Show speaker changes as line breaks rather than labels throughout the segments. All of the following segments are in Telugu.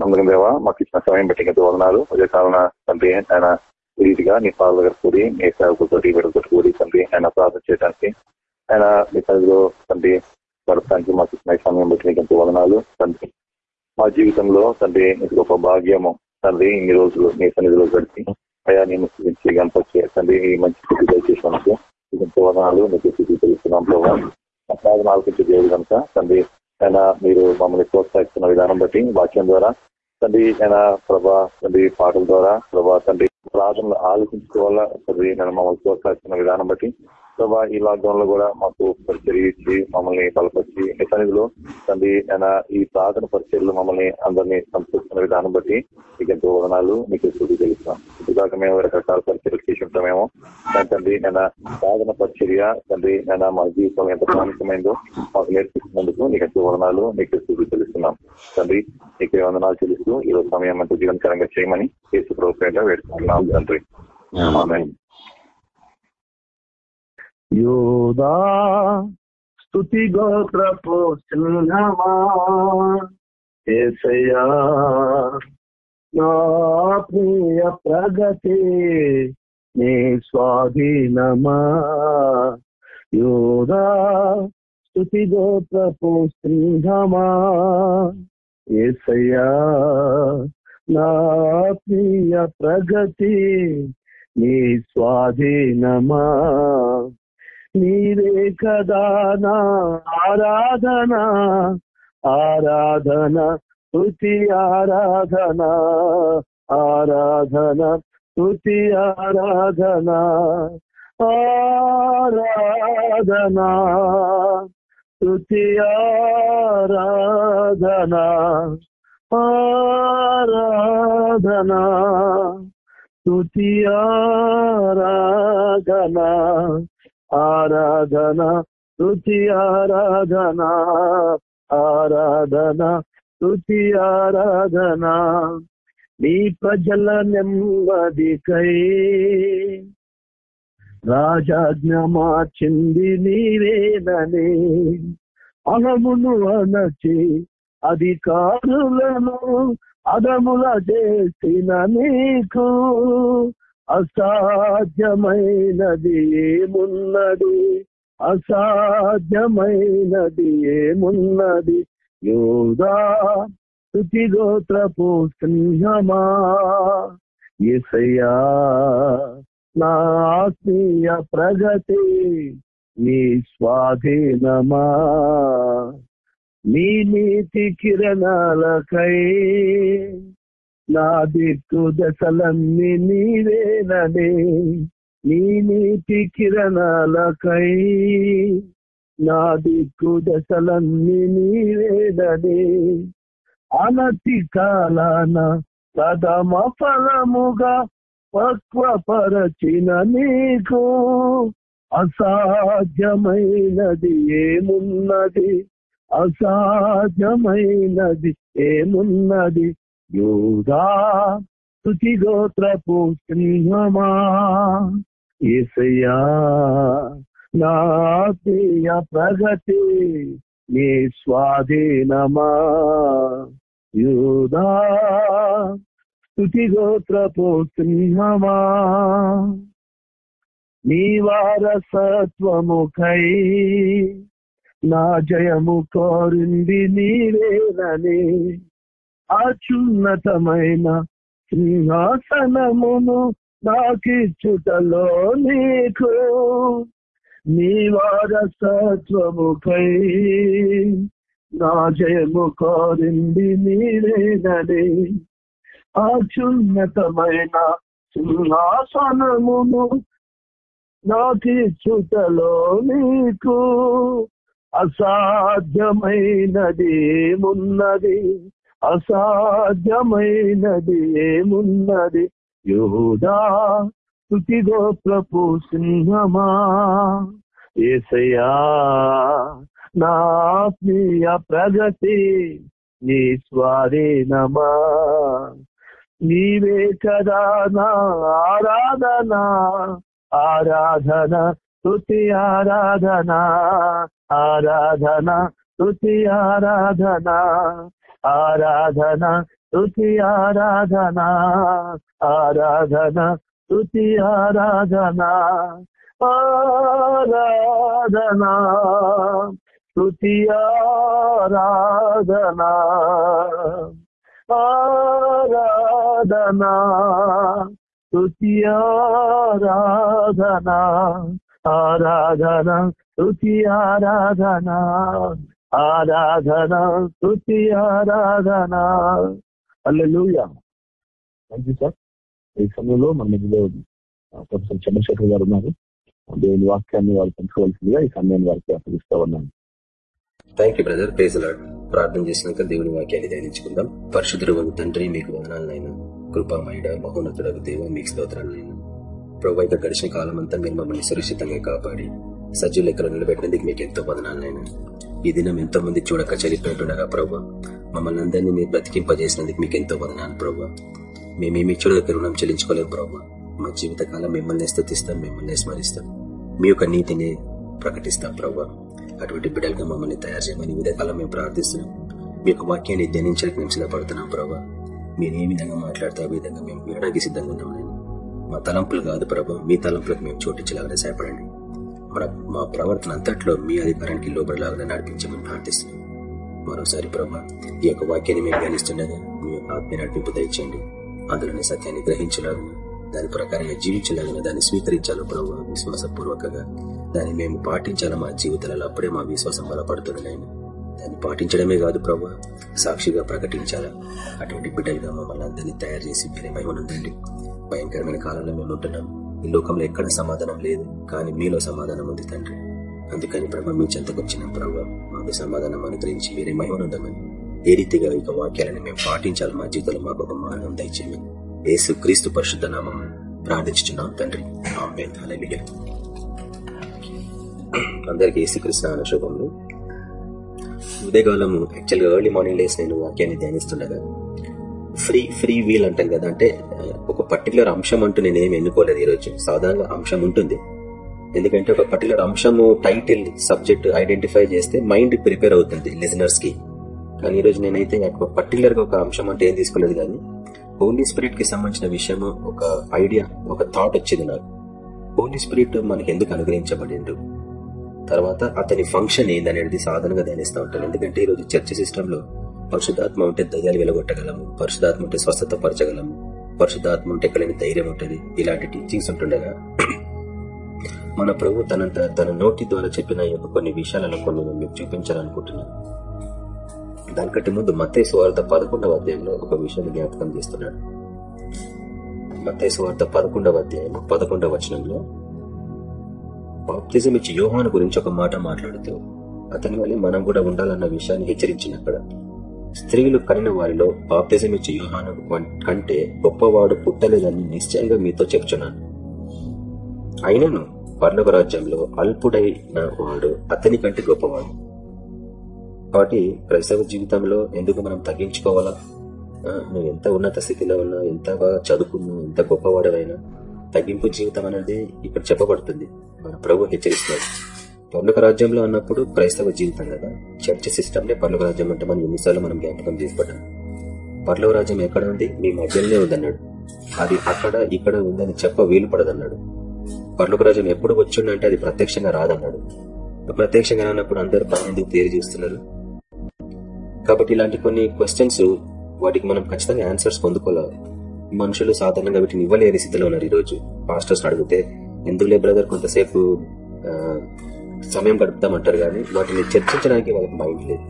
నమ్మకం దేవా మాకు ఇచ్చిన సమయం బట్టి ఎంతో వదనాలు. అదే కావున తండ్రి ఆయన ఈ రీతిగా నీ పాల దగ్గర కూడి నీ సేవకులతో బిడ్డలతో కూడి తండ్రి ఆయన ప్రార్థన చేయడానికి. ఆయన మీ సన్నిధిలో తండ్రి గడపడానికి మాకు ఇచ్చిన సమయం బట్టి నీకు ఎంతో వదనాలు. తండ్రి మా జీవితంలో తండ్రి ఇది గొప్ప భాగ్యము. తండ్రి ఇన్ని రోజులు నీ సన్నిధిలో గడిపి అయా నేను స్థితించి కనపరిచే తండ్రి ఈ మంచి స్థితి దయచేసినందుకు ఎంతో వదనాలు. నీకు స్థితి తెలుస్తున్నాం ప్రభావం నాలుగు ప్రార్థన ఆలోచించే దేవుడు కనుక తండ్రి ఆయన మీరు మమ్మల్ని ప్రోత్సహిస్తున్న విధానం బట్టి వాక్యం ద్వారా తండ్రి ఆయన ప్రభా తండ్రి పాటల ద్వారా ప్రభా తండ్రి ప్రార్థనలు ఆలోచించుకోవాలా తండ్రి నేను మమ్మల్ని ప్రోత్సహిస్తున్న విధానం బట్టి ప్రభా ఈ లాక్డౌన్లో కూడా మాకు పరిచర్య ఇచ్చి మమ్మల్ని బలపరిచి ఈ సన్నిధిలో తండ్రి ఆయన ఈ ప్రార్థన పరిచర్లు మమ్మల్ని అందరినీ సంతృప్తున్న విధానం బట్టి మీకు ఎంతో వదనాలు మీకు శుద్ధి తెలుస్తాం ఇటుదాకా మేము రకరకాల పరిచర్యలు చేసి ఉంటామేమో కానీ తండ్రి నేను ప్రార్థన పరిచర్య తండ్రి నేను మా జీవితం ఎంత ప్రాముఖ్యమైందో మాకు నేర్పిస్తున్నందుకు నీకు ఎంతో వదనాలు నీకు శుద్ధి తెలుస్తున్నాం తండ్రి నీకు వందనాలు చెల్లిస్తూ ఈ సమయం అంతా జీవనకరంగా చేయమని కేసు ప్రభుత్వంగా వేడుకుంటున్నాం. తండ్రి.
యోదా స్థుతి గోత్రపు సింహమా ఏసయ్యా నా ప్రియ ప్రగతి నీ స్వాధీనమా? యోదా స్థుతి గోత్రపు సింహమా ఏసయ్యా నా ప్రియ ప్రగతి నీ స్వాధీనమా? నీరే కదా నా ఆరాధన. ఆరాధన స్తుతి ఆరాధన. ఆరాధన స్తుతి ఆరాధన. ఆరాధన స్తుతి ఆరాధన. ఆరాధన స్తుతి ఆరాధన. ఆరాధన స్తుతి ఆరాధన ఆరాధన స్తుతి ఆరాధన. నీ ప్రజల నెమ్మదికై రాజాజ్ఞ మార్చింది నీవేనని అనమును అనచి అధికారులను అదముల చేసిన నీకు అసాధ్యమైనది ఏమున్నది? అసాధ్యమైనది ఏమున్నది? యోగా స్థుతి గోత్రపు సింహమా ఎసయ్యా నా ఆత్మీయ ప్రగతి నీ స్వాధీనమా? నీ నీతి కిరణాలకై నా దిక్కు దశలన్నీ నీవేననే నీ నీతి కిరణాలకై. నా దిక్కు దశలన్నీ నీవేననే అనతి కాలాన ప్రథమ ఫలముగా పక్వపరచిన నీకు. అసాధ్యమైనది ఏమున్నది? అసాధ్యమైనది ఏమున్నది? యోగా తుతి గోత్రపు సింహమా ఏసయ్యా నా ప్రగతి నీ స్వాధీనమా. యూదా స్తుతి గోత్రపు సింహమా నీ వారసత్వముఖై నా జయము కోరింది నీవేనని. అత్యున్నతమైన సింహాసనమును నాకిచ్చుటలో నీకు. నీ వారసత్వముఖై నా జయము కోరింది నీవేనని అత్యున్నతమైన సింహాసనమును నాకిచ్చుటలో నీకు. అసాధ్యమైనది ఉన్నది అసాధ్యమైనది ఏమున్నది? యోదా స్థుతి ప్రభు సింహమా? ఏసయా నా ఆత్మీయ ప్రగతి నీ స్వాధీనమా? నీవే కదా నా ఆరాధన? ఆరాధన స్తుతి ఆరాధన? ఆరాధన తృతి ఆరాధన? ఆరాధన స్తుతి ఆరాధన ఆరాధన స్తుతి ఆరాధన ఆరాధన స్తుతి ఆరాధన ఆరాధన స్తుతి ఆరాధన ఆరాధన స్తుతి ఆరాధన. ఆరాధన స్థుతి ఆరాధన. హల్లెలూయా. థ్యాంక్ యూ సార్ ఈ సమయంలో మన మధ్యలో ప్రొఫెసర్ చంద్రశేఖర్ గారు ఉన్నారు. దేవుని వాక్యాన్ని వారు పంచుకోవాల్సిందిగా ఈ సమయాన్ని వారికి అప్పగిస్తా ఉన్నాను.
థ్యాంక్ యూ బ్రదర్ ప్రేజ్ ప్రార్థన చేసినాక దేవుని వాక్యాన్ని ధ్యానించుకుందాం. పరిశుద్ధుడు తండ్రి మీకు వదనాలనైనా. కృపామయుడ మహోన్నతుడకు దేవ మీకు స్తోత్రాలైనా ప్రభు ఇక గడిచిన కాలం అంతా మీరు మమ్మల్ని సురక్షితంగా కాపాడి సజ్జు లెక్కలు నిలబెట్టినందుకు మీకు ఎంతో వదనాలనైనా. ఈ దినం ఎంతో మంది చూడక చనిపోతుండగా ప్రభు. మమ్మల్ని అందరినీ మీరు బ్రతికింపజేసినందుకు మీకు ఎంతో వదనాలు ప్రభు. మేమేమి చూడక రుణం చెల్లించుకోలేము ప్రభు. మా జీవితకాలం మిమ్మల్ని స్థుతిస్తాం మిమ్మల్ని స్మరిస్తాం. మీ యొక్క నీతిని ప్రకటిస్తాం ప్రభు. అటువంటి బిడ్డలుగా మమ్మల్ని తయారు చేయమని విధకాలం మేము ప్రార్థిస్తున్నాం. మీ యొక్క వాక్యాన్ని ధ్యానించడానికి మేము సిద్ధపడుతున్నాం ప్రభా. మీరు ఏ విధంగా మాట్లాడితే ఆ విధంగా మేము వినడానికి సిద్ధంగా ఉన్నాం మా తలంపులు కాదు ప్రభా మీ తలంపులకు మేము చోటించలాగానే సహాయపడండి. మా ప్రవర్తన అంతట్లో మీ అధికారానికి లోబడలాగా నడిపించమని ప్రార్థిస్తున్నాం. మరోసారి ప్రభా ఈ యొక్క వాక్యాన్ని మేము ధ్యానిస్తుండగా మీ యొక్క ఆత్మ నడిపింపు దయచేయండి. అందులోని సత్యాన్ని గ్రహించలాగా దాని ప్రకారంగా జీవించలాగా దాన్ని స్వీకరించాలో ప్రభావ విశ్వాసపూర్వకంగా దాన్ని మేము పాటించాలా మా జీవితాలలో అప్పుడే మా విశ్వాసం బలపడుతుంది దాన్ని పాటించడమే కాదు ప్రభు సాక్షిగా ప్రకటించాలా? అటువంటి బిడ్డలుగా మమ్మల్ని అందరినీ తయారు చేసి మీరే మహిమనుందండి. భయంకరమైన కాలంలో మేము ఉంటున్నాం. ఈ లోకంలో ఎక్కడ సమాధానం లేదు కానీ మీలో సమాధానం ఉంది తండ్రి. అందుకని ప్రభా మీ చెంతకు వచ్చిన ప్రభావ మాకు సమాధానం అనుగ్రహించి మీరే మహిమనుందమని ఏ రీతిగా ఇక వాక్యాలను మేము పాటించాలి మా జీవితంలో మాకు ఒక మార్గం దయచేయమని యేసు క్రీస్తు పరిశుద్ధ నామం ప్రార్థించున్నాం తండ్రి. ఆమె అందరికి యేసుకృష్ణ అన్న శుభములు. ఉదయకాలము యాక్చువల్గా ఎర్లీ మార్నింగ్ లేసి నేను వాక్యాన్ని ధ్యానిస్తుండగా ఫ్రీ ఫ్రీ వీల్ అంటాం కదా అంటే ఒక పర్టికులర్ అంశం అంటూ నేను ఎన్నుకోలేదు ఈరోజు సాధారణంగా అంశం ఉంటుంది. ఎందుకంటే ఒక పర్టికులర్ అంశము టైటిల్ సబ్జెక్ట్ ఐడెంటిఫై చేస్తే మైండ్ ప్రిపేర్ అవుతుంది లిజనర్స్కి. కానీ ఈరోజు నేనైతే ఒక పర్టికులర్గా ఒక అంశం అంటే ఏం తీసుకోలేదు కానీ హోలీ స్పిరిట్కి సంబంధించిన విషయము ఒక ఐడియా ఒక థాట్ వచ్చింది నాకు. హోలీ స్పిరిట్ మనకి ఎందుకు అనుగ్రహించబడిండు? తర్వాత అతని ఫంక్షన్ ఏందనేది సాధారణంగా ధ్యానిస్తూ ఉంటాను. ఎందుకంటే ఈరోజు చర్చ సిస్టమ్లో పరిశుధాత్మ ఉంటే దయ్యాలు వెలగొట్టగలము పరిశుధాత్మ ఉంటే స్వస్థత పరచగలము. పరిశుధాత్మ ఉంటే ఎక్కడైనా ధైర్యం ఉంటుంది. ఇలాంటి టీచింగ్స్ ఉంటుండగా మన ప్రభు తనంత తన నోటి ద్వారా చెప్పిన యొక్క కొన్ని విషయాలను కొన్ని మీకు చూపించాలనుకుంటున్నాను. దానికంటే ముందు మత్తయి సువార్త పదకొండవ అధ్యాయంలో ఒక విషయాన్ని జ్ఞాపకం చేస్తున్నాడు మత్తయి సువార్త పదకొండవ అధ్యాయం పదకొండవ వచనంలో బాప్తిజం ఇచ్చి యోహాను గురించి ఒక మాట మాట్లాడుతూ అతని వల్ల మనం కూడా ఉండాలన్న విషయాన్ని హెచ్చరించిన అక్కడ స్త్రీలు కనిన వారిలో బాప్తిజమిచ్చే ఇచ్చి యోహాను కంటే గొప్పవాడు పుట్టలేదని నిశ్చయంగా మీతో చెప్తున్నాను అయినను పర్లవ రాజ్యంలో అల్పుడైన వాడు అతని కంటే గొప్పవాడు. కాబట్టి క్రైస్తవ జీవితంలో ఎందుకు మనం తగ్గించుకోవాలా? నువ్వు ఎంత ఉన్నత స్థితిలో ఉన్నా ఎంత బాగా చదువుకున్నా ఎంత గొప్పవాడవైనా తగ్గింపు జీవితం అనేది ఇక్కడ చెప్పబడుతుంది. మన ప్రభు హెచ్చరిస్తున్నాడు. పర్లోక రాజ్యంలో అన్నప్పుడు క్రైస్తవ జీవితం కదా? చర్చ సిస్టమ్ నే పర్లోక రాజ్యం అంటే మనం ఎన్నిసార్లు మనం జ్ఞాపకం చేసిపడ్డాం. పర్లోక రాజ్యం ఎక్కడ ఉంది? మీ మధ్యలోనే ఉందన్నాడు. అది అక్కడ ఇక్కడ ఉందని చెప్ప వీలు పడదన్నాడు. పర్లోక రాజ్యం ఎప్పుడు వచ్చిందంటే అది ప్రత్యక్షంగా రాదన్నాడు. ప్రత్యక్షంగా రానప్పుడు అందరూ పని ఎందుకు చూస్తున్నారు. కాబట్టి ఇలాంటి కొన్ని క్వశ్చన్స్ వాటికి మనం ఖచ్చితంగా ఆన్సర్స్ పొందుకోవాలి? మనుషులు సాధారణంగా వీటిని ఇవ్వలేని స్థితిలో ఉన్నారు ఈ రోజు పాస్టర్స్ అడిగితే ఎందుకులే బ్రదర్ కొంతసేపు సమయం గడుపుతామంటారు కానీ వాటిని చర్చించడానికి వాళ్ళకి మైండ్ లేదు.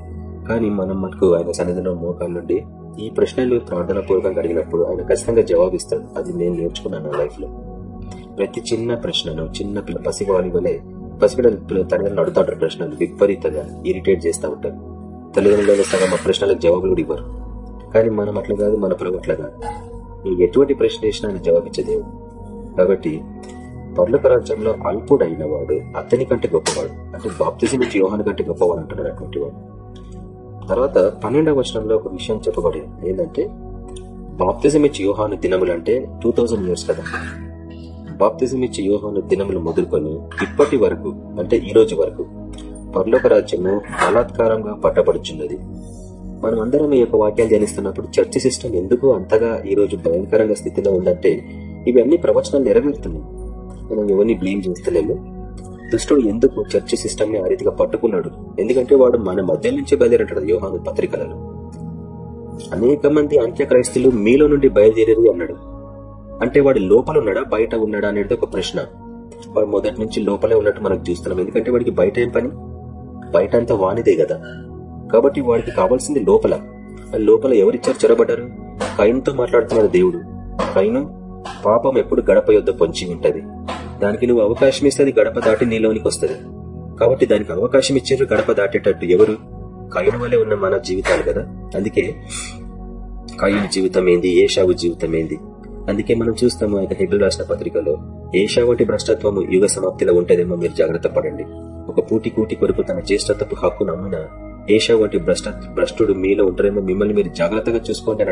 కానీ మనం మనకు ఆయన సన్నిధిలో మోకాల నుండి ఈ ప్రశ్నలు ప్రార్థన పూర్వకంగా అడిగినప్పుడు ఆయన ఖచ్చితంగా జవాబిస్తాడు. అది నేను నేర్చుకున్నాను నా లైఫ్లో ప్రతి చిన్న ప్రశ్నను చిన్న పిల్ల పసివాడి వలె పసిపిల్లల తల్లిదండ్రులు అడుగుతాడు ప్రశ్నలు. విపరీతంగా ఇరిటేట్ చేస్తూ ఉంటారు. తల్లిదండ్రులలో సగం ఆ ప్రశ్నలకు జవాబులు కూడా ఇవ్వరు. కానీ మనం అట్లా కాదు మన ప్రభు అట్లా కాదు. నువ్వు ఎటువంటి ప్రశ్న వేసినా ఆయన జవాబిచ్చేదేవు కాబట్టి పర్లోక రాజ్యంలో అల్పుడైన వాడు అతని కంటే గొప్పవాడు. అంటే బాప్తిజం నుంచి యోహాన్ కంటే గొప్పవాడు అంటున్నాడు అటువంటి వాడు. తర్వాత పన్నెండవ వచనంలో ఒక విషయం చెప్పబడింది. ఏంటంటే బాప్తిజం ఇచ్చి యోహాను దినములు అంటే టూ థౌజండ్ ఇయర్స్ కదా. బాప్తిజం ఇచ్చి యోహాను దినములు మొదలుకొని ఇప్పటి వరకు అంటే ఈ రోజు వరకు పర్లోక రాజ్యము బలాత్కారంగా పట్టబడుచున్నది. మనం అందరం ఈ యొక్క వాక్యాలు ధ్యానిస్తున్నప్పుడు చర్చ్ సిస్టమ్ ఎందుకు అంతగా ఈ రోజు భయంకరంగా స్థితిలో ఉందంటే ఇవన్నీ ప్రవచనాలు నెరవేరుతున్నాయి. మనం ఎవరిని బ్లేమ్ చేస్తలేము. దుష్టుడు ఎందుకు చర్చ్ సిస్టమ్ని ఆ రీతిగా పట్టుకున్నాడు? ఎందుకంటే వాడు మన మధ్య నుంచి బయలుదేరంటాడు యోహాను పత్రికలలో. అనేక మంది అంత్యక్రైస్తులు మీలో నుండి బయలుదేరేది అన్నాడు. అంటే వాడు లోపల ఉన్నాడా బయట ఉన్నాడా అనేది ఒక ప్రశ్న. వాడు మొదటి నుంచి లోపలే ఉన్నట్టు మనకు చూస్తున్నాం ఎందుకంటే వాడికి బయట ఏం పని? బయట అంతా వానిదే కదా. కాబట్టి వాడికి కావాల్సింది లోపల. లోపల ఎవరిచ్చారు చొరబడ్డారు? కైన్తో మాట్లాడుతున్నాడు దేవుడు. కైను పాపం ఎప్పుడు గడప యొద్ద పొంచి ఉంటది. దానికి నువ్వు అవకాశం ఇస్తే గడప దాటి నీలోనికి వస్తుంది. కాబట్టి దానికి అవకాశం ఇచ్చారు గడప దాటేటట్టు ఎవరు? కయ్యను వల్లే ఉన్న మన జీవితాలు కదా? అందుకే కయ్యుని జీవితం ఏంది ఏషావు జీవితం ఏంది అందుకే మనం చూస్తాము ఆయన హెబిల్ రాసిన పత్రికలో ఏషా వంటి భ్రష్టత్వము యుగ సమాప్తిలో ఉంటదేమో మీరు జాగ్రత్త పడండి. ఒక పూటి కూటి కొరకు తన జ్యేష్ఠతపు హక్కు నమ్మిన ఏషా వంటి భ్రష్ట భ్రష్టుడు మీలో ఉంటారేమో మిమ్మల్ని మీరు జాగ్రత్తగా చూసుకోండి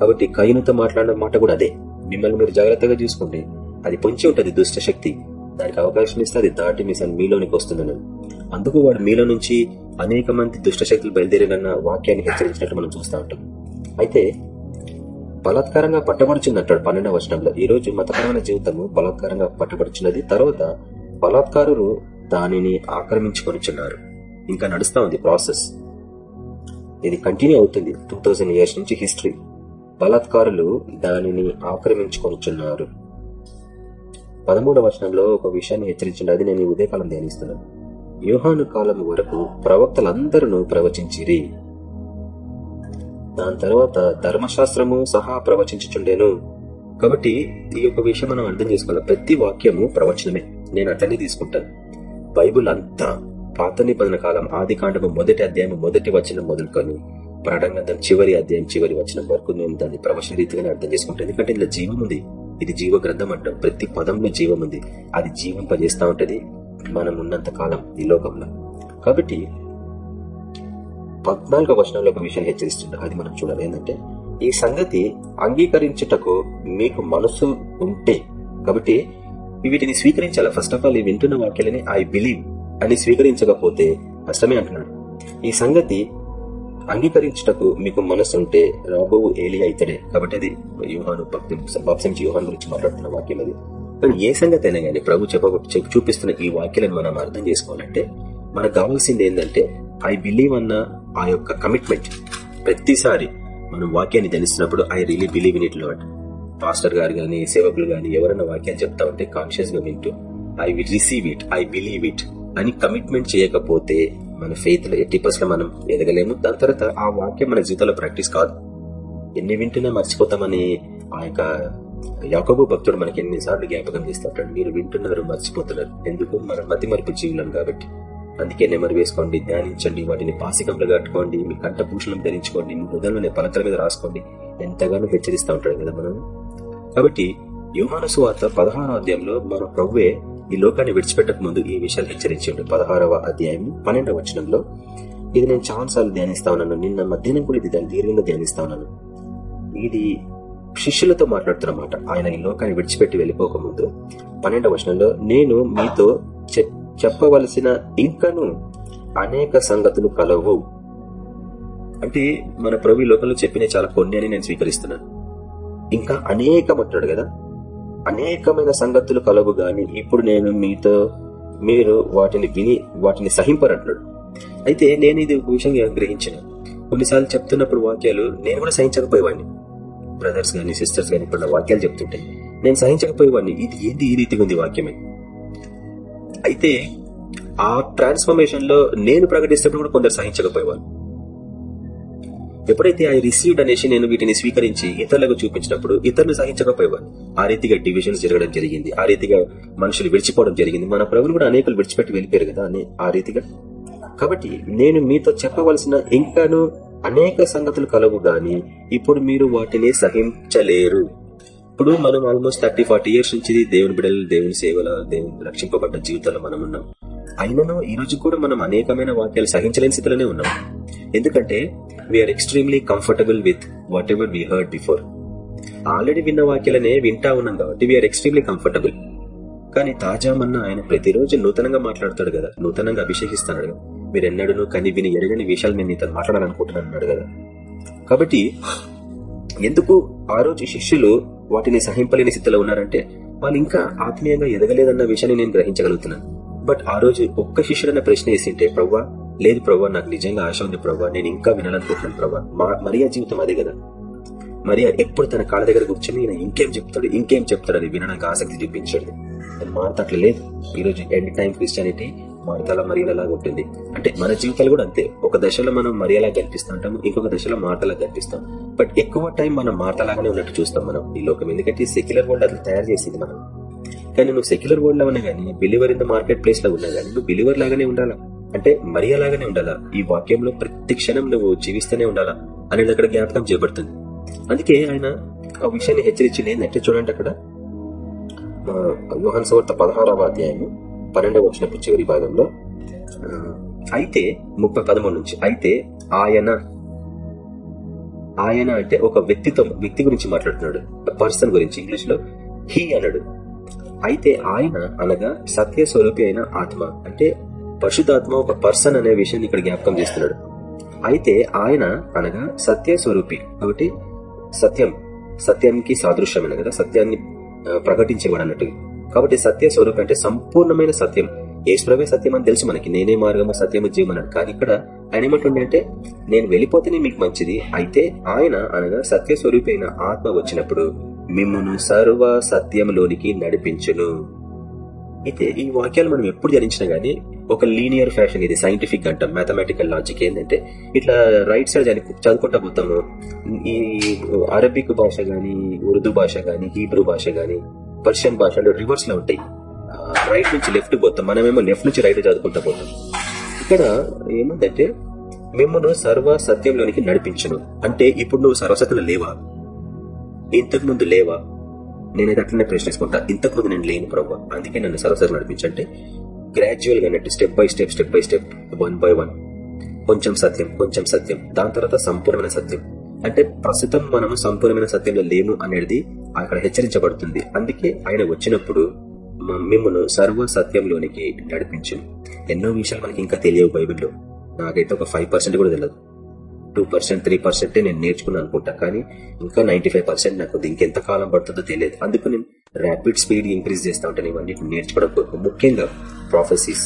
కాబట్టి కయ్యనుతో మాట్లాడిన మాట కూడా అదే. మిమ్మల్ని మీరు జాగ్రత్తగా చూసుకోండి అది పొంచి ఉంటుంది దుష్ట శక్తి. దానికి అవకాశం ఇస్తే అది దాటి మీ సన్ మీలోనికి వస్తుందని అందుకు వాడు మీలో నుంచి అనేక మంది దుష్ట శక్తులు బయలుదేరినన్న వాక్యాన్ని హెచ్చరించినట్టు మనం చూస్తూ ఉంటాం. అయితే బలాత్కారంగా పట్టబడుచుంది అంటాడు పన్నెండవ వచనంలో ఈ రోజు మతపరమైన జీవితము బలాత్కారంగా పట్టబడుచున్నది. తర్వాత బలాత్కారులు దానిని ఆక్రమించుకొనిచున్నారు. ఇంకా నడుస్తా ఉంది ప్రాసెస్. ఇది కంటిన్యూ అవుతుంది. టూ థౌజండ్ ఇయర్స్ నుంచి హిస్టరీ. బలాత్కారులు దానిని ఆక్రమించుకొనిచున్నారు. పదమూడవ వచనంలో ఒక విషయాన్ని హెచ్చరించండి. అది నేను ఉదయకాలం ధ్యానిస్తున్నాను యోహాను కాలం వరకు ప్రవక్తలందరూ ప్రవచించిరి. దాని తర్వాత ధర్మశాస్త్రము సహా ప్రవచించుచుండేను. కాబట్టి ఈ యొక్క విషయం మనం అర్థం చేసుకోవాలి. ప్రతి వాక్యము ప్రవచనమే. నేను అతన్ని తీసుకుంటాను. బైబుల్ అంతా పాత నిబంధన కాలం ఆది కాండము మొదటి అధ్యాయం మొదటి వచనం మొదలుకొని ప్రాణంగంధం చివరి అధ్యాయం చివరి వచ్చిన వరకు మేము దాన్ని ప్రవచన రీతిగానే అర్థం చేసుకుంటాను. ఎందుకంటే ఇందులో జీవం ఉంది. ఇది జీవ గ్రంథం అంటాం. ప్రతి పదంలో జీవం ఉంది. అది జీవింపజేస్తా ఉంటది మనం ఉన్నంత కాలం ఈ లోకంలో. కాబట్టి పద్నాలుగో వచనంలో ఒక విషయం హెచ్చరిస్తున్నారు అది మనం చూడాలి. ఏంటంటే ఈ సంగతి అంగీకరించుటకు మీకు మనసు ఉంటే కాబట్టి వీటిని స్వీకరించాలి? ఫస్ట్ ఆఫ్ ఆల్ ఈ వింటున్న వాక్యాలని ఐ బిలీవ్ అని స్వీకరించకపోతే కష్టమే అంటున్నాడు. ఈ సంగతి అంగీకరించుటకు మీకు మనసు ఉంటే రాబోవు ఏలి ఇతడే కాబట్టి అది యూహాను బాప్సించి యూహాన్ గురించి మాట్లాడుతున్న వాక్యం అది. కానీ ఏ సంగతి అయినా కానీ ప్రభు చెప్ప చూపిస్తున్న ఈ వాక్యాలను మనం అర్థం చేసుకోవాలంటే మనకు కావాల్సింది ఏంటంటే ఐ బిలీవ్ అన్న ఆ యొక్క కమిట్మెంట్ ప్రతిసారి మనం వాక్యాన్ని ధనిస్తున్నప్పుడు I really believe in it lot pastor గారు గాని సేవకులు గాని ఎవరైనా వాక్యాలు చెప్తా ఉంటే కాన్షియస్గా వింటూ I will receive it I believe it అని కమిట్మెంట్ చేయకపోతే మన ఫెయిత్లో ఎట్టి పర్సెంట్ మనం ఎదగలేము? దాని తర్వాత ఆ వాక్యం మన జీవితంలో ప్రాక్టీస్ కాదు. ఎన్ని వింటున్నా మర్చిపోతామని ఆ యొక్క యాకబు భక్తుడు మనకి ఎన్నిసార్లు జ్ఞాపకం చేస్తాడు ఉంటాడు మీరు వింటున్నారు మర్చిపోతున్నారు. ఎందుకు? మన మతి మరుపు జీవులం కాబట్టి. అందుకే నెమరు వేసుకోండి ధ్యానించండి వాటిని పాసికంలో కట్టుకోండి మీ కంటభూషణం ధరించుకోండి మీ హృదయంలోనే పలకల మీద రాసుకోండి. ఎంతగానో హెచ్చరిస్తూ ఉంటాడు కదా మనం కాబట్టి యోహాను సువార్త పదహారో అధ్యాయంలో మన ప్రవ్వే ఈ లోకాన్ని విడిచిపెట్టక ముందు ఈ విషయాలు హెచ్చరించాడు పదహారవ అధ్యాయం పన్నెండవ వచనంలో ఇది నేను చాలాసార్లు ధ్యానిస్తా ఉన్నాను. నిన్న మధ్యాహ్నం కూడా ఇది దాన్ని దీర్ఘంగా ధ్యానిస్తా ఉన్నాను. ఇది శిష్యులతో మాట్లాడుతున్నమాట ఆయన ఈ లోకాన్ని విడిచిపెట్టి వెళ్ళిపోక ముందు పన్నెండవ వచనంలో నేను మీతో చెప్పవలసిన ఇంకను అనేక సంగతులు కలవు. అంటే మన ప్రభు లోకంలో చెప్పిన చాలా కొన్ని అని నేను స్వీకరిస్తున్నాను. ఇంకా అనేకం అంటాడు కదా. అనేకమైన సంగతులు కలవు గాని ఇప్పుడు నేను మీతో మీరు వాటిని విని వాటిని సహింపరంటున్నాడు అయితే నేను ఇది ఒక విషయంగా గ్రహించిన. కొన్నిసార్లు చెప్తున్నప్పుడు వాక్యాలు నేను కూడా సహించకపోయేవాడిని. బ్రదర్స్ గాని సిస్టర్స్ గాని ఇప్పుడు వాక్యాలు చెప్తుంటే నేను సహించకపోయేవాడిని. ఇది ఏంది? ఈ రీతిగా ఉంది వాక్యమే. అయితే ఆ ట్రాన్స్ఫర్మేషన్లో నేను ప్రకటిస్తున్నప్పుడు కూడా కొందరు సహించకపోయేవాళ్ళు ఎప్పుడైతే ఐ రిసీవ్డ్ అనేసి నేను వీటిని స్వీకరించి ఇతరులకు చూపించినప్పుడు ఇతరులు సహించకపోయేవారు. ఆ రీతిగా డివిజన్స్ జరగడం జరిగింది. ఆ రీతిగా మనుషులు విడిచిపోవడం జరిగింది. మన ప్రభులు కూడా అనేకలు విడిచిపెట్టి వెళ్ళిపోయారు కదా అని ఆ రీతిగా. కాబట్టి నేను మీతో చెప్పవలసిన ఇంకాను అనేక సంగతులు కలవు గాని ఇప్పుడు మీరు వాటిని సహించలేరు. ఇప్పుడు మనం ఆల్మోస్ట్ థర్టీ ఫార్టీ ఇయర్స్ నుంచి దేవుని బిడలు దేవుని సేవల దేవుని రక్షింపబడ్డ జీవితంలో మనం ఉన్నాం. అయినను ఈ రోజు కూడా మనం అనేకమైన వాక్యాలు సహించలేని స్థితిలోనే ఉన్నాం. ఎందుకంటే we are extremely comfortable with whatever we heard before already విన్న వాక్యాలనే వింటా ఉన్నాం కాబట్టి వీఆర్ ఎక్స్ట్రీమ్లీ కంఫర్టబుల్ కానీ తాజా మన్న ఆయన ప్రతిరోజు నూతనంగా మాట్లాడతాడు కదా నూతనంగా అభిషేకిస్తాడు కదా. మీరు ఎన్నడూ కని విని ఎరగని విషయాలు నేను నీతో మాట్లాడాలనుకుంటున్నాను అన్నాడు కదా. కాబట్టి ఎందుకు ఆ రోజు శిష్యులు వాటిని సహింపలేని స్థితిలో ఉన్నారంటే వాళ్ళు ఇంకా ఆత్మీయంగా ఎదగలేదన్న విషయాన్ని నేను గ్రహించగలుగుతున్నాను బట్ ఆ రోజు ఒక్క శిష్యుడన్న ప్రశ్న వేసింటే ప్రవ్వా లేదు ప్రవ్వా నాకు నిజంగా ఆశ ఉంది ప్రవ్వా నేను ఇంకా వినాలనుకుంటున్నాను ప్రవ్వా. మరియా జీవితం అదే కదా. మరియా ఎప్పుడు తన కాళ్ళ దగ్గర కూర్చొని ఈయన ఇంకేం చెప్తాడు ఇంకేం చెప్తాడు అది వినడానికి ఆసక్తి చూపించాడు. మార్త అట్లా లేదు ఈరోజు ఎండ్ టైం క్రిస్టియానిటీ మార్తల మరియలా ఉంటుంది అంటే మన జీవితాలు కూడా అంతే. ఒక దశలో మనం మరియలా కనిపిస్తూ ఉంటాము ఇంకొక దశలో మార్తలా కనిపిస్తాం బట్ ఎక్కువ టైం మనం మార్తలాగానే ఉన్నట్టు చూస్తాం మనం ఈ లోకం. ఎందుకంటే సెక్యులర్ వరల్డ్ అది తయారు చేసింది మనం. కానీ నువ్వు సెక్యులర్ వరల్డ్లో ఉన్నా గానీ బిలివర్ ఇన్ ద మార్కెట్ ప్లేస్లో ఉన్నా గానీ నువ్వు బిలివర్ లాగానే ఉండాలా? అంటే మరియలాగానే ఉండాలా? ఈ వాక్యంలో ప్రతి క్షణం నువ్వు జీవిస్తూనే ఉండాలా? అనేది అక్కడ జ్ఞాపకం చేయబడుతుంది. అందుకే ఆయన ఆ విషయాన్ని హెచ్చరించింది. ఏంటంటే చూడండి అక్కడ వ్యూహన్ సవర్త పదహారవ అధ్యాయము. పన్నెండవ వచ్చినప్పుడు చివరి భాగంలో. అయితే ముప్పై పదమూడు నుంచి అయితే ఆయన ఆయన అంటే ఒక వ్యక్తితో వ్యక్తి గురించి మాట్లాడుతున్నాడు. పర్సన్ గురించి ఇంగ్లీష్లో హీ అన్నాడు. అయితే ఆయన అనగా సత్య స్వరూపి అయిన ఆత్మ అంటే పరిశుద్ధాత్మ ఒక పర్సన్ అనే విషయాన్ని ఇక్కడ జ్ఞాపకం చేస్తున్నాడు. అయితే ఆయన అనగా సత్య స్వరూపి కాబట్టి సత్యం సత్యానికి సాదృశ్యమైన కదా సత్యాన్ని ప్రకటించేవాడు అన్నట్టు. కాబట్టి సత్య స్వరూపం అంటే సంపూర్ణమైన సత్యం. ఏశ్వరవే సత్యం అని తెలుసు మనకి. నేనే మార్గము సత్యము జీవనం కానీ ఇక్కడ ఆయన ఏమంటుండే నేను వెళ్ళిపోతేనే మీకు మంచిది. అయితే ఆయన అనగా సత్య స్వరూపైన ఆత్మ వచ్చినప్పుడు మిమ్మను సర్వ సత్యంలోనికి నడిపించును. అయితే ఈ వాక్యాలు మనం ఎప్పుడు ధ్యానించినా గానీ ఒక లీనియర్ ఫ్యాషన్ ఇది సైంటిఫిక్ అంటాం. మ్యాథమెటికల్ లాజిక్ ఏంటంటే ఇట్లా రైట్ సైడ్ చదువుకుంటా పోతాము. ఈ అరబిక్ భాష గాని ఉర్దూ భాష గాని హీబ్రూ భాష గాని పర్షియన్ భాషలు రివర్స్లో ఉంటాయి. రైట్ నుంచి లెఫ్ట్ పోతాం. మనమేమో లెఫ్ట్ నుంచి రైట్ చదువుకుంటా పోతాం. ఇక్కడ ఏముందంటే మిమ్మల్ని సర్వ సత్యంలోనికి నడిపించను. అంటే ఇప్పుడు నువ్వు సర్వసత్యంలో లేవా? ఇంతకు ముందు లేవా? నేనైతే అట్లనే ప్రశ్నించుకుంటా. ఇంతకు ముందు నేను లేను ప్రభావ అందుకే నన్ను సర్వసత్యం నడిపించంటే గ్రాడ్యువల్గా అన్నట్టు step by step step by step one by one కొంచెం సత్యం కొంచెం సత్యం. దాని తర్వాత సంపూర్ణమైన సత్యం. అంటే ప్రస్తుతం మనము సంపూర్ణమైన సత్యంలో లేము అనేది అక్కడ హెచ్చరించబడుతుంది. అందుకే ఆయన వచ్చినప్పుడు మిమ్మల్ని సర్వ సత్యంలోనికి నడిపించు ఎన్నో విషయాలు మనకి ఇంకా తెలియవు బైబిల్లో. నాకైతే ఒక ఫైవ్ పర్సెంట్ కూడా తెలియదు టూ పర్సెంట్ త్రీ పర్సెంటే నేను నేర్చుకున్నాను అనుకుంటా కానీ ఇంకా నైన్టీ ఫైవ్ పర్సెంట్ నాకు ఇంకెంత కాలం పడుతుందో తెలియదు. అందుకు నేను ర్యాపిడ్ స్పీడ్ ఇంక్రీజ్ చేస్తా ఉంటాను. ఇవన్నీ నేర్చుకోవడం ముఖ్యంగా ప్రాఫెసీస్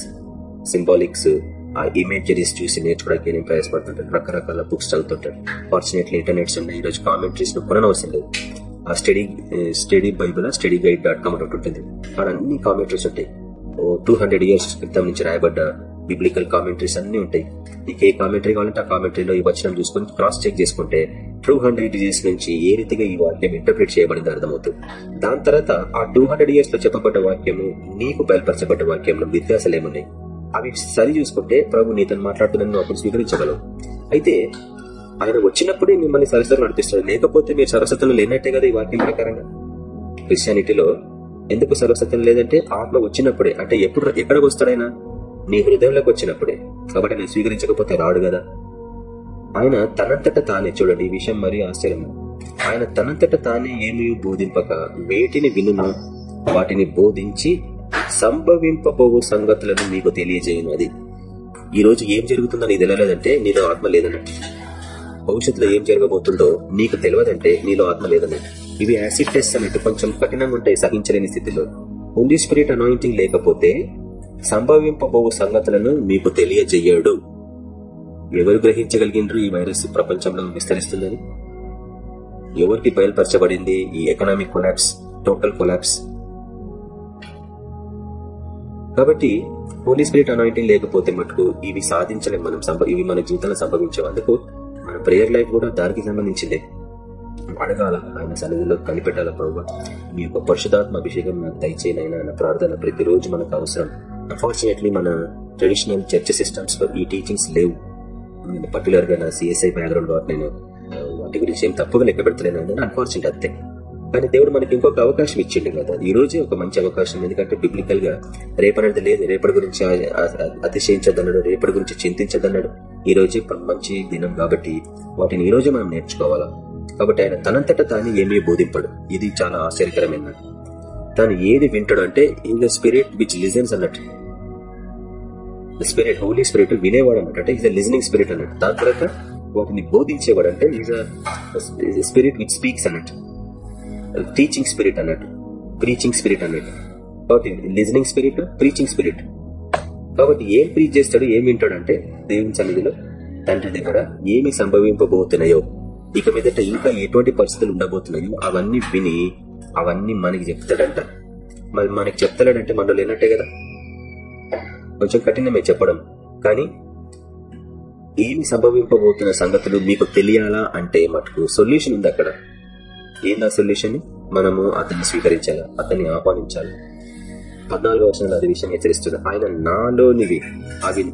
సింబాలిక్స్ ఆ ఇమేజరీస్ చూసి నేర్చుకోవడానికి నేను ప్రయాసపడుతుంటాను. రకరకాల బుక్స్ చదువుతుంటాను. ఫార్చునేట్లీ ఇంటర్నెట్స్ ఉన్నాయి ఈరోజు కామెంటరీస్ను కొనవసరం లేదు. ఆ study study Bible study guide dot com ఒకటి ఉంటుంది. అక్కడ అన్ని కామెంటరీస్ ఉంటాయి. ఓ టూ హండ్రెడ్ ఇయర్స్ క్రితం నుంచి రాయబడ్డ బిబ్లికల్ కామెంటరీస్ అన్ని ఉంటాయి. నీకు ఏ కామెంటరీ కావాలంటే ఆ కామెంటరీలో ఈ వచనం చూసుకుని క్రాస్ చెక్ చేసుకుంటే టూ హండ్రెడ్ డిజీస్ నుంచి ఏ రీతిగా ఈ వాక్యం ఇంటర్ప్రిట్ చేయబడింది అర్థమవుతుంది. దాని తర్వాత ఆ టూ హండ్రెడ్ ఇయర్స్లో చెప్పబడ్డ వాక్యము నీకు బయలుపరచబడ్డ వాక్యంలో వ్యత్యాసాలు ఏమున్నాయి అవి సరి చూసుకుంటే ప్రభు నీతను మాట్లాడుతున్న నువ్వు అప్పుడు స్వీకరించగలవు. అయితే ఆయన వచ్చినప్పుడే మిమ్మల్ని సరస్వతలు నడిపిస్తాడు. లేకపోతే మీరు సరస్వతలు లేనట్టే కదా ఈ వాక్యం ప్రకారంగా? క్రిస్టియానిటీలో ఎందుకు సర్వసత్యం లేదంటే ఆత్మ వచ్చినప్పుడే అంటే ఎప్పుడు ఎక్కడికి వస్తాడైనా నీ హృదయంలోకి వచ్చినప్పుడే. కాబట్టి నేను స్వీకరించకపోతే రాడు కదా? ఆయన తనంతట తానే చూడండి ఈ విషయం మరీ ఆశ్చర్యం ఆయన తనంతట తానే ఏమీ బోధింపక వేటిని వినును వాటిని బోధించి సంభవింపబోవు సంగతులను మీకు తెలియజేయను అది. ఈ రోజు ఏం జరుగుతుందో నీకు తెలియలేదంటే నీలో ఆత్మ లేదన్నట్టు. భవిష్యత్తులో ఏం జరగబోతుందో నీకు తెలియదంటే నీలో ఆత్మ లేదన్నట్టు. ఇవి యాసిడ్ టెస్ట్ అన్నట్టు కొంచెం కఠినంగా ఉంటాయి సహించలేని స్థితిలో. హోలీ స్పిరిట్ అనాయింటింగ్ లేకపోతే సంభవింపబోవు సంగతులను మీకు తెలియజేయడు. ఎవరు గ్రహించగలిగినారు ఈ వైరస్ ప్రపంచంలో విస్తరిస్తుందని? ఎవరికి బయలుపరచబడింది ఈ ఎకనామిక్ కొలాప్స్ టోటల్ కొలాప్స్ కాబట్టి హోలీ స్పిరిట్ అనాయింటింగ్ లేకపోతే మటుకు ఇవి సాధించలేము మనం ఇవి మన జీవితంలో సంభవించేందుకు మన ప్రేయర్ లైఫ్ కూడా దానికి సంబంధించిందే. అడగాల ఆయన సన్నిధిలో కనిపెట్టాల ప్రభు? మీ యొక్క పరిశుధాత్మ అభిషేకం నాకు దయచేయనైనా అన్న ప్రార్థన ప్రతిరోజు మనకు అవసరం. అన్ఫార్చునేట్లీ మన ట్రెడిషనల్ చర్చ్ సిస్టమ్స్లో ఈ టీచింగ్స్ లేవు. పర్టికులర్గా నా సిఎస్ఐ బ్యాక్గ్రౌండ్ కాబట్టి నేను వాటి గురించి ఏం తప్పుగా లెక్క పెడతలేను అన్ఫార్చునేట్ అంతే. కానీ దేవుడు మనకి ఇంకొక అవకాశం ఇచ్చిండు కదా. ఈ రోజే ఒక మంచి అవకాశం. ఎందుకంటే బిబ్లికల్గా రేపనది లేదు రేపటి గురించి అతిశయించదన్నాడు రేపటి గురించి చింతించదన్నాడు. ఈ రోజే మంచి దినం కాబట్టి వాటిని ఈ రోజే మనం నేర్చుకోవాలా? కాబట్టి ఆయన తనంతట తాను ఏమీ బోధింపడు. ఇది చాలా ఆశ్చర్యకరమైన తాను ఏది వింటాడు అంటే in the spirit which listens అన్నట్టు. స్పిరిట్ హోలీ స్పిరిట్ వినేవాడు అన్నట్టు. అంటే ఈజ్ లిజనింగ్ స్పిరిట్ అన్నట్టు. దాని తర్వాత వాటిని బోధించేవాడు అంటే ఈజ్ స్పిరిట్ విచ్ స్పీక్స్ అన్నట్టు. టీచింగ్ స్పిరిట్ అన్నట్టు. ప్రీచింగ్ స్పిరిట్ అన్నట్టు. కాబట్టి లిజనింగ్ స్పిరిట్ ప్రీచింగ్ స్పిరిట్ కాబట్టి ఏం ప్రీచ్ చేస్తాడు ఏం వింటాడంటే దేవుని సన్నిధిలో తండ్రి దగ్గర ఏమి సంభవింపబోతున్నాయో ఇక మీదట ఇంకా ఎటువంటి పరిస్థితులు ఉండబోతున్నాయో అవన్నీ విని అవన్నీ మనకి చెప్తాడంట. మరి మనకి చెప్తాడంటే మనలో లేనట్టే కదా. కొంచెం కఠినమే చెప్పడం. కానీ ఏమి సంభవింపబోతున్న సంగతులు మీకు తెలియాలా అంటే మటుకు సొల్యూషన్ ఉంది అక్కడ. ఏందా సొల్యూషన్ మనము అతన్ని స్వీకరించాలి? అతన్ని ఆహ్వానించాలి? పద్నాలుగో వచనంలో అది విషయం హెచ్చరిస్తుంది. ఆయన నాలోనివి అవి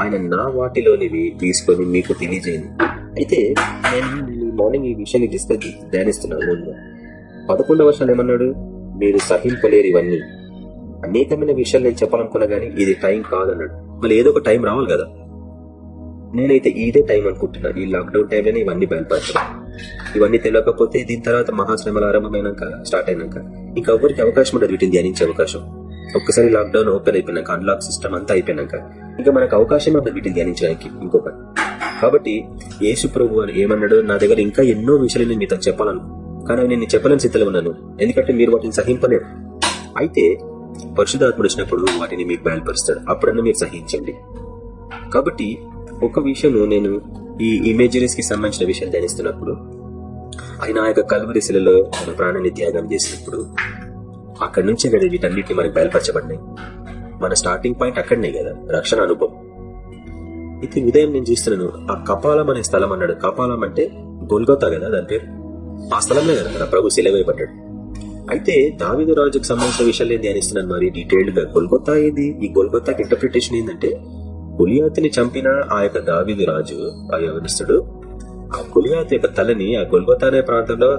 ఆయన నా వాటిలోనివి తీసుకొని మీకు తెలియజేయండి. అయితే నేను మార్నింగ్ ఈ విషయాన్ని డిస్కస్ ధ్యానిస్తున్నాను. పదకొండవ వర్షాలు ఏమన్నాడు? మీరు సహింపలేరు ఇవన్నీ. అనేకమైన విషయాలు నేను చెప్పాలనుకున్నా గానీ ఇది టైం కాదన్నాడు. మళ్ళీ ఏదో ఒక టైం రావాలి కదా. నేనైతే ఇదే టైం అనుకుంటున్నా. ఈ లాక్డౌన్ టైంలోనే ఇవన్నీ బయలుపరచాను ఇవన్నీ తెలియకపోతే దీని తర్వాత మహాశ్రమలు ఆరంభమైనాక స్టార్ట్ అయినాక ఇంకా ఎవరికి అవకాశం ఉండదు వీటిని ధ్యానించే అవకాశం. ఒక్కసారి లాక్డౌన్ ఓపెన్ అయిపోయినాక అన్లాక్ సిస్టమ్ అంతా అయిపోయినాక ఇంకా మనకు అవకాశం ఉండదు వీటిని ధ్యానించడానికి ఇంకొక. కాబట్టి యేసు ప్రభు అని ఏమన్నాడు నా దగ్గర ఇంకా ఎన్నో విషయాలు నేను మీతో చెప్పాలను. కానీ నేను చెప్పలేని స్థితిలో ఉన్నాను. ఎందుకంటే మీరు వాటిని సహింపలేరు. అయితే పరిశుధాత్ముడు వచ్చినప్పుడు వాటిని మీకు బయలుపరుస్తాడు. అప్పుడన్నా మీరు సహించండి. కాబట్టి ఒక విషయం నేను ఈ ఇమేజరీస్కి సంబంధించిన విషయాలు ధ్యానిస్తున్నప్పుడు ఆయన ఆ యొక్క కలువరి శిలలో తన ప్రాణాన్ని త్యాగం చేసినప్పుడు అక్కడి నుంచే కదా వీటన్నిటి మనకు బయలుపరచబడినాయి. మన స్టార్టింగ్ పాయింట్ అక్కడనే కదా రక్షణ అనుభవం. అయితే ఉదయం నేను చూస్తున్నాను ఆ కపాలం అనే స్థలం అన్నాడు. కపాలం అంటే గొల్గొతా కదా దాని పేరు? ఆ స్థలంలో కదా మన ప్రభు సెలవేయబడ్డాడు అయితే దావిదు రాజుకు సంబంధించిన విషయాలు ధ్యానిస్తున్నాను. మరి డీటెయిల్డ్గా గొల్గొతా ఏంది? ఈ గొల్గొతాకి ఇంటర్ప్రిటేషన్ ఏంటంటే గులియాతిని చంపిన ఆ యొక్క దావిది రాజు ఆ యవనస్తుడు ఆ గులియాత్ యొక్క తలని ఆ గొల్గొతా అనే ప్రాంతంలో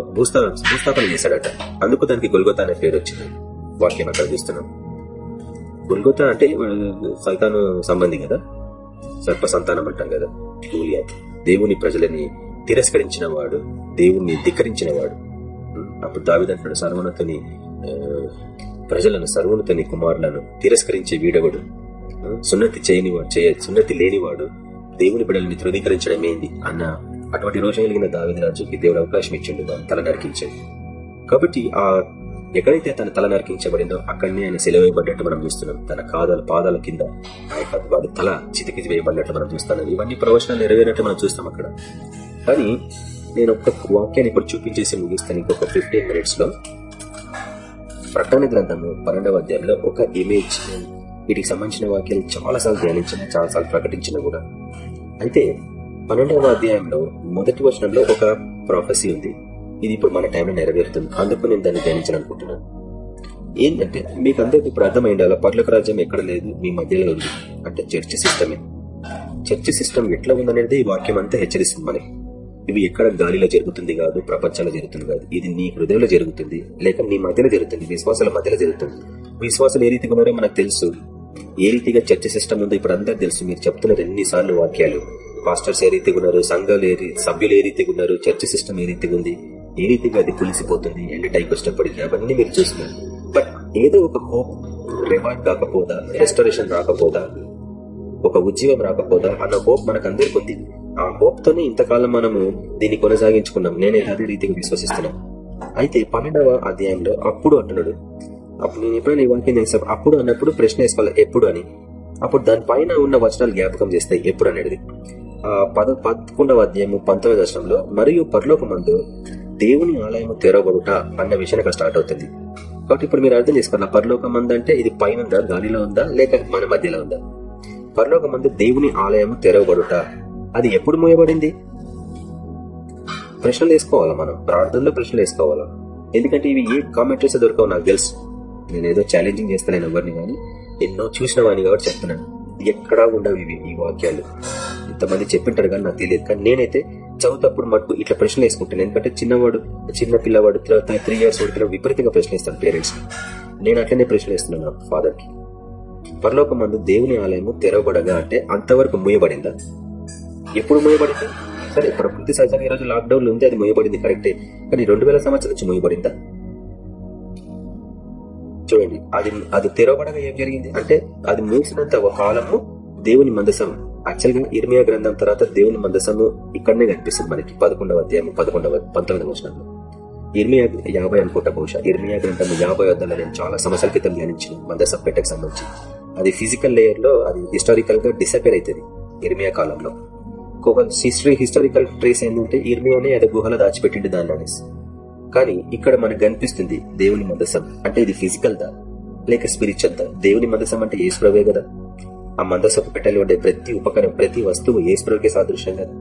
భూస్థాపన భూస్థాపన చేశాడట. అందుకు దానికి గొల్గొతా అనే పేరు వచ్చింది. వాక్యం అక్కడ చూస్తున్నాం. గొల్గొతా అంటే ఆ, సైతాను సంబంధి కదా? సర్ప సంతానం అంటాం కదా గూలియాత్. దేవుని ప్రజలని తిరస్కరించిన వాడు దేవుణ్ణి ధిక్కరించిన వాడు. అప్పుడు దావిదంటాడు సర్వోన్నతని ప్రజలను సర్వోన్నతని కుమారులను తిరస్కరించే వీడవడు? సున్నతి చేయనివాడు చేయ సున్నతి లేనివాడు దేవుని బిడ్డల్ని ధృవీకరించడం ఏంది? అన్న అటువంటి రోజు కలిగిన దావేది రాజుకి దేవుడు అవకాశం ఇచ్చిండు తల నరికించండి. కాబట్టి ఆ ఎక్కడైతే తన తల నరికించబడిందో అక్కడనే ఆయన సెలవేయబడ్డట్టు మనం చూస్తున్నాం. తన కాదాల పాదాల కింద వాడి తల చితికి వేయబడినట్టు మనం చూస్తున్నాం. ఇవన్నీ ప్రవచనాలు నెరవేరినట్టు మనం చూస్తాం అక్కడ. కానీ నేను ఒక వాక్యాన్ని ఇప్పుడు చూపించేసి ముగిస్తాను ఇంకొక ఫిఫ్టీన్ మినిట్స్లో. ప్రకటన గ్రంథము పన్నెండవ అధ్యాయంలో ఒక ఇమేజ్ వీటికి సంబంధించిన వాక్యాలు చాలా సార్లు ధ్యానించిన చాలా సార్లు ప్రకటించిన కూడా. అయితే పన్నెండవ అధ్యాయంలో మొదటి వచనంలో ఒక ప్రొఫెసీ ఉంది. ఇది ఇప్పుడు మన టైంలో నెరవేరుతుంది. అందుకు నేను దాన్ని ధ్యానించాలనుకుంటున్నాను. ఏంటంటే మీకు అందరికి ఇప్పుడు అర్థమైంది పర్లక రాజ్యం ఎక్కడ లేదు మీ మధ్యలో ఉంది అంటే చర్చ్ సిస్టమే చర్చ్ సిస్టమ్ ఎట్లా ఉందనేది ఈ వాక్యం అంతా హెచ్చరిస్తుంది మనకి. ఇవి ఎక్కడ గాలిలో జరుగుతుంది కాదు ప్రపంచంలో జరుగుతుంది కాదు. ఇది నీ హృదయంలో జరుగుతుంది లేక నీ మధ్యలో జరుగుతుంది విశ్వాసాల మధ్యలో జరుగుతుంది. విశ్వాసాలు ఏ రీతిగా ఉన్నారో మనకు తెలుసు. ఏ రీతిగా చర్చ సిస్టమ్ ఉందో ఇప్పుడు అందరు తెలుసు. మీరు చెప్తున్నారు ఎన్నిసార్లు వాక్యాలు. పాస్టర్స్ ఏ రీతిగా ఉన్నారు? సంఘాలు ఏ సభ్యులు ఏ రీతిగా ఉన్నారు? చర్చ సిస్టమ్ ఏ రీతిగా ఉంది? ఏ రీతిగా అది పులిసిపోతుంది ఎండ్ టైంకి వచ్చినప్పటికీ అవన్నీ మీరు చూస్తున్నారు. బట్ ఏదో ఒక హోప్ రివార్డ్ కాకపోదా? రెస్టరేషన్ రాకపోదా? ఒక ఉద్యమం రాకపోదా? అన్న హోప్ మనకు అందరికి ఉంది. ఆ హోప్ తోనే ఇంతకాలం మనము దీన్ని కొనసాగించుకున్నాం. నేనే అదే రీతిగా విశ్వసిస్తున్నాను. అయితే పన్నెండవ అధ్యాయంలో అప్పుడు అంటున్నాడు అప్పుడు నేను ఎప్పుడైనా ఈ వాక్యం చేసా అప్పుడు అన్నప్పుడు ప్రశ్న వేసుకోవాలి ఎప్పుడు అని. అప్పుడు దానిపైన ఉన్న వచనాలు జ్ఞాపకం చేస్తాయి ఎప్పుడు అనేది. పద పదకొండవ అధ్యాయము పంతొమ్మిది దశంలో మరియు పరలోకమందు దేవుని ఆలయము తెరవబడుట అన్న విషయం అక్కడ స్టార్ట్ అవుతుంది. కాబట్టి ఇప్పుడు మీరు అర్థం చేసుకోవాలి ఆ పరలోకం అంటే ఇది పైన ఉందా గాలిలో ఉందా లేక మన మధ్యలో ఉందా? పరలోకం మందు దేవుని ఆలయము తెరవబడుట అది ఎప్పుడు మూయబడింది? ప్రశ్నలు వేసుకోవాలా మనం? ప్రార్థనలో ప్రశ్నలు వేసుకోవాలా? ఎందుకంటే ఇవి ఏ కామెంటరీస్ దొరకవు నాకు తెలుసు. నేను ఏదో ఛాలెంజింగ్ చేస్తాను ఎవరిని కానీ ఎన్నో చూసిన వాడిని కాబట్టి చెప్తున్నాను. ఎక్కడా ఉండవు ఇవి ఈ వాక్యాలు. ఇంతమంది చెప్పింటారు కానీ నాకు తెలియదు. కానీ నేనైతే చదువుతప్పుడు మటుకు ఇట్లా ప్రశ్నలు వేసుకుంటాను. ఎందుకంటే చిన్నవాడు చిన్న పిల్లవాడు త్రీ ఇయర్స్ వాడికి విపరీతంగా ప్రశ్న ఇస్తాను పేరెంట్స్ నేను అట్లనే ప్రశ్నలు ఇస్తున్నాను నా ఫాదర్కి. పరలోక మందు దేవుని ఆలయము తెరవబడగా అంటే అంతవరకు మూయబడిందా? ఎప్పుడు మూయబడింది? సరే ప్రకృతి సహజంగా ఈ రోజు లాక్డౌన్ ఉంది అది మూయబడింది కరెక్టే కానీ రెండు వేల సంవత్సరాల నుంచి మూయబడిందా? చూడండి. అది అది తెరవబడగా ఏం జరిగింది? అంటే అది మూసినంత ఒక కాలము దేవుని మందసం యాక్చువల్గా ఇర్మియా గ్రంథం తర్వాత దేవుని మందసము ఇక్కడనే కనిపిస్తుంది మనకి. పదకొండవ అధ్యాయం పదకొండవ పంతొమ్మిదవ వచనంలో. ఇర్మియా యాభై అనుకుంటా బహుశా. ఇర్మియా గ్రంథం యాభై వద్దలో నేను చాలా సంవత్సరాల క్రితం ధ్యానించిన మందసం పెట్టకు సంబంధించి. అది ఫిజికల్ లేయర్లో అది హిస్టారికల్గా డిసపేర్ అవుతుంది ఇర్మియా కాలంలో. ఒక హిస్టరీ హిస్టారికల్ ట్రేస్ ఏంటంటే ఇర్మియానే అది గుహలో దాచిపెట్టింది దాన్ని అనేసి. కానీ ఇక్కడ మనకు కనిపిస్తుంది దేవుని మందసం. అంటే ఇది ఫిజికల్ దా? లేక స్పిరిచువల్ దా? దేవుని మందసం అంటే ఏసుప్రవే కదా? ఆ మందసపు పెట్టెలు ఉండే ప్రతి ఉపకరణం ప్రతి వస్తువు ఏసుప్రవకే సాదృశ్యం కదా?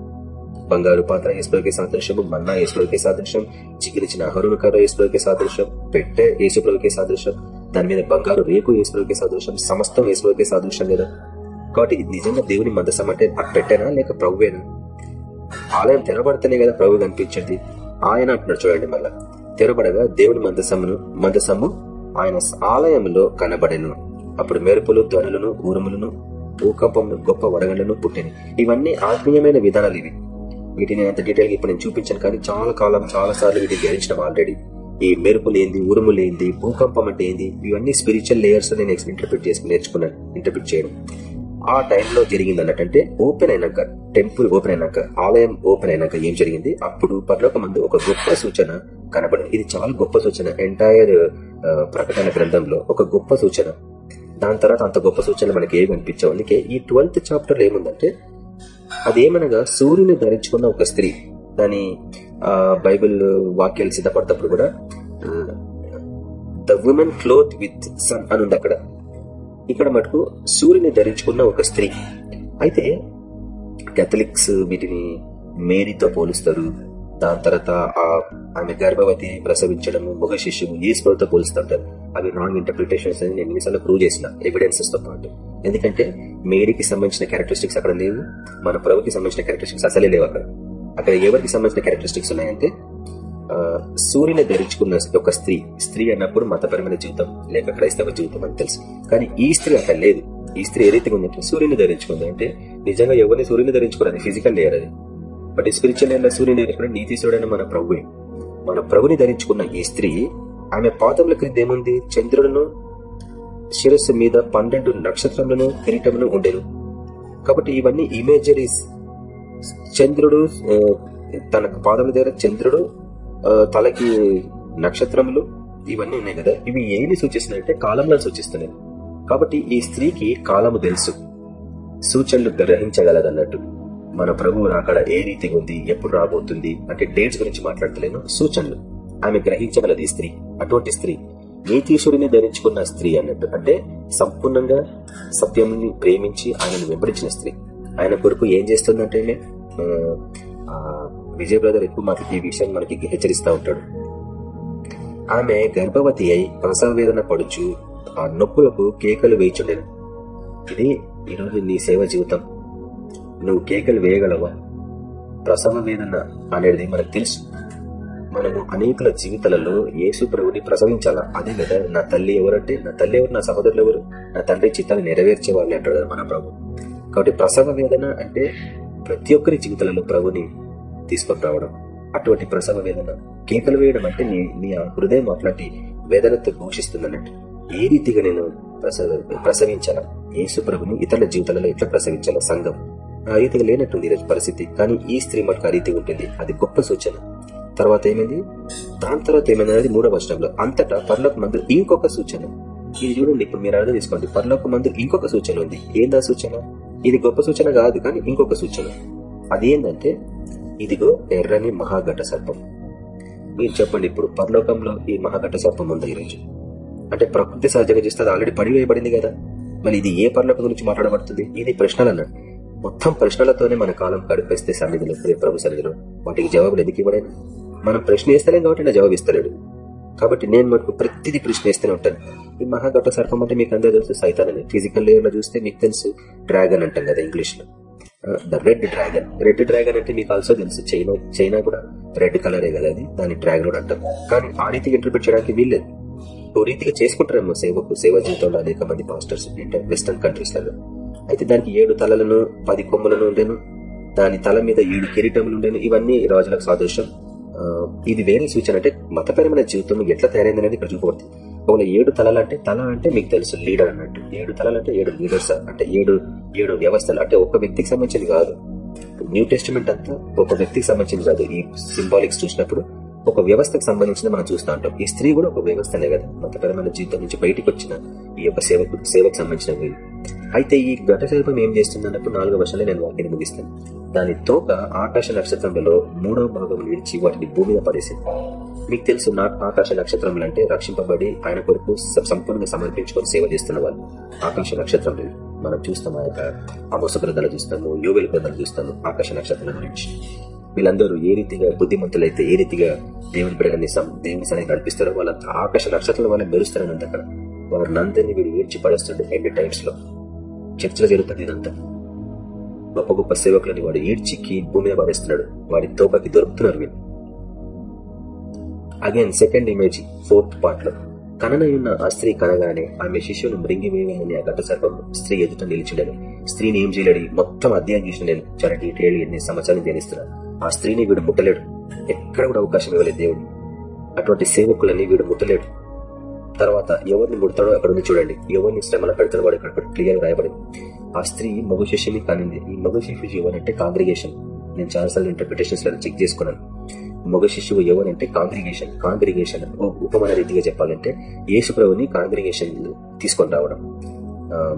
బంగారు పాత్ర ఏసుప్రవకే సాదృశ్యం మన్నా ఏసుప్రవకే సాదృశ్యం చిగిరిచిన అహరుణ కర్ర ఏసుప్రవకే సాదృశ్యం పెట్టె ఏసుప్రవకే సాదృశ్యం దాని మీద బంగారు రేకు ఏసుప్రవకే సాదృశ్యం సమస్తం ఏసుప్రవకే సాదృశ్యం కదా? కాబట్టి ఇది నిజంగా దేవుని మందసం అంటే ఆ పెట్టెనా లేక ప్రభువేనా? ఆలయం తెరబడితేనే కదా ప్రభు కనిపించింది ఆయన అంటున్నాడు చూడండి మళ్ళా తెరబడగా దేవుని మందసమును మందసము ఆయన ఆలయంలో కనబడెను. అప్పుడు మెరుపులు ధ్వనులను ఊరములను భూకంపములు గొప్ప వడగండ్లను పుట్టిన. ఇవన్నీ ఆత్మీయమైన విధానాలు ఇవి. వీటిని అంత డీటెయిల్ ఇప్పుడు నేను చూపించాను కానీ చాలా కాలం చాలా సార్లు వీటిని గ్రహించడం ఆల్రెడీ. ఈ మెరుపులు ఏంది ఉరుములు ఏంది భూకంపం అంటే ఏంది? ఇవన్నీ స్పిరిచువల్ లేయర్స్ నేను ఇంటర్ప్రిట్ చేసుకుని నేర్చుకున్నాను ఇంటర్ప్రిట్ చేయడం. ఆ టైంలో జరిగింది అన్నట్టంటే ఓపెన్ అయినాక టెంపుల్ ఓపెన్ అయినాక ఆలయం ఓపెన్ అయినాక ఏం జరిగింది? అప్పుడు పర్లోక మందు ఒక గొప్ప సూచన కనబడింది. ఇది చాలా గొప్ప సూచన. ఎంటైర్ ప్రకటన గ్రంథంలో ఒక గొప్ప సూచన. దాని తర్వాత అంత గొప్ప సూచనలు మనకి ఏమి అనిపించావు. అందుకే ఈ ట్వెల్త్ చాప్టర్ ఏముందంటే అదేమనగా సూర్యుని ధరించుకున్న ఒక స్త్రీ దాని బైబిల్ వాక్యాలు సిద్ధపడేటప్పుడు కూడా the women cloth with sun అని ఉంది అక్కడ. ఇక్కడ మటుకు సూర్యుని ధరించుకున్న ఒక స్త్రీ. అయితే కెథలిక్స్ వీటిని మేరీతో పోలుస్తారు. దాని తర్వాత ఆ ఆమె గర్భవతి ప్రసవించడము మగ శిష్యువు ఈ స్పృహతో పోలుస్తుంటారు. అవి రాంగ్ ఇంటర్ప్రిటేషన్స్ అని నేను ఎన్నిసార్లు ప్రూవ్ చేసిన ఎవిడెన్సెస్తో పాటు. ఎందుకంటే మేరీకి సంబంధించిన క్యారెక్టరిస్టిక్స్ అక్కడ లేవు. మన ప్రభుకి సంబంధించిన క్యారెక్టరిస్టిక్స్ అసలే లేవు అక్కడ. అక్కడ ఎవరికి సంబంధించిన క్యారెక్టరిస్టిక్స్ ఉన్నాయంటే సూర్యుని ధరించుకున్న ఒక స్త్రీ స్త్రీ అన్నప్పుడు మతపరమైన జీవితం లేక క్రైస్తవ జీవితం అని తెలుసు. కానీ ఈ స్త్రీ అక్కడ లేదు. ఈ స్త్రీ ఏదైతే ఉందంటే సూర్యుని ధరించుకుంది. అంటే నిజంగా ఎవరిని సూర్యుని ధరించుకోరు? ఫిజికల్ లేయర్ అది. బట్ స్పిరిచువల్ లేయర్ సూర్యుని ధరించుకున్న నీతిశుడైన మన ప్రభువే మన ప్రభుని ధరించుకున్న ఈ స్త్రీ ఆమె పాదముల క్రింద ఏముంది? చంద్రుడును శిరస్సు మీద పన్నెండు నక్షత్రములను కిరీటమును ఉండేను. కాబట్టి ఇవన్నీ ఇమేజరీస్ చంద్రుడు తన పాదముల దగ్గర చంద్రుడు తలకి నక్షత్రములు ఇవన్నీ ఉన్నాయి కదా. ఇవి ఏమి సూచిస్తున్నాయంటే కాలంలో సూచిస్తున్నాయి. కాబట్టి ఈ స్త్రీకి కాలము తెలుసు. సూచనలు గ్రహించగలదన్నట్టు. మన ప్రభువు అక్కడ ఏ రీతిగా ఉంది? ఎప్పుడు రాబోతుంది? అంటే డేట్స్ గురించి మాట్లాడతలేను. సూచనలు. ఆమె గ్రహించగలదు ఈ స్త్రీ. అటువంటి స్త్రీ. నీతీశ్వరుని ధరించుకున్న స్త్రీ అన్నట్టు. అంటే సంపూర్ణంగా సత్యంని ప్రేమించి ఆయనను వెంబడించిన స్త్రీ. ఆయన కొరకు ఏం చేస్తుందంటే విజయ్ బ్రదర్ ఎక్కువ మాకు ఈ విషయం మనకి హెచ్చరిస్తూ ఉంటాడు. ఆమె గర్భవతి అయి ప్రసవ వేదన పడుచు ఆ నొప్పులకు కేకలు వేయిచుండేను. ఇది ఈరోజు నీ సేవ జీవితం. నువ్వు కేకలు వేయగలవా? ప్రసవ వేదన అనేది మనకు తెలుసు. మనము అనేకుల జీవితాలలో యేసు ప్రభుని ప్రసవించాలా? అదే కదా నా తల్లి ఎవరంటే నా తల్లి ఎవరు నా సహోదరులు ఎవరు? నా తండ్రి చిత్తాన్ని నెరవేర్చే వాళ్ళు అంటాడు మన ప్రభు. కాబట్టి ప్రసవ వేదన అంటే ప్రతి ఒక్కరి జీవితాలలో ప్రభుని తీసుకొని రావడం అటువంటి ప్రసవ వేదన కేకలు వేయడం అంటే నీ నీ హృదయం అట్లాంటి వేదనతో ఘోషిస్తుందన్నట్టు ఏ రీతిగా నేను ప్రసవ ప్రసవించాలా? యేసు ప్రభుని ఇతరుల జీవితాలలో ఎట్లా ప్రసవించాలా సంఘం. ఆ రీతిగా లేనట్టుంది ఈరోజు పరిస్థితి. కానీ ఈ స్త్రీ మటుకు ఆ రీతిగా ఉంటుంది. అది గొప్ప సూచన. తర్వాత ఏమైంది? దాని తర్వాత ఏమైంది అనేది మూడవ వచనంలో. అంతటా పర్లోక మందు ఇంకొక సూచన. ఇది చూడండి ఇప్పుడు మీరు అర్థం తీసుకోండి పర్లోక మందు ఇంకొక సూచన ఉంది. ఏందా సూచన? ఇది గొప్ప సూచన కాదు కానీ ఇంకొక సూచన. అది ఏంటంటే ఇదిగో ఎర్రని మహాఘట సర్పం. మీరు చెప్పండి ఇప్పుడు పరలోకంలో ఈ మహాఘట సర్పం ఉంది ఈరోజు? అంటే ప్రకృతి సహజంగా చూస్తే అది ఆల్రెడీ పడివేయబడింది కదా. మరి ఇది ఏ పరలోకం గురించి మాట్లాడబడుతుంది? ఇది ప్రశ్నలు అన్నాడు మొత్తం ప్రశ్నలతోనే మన కాలం గడిపేస్తే సన్నిధిలో ప్రభు సన్నిధిలో వాటికి జవాబులు ఎందుకు ఇవ్వడైనా మనం ప్రశ్న వేస్తలేం కాబట్టి నా జవాబు ఇస్తలేడు. కాబట్టి నేను మనకు ప్రతిదీ ప్రశ్న వేస్తూనే ఉంటాను. ఈ మహాఘట సర్పం అంటే మీకు అందరూ తెలుసు సైతాన్ అని ఫిజికల్ లేయర్లో చూస్తే మీకు తెలుసు డ్రాగన్ అంటాం కదా ఇంగ్లీష్లో the red dragon red dragon అంటే మీకు ఆల్సో తెలుసు. చైనా చైనా కూడా రెడ్ కలరే కదా అది. దాని డ్రాగన్ అంటాం కానీ ఆ రీతికి ఇంటర్ప్రిట్ చేయడానికి వీల్లేదు ఓ రీతిగా చేసుకుంటారేమో సేవకు సేవ జీవితంలో అనేక మంది మాస్టర్స్ వెస్టర్న్ కంట్రీస్లలో. అయితే దానికి ఏడు తలలను పది కొమ్ములను ఉండేను. దాని తల మీద ఏడు కిరీటములు ఉండేను. ఇవన్నీ రాజులకు సాదృశ్యం. Uh, ఇది వేరే సూచన. అంటే మతపరమైన జీవితం ఎట్లా తయారైందనేది ఇక్కడ చూపబడుతుంది ఒకవేళ ఏడు తలలు అంటే తల అంటే మీకు తెలుసు లీడర్ అన్నట్టు. ఏడు తలలు అంటే ఏడు లీడర్స్ అంటే ఏడు ఏడు వ్యవస్థలు. అంటే ఒక వ్యక్తికి సంబంధించింది కాదు. న్యూ టెస్టిమెంట్ అంతా ఒక వ్యక్తికి సంబంధించింది కాదు. ఈ సింబాలిక్స్ చూసినప్పుడు ఒక వ్యవస్థకు సంబంధించిన మనం చూస్తూ ఉంటాం. ఈ స్త్రీ కూడా ఒక వ్యవస్థనే కదా. మతపరమైన జీవితం నుంచి బయటికి వచ్చిన ఈ యొక్క సేవకు సేవకు సంబంధించిన వీళ్ళు అయితే ఈ ఘట శిల్పం ఏం చేస్తుంది అన్నప్పుడు నాలుగో వర్షాలే నేను వాటిని ముగిస్తాను. దాని తోక ఆకాశ నక్షత్రంలో మూడో భాగం విడిచి వాటిని భూమిలో పడేసింది. మీకు తెలుసు నా ఆకాశ నక్షత్రములు అంటే రక్షింపబడి ఆయన కొరకు సంపూర్ణంగా సమర్పించుకొని సేవ చేస్తున్న వాళ్ళు. ఆకాశ నక్షత్రములు మనం చూస్తాం ఆ యొక్క అమోస గ్రంథాలు చూస్తాము యోగుల గ్రంథాలు చూస్తాము ఆకాశ నక్షత్రాల గురించి. వీళ్ళందరూ ఏ రీతిగా బుద్ధిమంతులైతే ఏ రీతిగా దేవుని బిడ్డని దేవుని సన్ని కనిపిస్తారో వాళ్ళంతా ఆకాశ నక్షత్రాల వల్ల మెరుస్తారని ఉంది అక్కడ. వారిని అందరినీ వీడు ఏడ్చి పడేస్తుండే ఎండ్ టైమ్స్లో. చర్చలు జరుగుతుంది ఇదంతా. గొప్ప గొప్ప సేవకులని వాడు ఈడ్చికి భూమి మీద పడేస్తున్నాడు వాడి తోకకి దొరుకుతున్నారు వీళ్ళు. అగైన్ సెకండ్ ఇమేజ్ ఫోర్త్ పార్ట్లో. కననయున్న ఆ స్త్రీ కనగానే ఆమె శిష్యులు మృంగివేయమని ఆ ఘట సర్పం స్త్రీ ఎదుట నిలిచిండను స్త్రీని ఏం చేయలేడు మొత్తం అధ్యయనం చేసిన నేను చాలా డీటెయిల్ ఎన్ని సంవత్సరాలు ధ్యానిస్తున్నా ఆ స్త్రీని వీడు ముట్టలేడు. ఎక్కడ కూడా అవకాశం ఇవ్వలేదు దేవుడు. అటువంటి సేవకులని వీడు ముట్టలేడు. తర్వాత ఎవరిని ముడతాడో అక్కడ ఉంది చూడండి. ఎవరిని శ్రమల పెడతాడో వాడు ఇక్కడ క్లియర్ రాయబడింది. ఆ స్త్రీ మగ శిష్యుని కానింది. ఈ మగ శిష్యు ఎవరంటే కాంగ్రిగేషన్ నేను చాలాసార్లు ఇంటర్ప్రిటేషన్స్లో చెక్ చేసుకున్నాను. మగ శిష్యువు ఎవరంటే కాంగ్రిగేషన్. కాంగ్రిగేషన్ ఉపమాన రీతిగా చెప్పాలంటే యేసుప్రభుని కాంగ్రిగేషన్ తీసుకొని రావడం.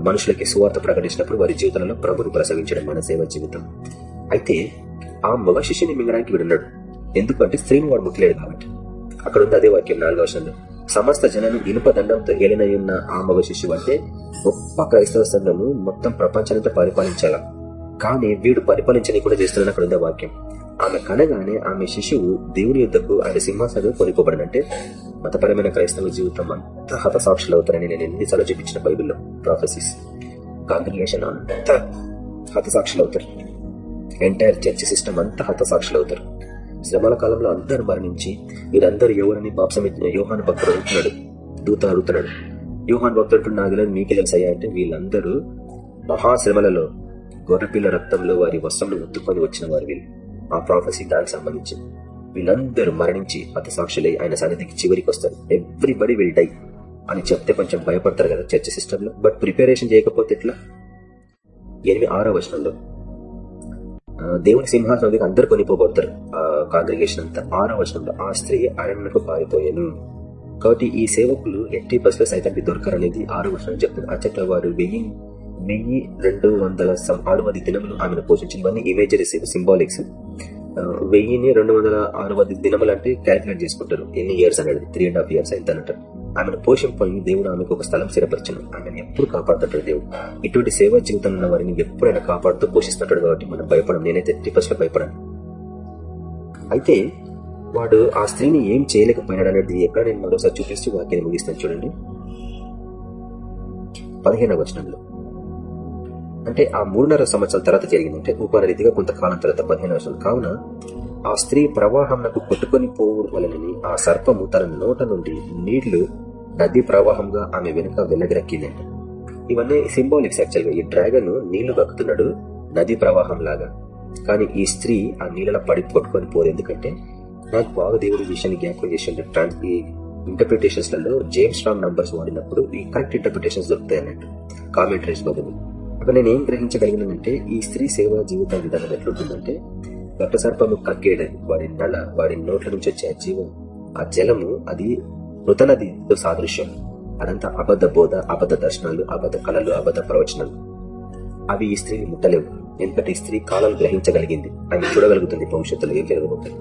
మనుషులకి సువార్త ప్రకటించినప్పుడు వారి జీవితంలో ప్రభుని ప్రసవించడం మన సేవ జీవితం. అయితే ఆ మగ శిష్యుని మింగడానికి వీడున్నాడు. ఎందుకంటే స్త్రీని వాడు ముట్టలేడు కాబట్టి. అక్కడ ఉంది అదే వాక్యం నాలుగవ వర్షంలో సమస్త జనాన్ని ఇనుప దండంతో ఏలినై ఉన్న ఆ మగ శిష్యువు అంటే గొప్ప క్రైస్తవ సంఘము మొత్తం ప్రపంచానంతా పరిపాలించాల? కానీ వీడు పరిపాలించని కూడా చేస్తున్నాడు అక్కడ ఉంది వాక్యం. ఆమె కనగానే ఆమె శిశువు దేవుని యుద్ధకు ఆయన సింహాసనం కొనిపోబడనంటే మతపరమైన క్రైస్తవ జీవితం అంతా హతసాక్షులు అవుతారని నేను ఎన్నిసార్లు చూపించిన బైబిల్లో ప్రాఫెసిస్ కాంగ్రిగేషన్ అంతా హతసాక్షులు అవుతారు ఎంటైర్ చర్చ్ సిస్టమ్ అంతా హతసాక్షులు అవుతారు శ్రమల కాలంలో అందరు మరణించి వీరందరూ ఎవరని బాప్సం యోహాన్ భక్తుడు అడుగుతున్నాడు దూత అడుగుతున్నాడు. యోహాన్ భక్తుడు నాకు తెలియదు మీకే తెలుసయ్యా? అంటే వీళ్ళందరూ మహాశ్రమలలో గొర్రెపిల్ల రక్తంలో వారి వస్త్రంలో ఉత్తుకొని వచ్చిన వారు వీళ్ళు. ఆ ప్రాఫెసీ దానికి సంబంధించింది వీళ్ళందరూ మరణించి హతసాక్షులై ఆయన సన్నిధికి చివరికి వస్తారు ఎవ్రీబడి విల్ డై అని చెప్తే కొంచెం భయపడతారు కదా చర్చ సిస్టమ్లో బట్ ప్రిపరేషన్ చేయకపోతే ఎట్లా? ఎనిమిది ఆరో వచనంలో. దేవుని సింహాసనం దగ్గర అందరు కొనిపోబడతారు. ఆ కాంగ్రిగేషన్ అంతా. ఆరో వచనంలో ఆ స్త్రీ అరణ్యకు పారిపోయాను. కాబట్టి ఈ సేవకులు ఎట్టి బస్సులో సైతానికి దొరకరనేది ఆరో వచనం చెప్తుంది. అచ్చట వారు వెయ్యి వెయ్యి రెండు వందల సం- దినములు ఆమెను పోషించినవన్నీ ఇమేజరీ సింబాలిక్స్ వెయ్యిని రెండు వందల అరవది దినములు అంటే క్యాలిక్యులేట్ చేసుకుంటారు. ఎన్ని ఇయర్స్ అనేది? త్రీ అండ్ హాఫ్ ఇయర్స్ అయితే అంటారు? ఆమెను పోషింపని దేవుడు ఆమెకు ఒక స్థలం స్థిరపరిచను ఆమెను ఎప్పుడు కాపాడుతుంటాడు దేవుడు? ఇటువంటి సేవా జీవితం ఉన్న వారిని ఎప్పుడైనా కాపాడుతూ పోషిస్తుంటాడు కాబట్టి మనం భయపడం నేనైతే ఎట్టి ఫస్ట్ భయపడాను. అయితే వాడు ఆ స్త్రీని ఏం చేయలేకపోయినాడు అనేది ఎక్కడ నేను మరోసారి చూపిస్తూ వాక్యాన్ని ముగిస్తాను చూడండి. పదిహేనవ వచనంలో. అంటే ఆ మూడున్నర సంవత్సరాల తర్వాత జరిగిందంటే ఉపన రీతిగా కొంతకాలం తర్వాత పదిహేను వర్షాలు కావున ఆ స్త్రీ ప్రవాహంకు కొట్టుకొని పోవు వలనని ఆ సర్పము తన నోట నుండి నీళ్ళు నది ప్రవాహంగా ఆమె వెనుక వెళ్ళగరక్కిందంట ఇవన్నీ సింబాలిక్స్ యాక్చువల్గా. ఈ డ్రాగన్ నీళ్ళు గక్కుతున్నాడు నది ప్రవాహం లాగా కానీ ఈ స్త్రీ ఆ నీళ్ళలో పడి కొట్టుకొని పోదు. ఎందుకంటే నాకు బాగా దేవుడి విషయాన్ని జ్ఞాపకం చేసిండే ఈ ఇంటర్ప్రిటేషన్స్లలో జేమ్స్ రాంగ్ నంబర్స్ వాడినప్పుడు ఈ కరెక్ట్ ఇంటర్ప్రిటేషన్స్ దొరుకుతాయి అన్నట్టు కామెంటరీస్ బదులు. అక్కడ నేను ఏం గ్రహించగలిగినానంటే ఈ స్త్రీ సేవా జీవిత విధానం ఎట్లుంటుందంటే ఘట సర్పము కక్కేయడం వాడి నల వాడి నోట్ల నుంచి వచ్చే జీవం ఆ జలము అది మృత నదితో సాదృశ్యం. అదంతా అబద్ధ బోధ అబద్ధ దర్శనాలు అబద్ధ కళలు అబద్ధ ప్రవచనాలు. అవి ఈ స్త్రీని ముట్టలేవు. ఎందుకంటే ఈ స్త్రీ కాలం గ్రహించగలిగింది. ఆమె చూడగలుగుతుంది భవిష్యత్తులో ఏం జరగబోతుంది.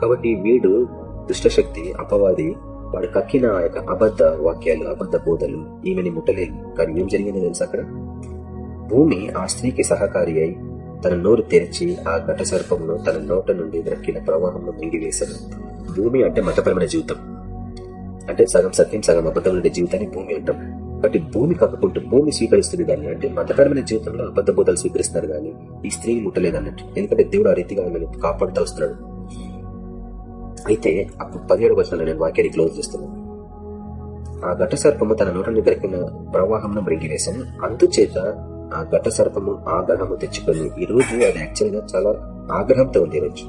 కాబట్టి వీడు దుష్టశక్తి అపవాది వాడు కక్కిన ఆ యొక్క అబద్ధ వాక్యాలు అబద్ధ బోధలు ఈమెని ముట్టలేదు కానీ ఏం జరిగిందో తెలుసు అక్కడ? భూమి ఆ స్త్రీకి సహకారి అయి తన నోరు తెరిచి ఆ ఘట తన నోట నుండి ద్రక్కిన ప్రవాహంలో మింగివేశాడు. భూమి అంటే మతపరమైన జీవితం. అంటే సగం సత్యం సగం అబద్ధం ఉండే జీవితాన్ని భూమి అంటాం. కాబట్టి భూమి కక్కుకుంటూ భూమి స్వీకరిస్తుంది దాన్ని. అంటే మతపరమైన జీవితంలో అబద్ధ బోధలు స్వీకరిస్తున్నారు కానీ ఈ స్త్రీని ముట్టలేదు అన్నట్టు ఎందుకంటే దేవుడు ఆ రీతిగా ఆమెను కాపాడుతూ వస్తున్నాడు. అయితే అప్పుడు పదిహేడు వర్షాలు నేను వాక్యాన్ని క్లోజ్ చేస్తున్నాను. ఆ ఘట సర్పము తన నోటను దొరికిన ప్రవాహంలో మృంగివేశాను. అందుచేత ఆ ఘట సర్పము ఆగ్రహము తెచ్చుకొని ఈ రోజు అది యాక్చువల్గా చాలా ఆగ్రహంతో ఉంది ఈరోజు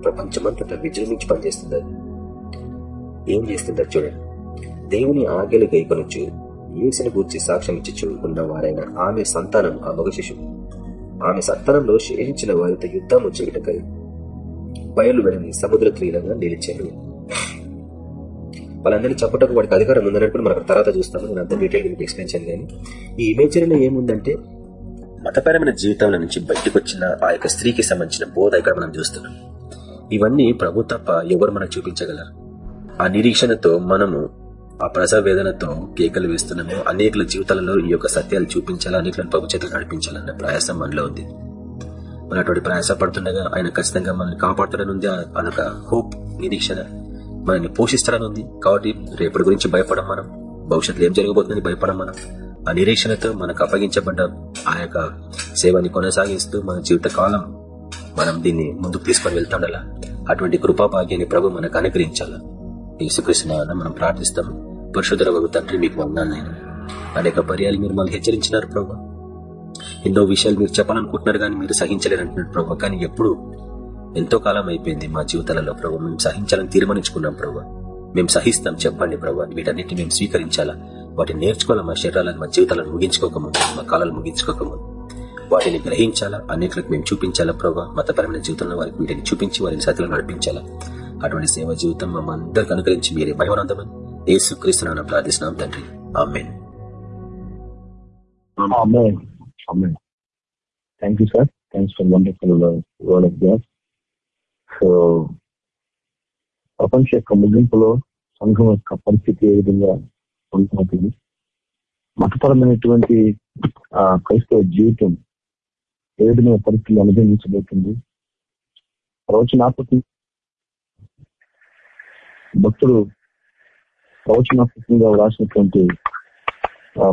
ప్రపంచమంతటా విజృంభించి పనిచేస్తుంది అది ఏం చేస్తుందో చూడండి. దేవుని ఆజ్ఞలు గైకొనొచ్చు ఈడ్చిని గూర్చి సాక్ష్యం ఇచ్చి ఉన్న వారైన ఆమె సంతానం ఆ మగ శిశువు. ఆమె సంతానంలో శేషించిన వారితో యుద్ధము చేయటకై బయలు వెళ్ళని సముద్ర తీరంగా నిలిచాను. వాళ్ళందరినీ చెప్పటకు వాడికి అధికారం ఉందన్నట్టు మనం తర్వాత చూస్తాము. నేను అంత డీటెయిల్ మీకు ఎక్స్ప్లెయిన్ చేయను కానీ ఈ ఇమేజరీలో ఏముందంటే మతపరమైన జీవితంలో నుంచి బయటకు వచ్చిన ఆ యొక్క స్త్రీకి సంబంధించిన బోధ ఇక్కడ మనం చూస్తున్నాం. ఇవన్నీ ప్రభు తప్ప ఎవరు మనకు చూపించగలరు? ఆ నిరీక్షణతో మనము ఆ ప్రసవ వేదనతో కేకలు వేస్తున్నాము. అనేకల జీవితాలలో ఈ యొక్క సత్యాలు చూపించాలా? అనేకలను ప్రభు చేతులు నడిపించాలన్న ప్రయాసం మనలో ఉంది. మన అటువంటి ప్రయాస పడుతుండగా ఆయన ఖచ్చితంగా మనల్ని కాపాడుతాడని ఉంది. అదొక హోప్ నిరీక్షణ. మనల్ని పోషిస్తారనుంది. కాబట్టి రేపటి గురించి భయపడం మనం. భవిష్యత్తులో ఏం జరగబోతుందని భయపడం మనం. ఆ నిరీక్షణతో మనకు అప్పగించబడ్డ ఆ యొక్క సేవని కొనసాగిస్తూ మన జీవిత కాలం మనం దీన్ని ముందుకు తీసుకొని వెళ్తాడలా? అటువంటి కృపాభాగ్యాన్ని ప్రభు మనకు అనుగ్రహించాల? యేసుకృష్ణ మనం ప్రార్థిస్తాం. పరశుధర తండ్రి మీకు వందాలు నేను అనేక పర్యాలు మీరు మళ్ళీ హెచ్చరించినారు ప్రభు. ఎన్నో విషయాలు మీరు చెప్పాలనుకుంటున్నారు కానీ మీరు సహించలేరు అంటున్నారు ప్రభు. కానీ ఎప్పుడు ఎంతో కాలం అయిపోయింది మా జీవితాలలో ప్రభు. మేము సహించాలని తీర్మానించుకున్నాం ప్రభు. మేము సహిస్తాం చెప్పండి ప్రభు. వీటన్నిటిని మేము స్వీకరించాలా? వాటిని నేర్చుకోవాలా మా శరీరాలను మా జీవితాలను ముగించుకోకముందు మా కాలాలు ముగించుకోకముందు వాటిని గ్రహించాలా? అన్నింటికి మేము చూపించాలా ప్రభు? మతపరమైన జీవితంలో వారికి వీటిని చూపించి వారిని సతిలో నడిపించాలా? అటువంటి సేవ జీవితం మా అందరికి అనుగ్రహించి మీరే భయవనందమని ఏసుక్రీస్తున్నాను ప్రార్థిస్తున్నాం తండ్రి. Amen.
Thank you sir thanks for wonderful word word of God. ప్రపంచ యొక్క ముగింపులో సంఘం యొక్క పరిస్థితి ఏ విధంగా ఉంటున్నది మతపరమైనటువంటి క్రైస్తవ జీవితం ఏ విధమైన పరిస్థితులు అనుభవించబోతుంది? ప్రవచనాత్మక భక్తుడు ప్రవచనాత్మకంగా రాసినటువంటి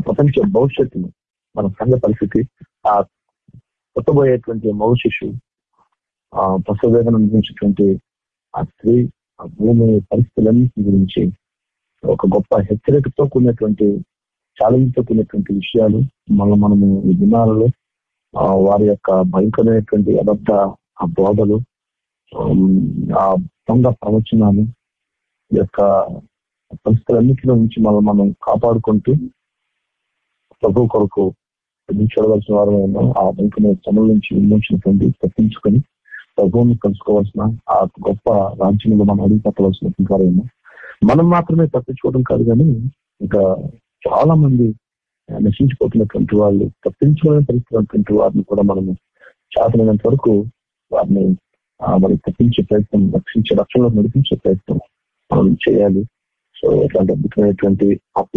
ప్రపంచ భవిష్యత్తును మన సంఘ పరిస్థితి ఆ కొత్తబోయేటువంటి మౌశిషు ఆ పశువేదన అనుభవించినటువంటి ఆ స్త్రీ ఆ భూమి పరిస్థితులన్నింటి గురించి ఒక గొప్ప హెచ్చరికతో కూడినటువంటి ఛాలెంజ్తో కూడినటువంటి విషయాలు మళ్ళీ మనము ఈ దినాలలో వారి యొక్క భయంకరమైనటువంటి అబద్ధ ఆ బోధలు ఆ దొంగ ప్రవచనాలు యొక్క పరిస్థితులన్నింటిలో నుంచి మనం మనం కాపాడుకుంటూ ప్రభు కొరకు చూడవలసిన వారు ఆ భయంకరమైన శ్రమల నుంచి విమోచించండి తప్పించుకొని ప్రభువుని కలుసుకోవాల్సిన ఆ గొప్ప రాజ్యంలో మనం అడిగి పెట్టవలసిన కార్యము. మనం మాత్రమే తప్పించుకోవడం కాదు కానీ ఇంకా చాలా మంది నశించిపోతున్నటువంటి వాళ్ళు తప్పించుకోవాలని పరిస్థితున్నటువంటి వారిని కూడా మనము చేతనంత వరకు వారిని మరి తప్పించే ప్రయత్నం రక్షించే రక్షణలో నడిపించే ప్రయత్నం మనం చేయాలి. సో ఇట్లాంటి అద్భుతమైనటువంటి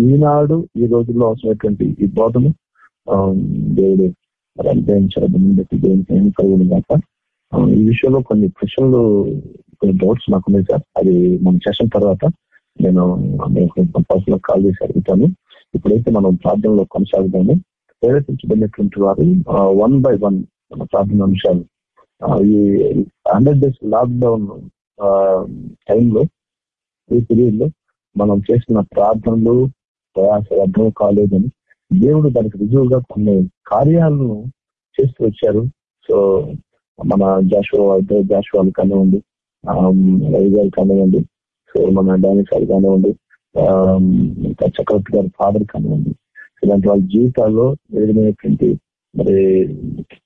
ఈనాడు ఈ రోజుల్లో అవసరమైనటువంటి ఈ బోధను దేవుడు మరి అనుగ్రహించాలని బట్టి దేవునికి ఏమి కలుగును కాక ఈ విషయంలో కొన్ని ప్రశ్నలు కొన్ని డౌట్స్ నాకు ఉన్నాయి సార్. అది మనం చేసిన తర్వాత నేను పర్సనల్ కాల్ చేసి అడుగుతాను. ఇప్పుడైతే మనం ప్రార్థనలో కొనసాగుతాము ప్రేరేపించబడినటువంటి వారు వన్ బై వన్ మన ప్రార్థన అంశాలు ఈ హండ్రెడ్ డేస్ లాక్డౌన్ టైంలో ఈ పీరియడ్లో మనం చేసిన ప్రార్థనలు ప్రయాస అర్థం కాలేదని దేవుడు దానికి రుజువుగా కొన్ని కార్యాలను చేస్తూ వచ్చారు. సో మన జాషువా అయితే జాషువాలు కానివ్వండి రవి కానివ్వండి సో మన డానిస్ గారు కానివ్వండి చక్రవర్తి గారి ఫాదర్ కానివ్వండి ఇలాంటి వాళ్ళ జీవితాల్లో విధమైనటువంటి మరి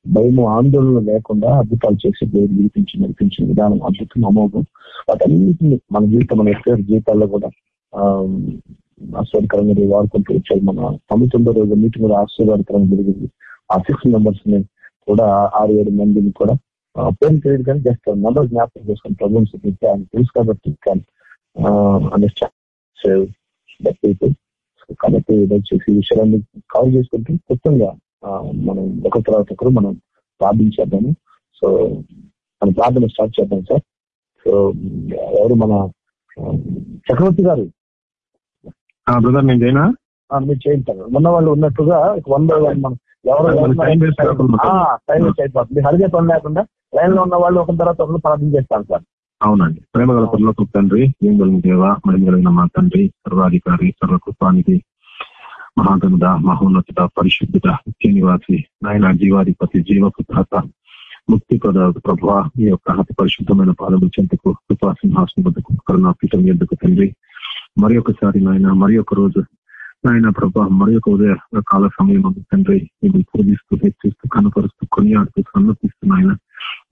భయము ఆందోళన లేకుండా అద్భుతాలు చేసి దేవుడు వినిపించి నడిపించిన విధానం అద్భుతం అమోఘం వాటన్నిటిని మన జీవితం మన ఎక్కడ జీవితాల్లో కూడా ఆశ్చర్యకరంగా వాడుకుంటూ వచ్చారు. మన తొమ్మిది రోజు మీటింగ్ కూడా ఆశీర్వాదకరంగా జరిగింది. ఆ సిక్స్ మెంబర్స్ని కూడా ఆరు ఏడు మందిని కూడా పేరు తెలియదు కానీ జస్ట్ నెంబర్ జ్ఞాపకం చేసుకుని ప్రాబ్లమ్స్ ఆయన తెలుసు కాబట్టి అండర్స్టాండ్ కాబట్టి వచ్చేసి ఈ విషయాన్ని కవర్ చేసుకుంటూ క్లుప్తంగా మనం ఒక తర్వాత ఒకరు మనం ప్రార్థించేద్దాము సో మన ప్రార్థన స్టార్ట్ చేద్దాం సార్. సో ఎవరు మన చక్రవర్తి గారు?
బ్రదర్ నేను చేయనా
మీరు చేయించారు ఉన్న వాళ్ళు ఉన్నట్టుగా వన్ బై వన్ మనం ఎవరు టైం వేస్ట్ అయిపోతుంది. హరిగే పని లేకుండా లైన్లో ఉన్న వాళ్ళు ఒక తర్వాత ఒకరు ప్రార్థన చేస్తాను సార్.
అవునండి. ప్రేమ గల పనులకు తండ్రి ఏం కలిగిన దేవ మరి కలిగిన మా తండ్రి సర్వాధికారి సర్వకృపానికి మహాగనుడ మహోన్నత పరిశుద్ధత ముఖ్య నివాసి నాయన జీవాధిపతి జీవపుత్రత ముక్తి ప్రద ప్రభు ఈ యొక్క అతి పరిశుద్ధమైన పాదముల చెంతకు కృపా సింహాసనం వద్దకు కరుణాపీఠం ఎందుకు తండ్రి? మరి ఒకసారి నాయన మరి ఒక రోజు నాయన ప్రభా మరి యొక్క ఉదయ కాల సమయం ఉంది తండ్రి. మిమ్మల్ని పూజిస్తూ హెచ్చిస్తూ కనపరుస్తూ కొనియాడుతూ సన్నతిస్తూ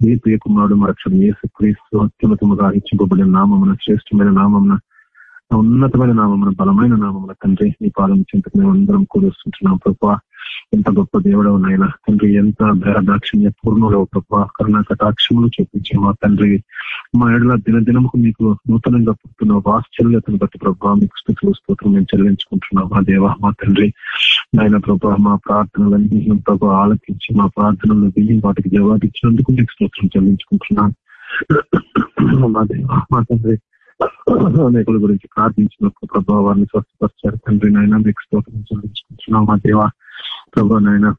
మీ ఏ ప్రియ కుమారుడు మరక్షణ ఏసు క్రీస్తు అత్యున్నతముగా హెచ్చింపబడిన నామమున శ్రేష్టమైన నామమున ఉన్నతమైన నామమున బలమైన నామమున తండ్రి నీ పాదం చింతకు మేము అందరం కూడా ప్రభావ ప్రభా. ఎంత గొప్ప దేవుడవు నాయన. తండ్రి ఎంత దాక్షిణ్య పూర్ణుడవు ప్రభా. కరుణ కటాక్షములు చూపించి మా తండ్రి. మా ఏడల దినదినముకు మీకు నూతనంగా పుట్టిన వాత్సల్యతను బట్టి ప్రభా మీకు స్థితులు స్తోత్రం మేము చెల్లించుకుంటున్నాం మా దేవ మా తండ్రి. నాయన ప్రభా మా ప్రార్థనలన్నీ ప్రభా ఆలకించి మా ప్రార్థనలు విని వాటికి జవాబిచ్చినందుకు మీకు స్తోత్రం చెల్లించుకుంటున్నాం. మా దేవ మా తండ్రి. అనేకుల గురించి ప్రార్థించినప్పుడు ప్రభావ వారిని స్వస్థపరిచారు తండ్రి నాయన మీకు స్తోత్రం చెల్లించుకుంటున్నాం. మా దేవ ప్రభా నాయన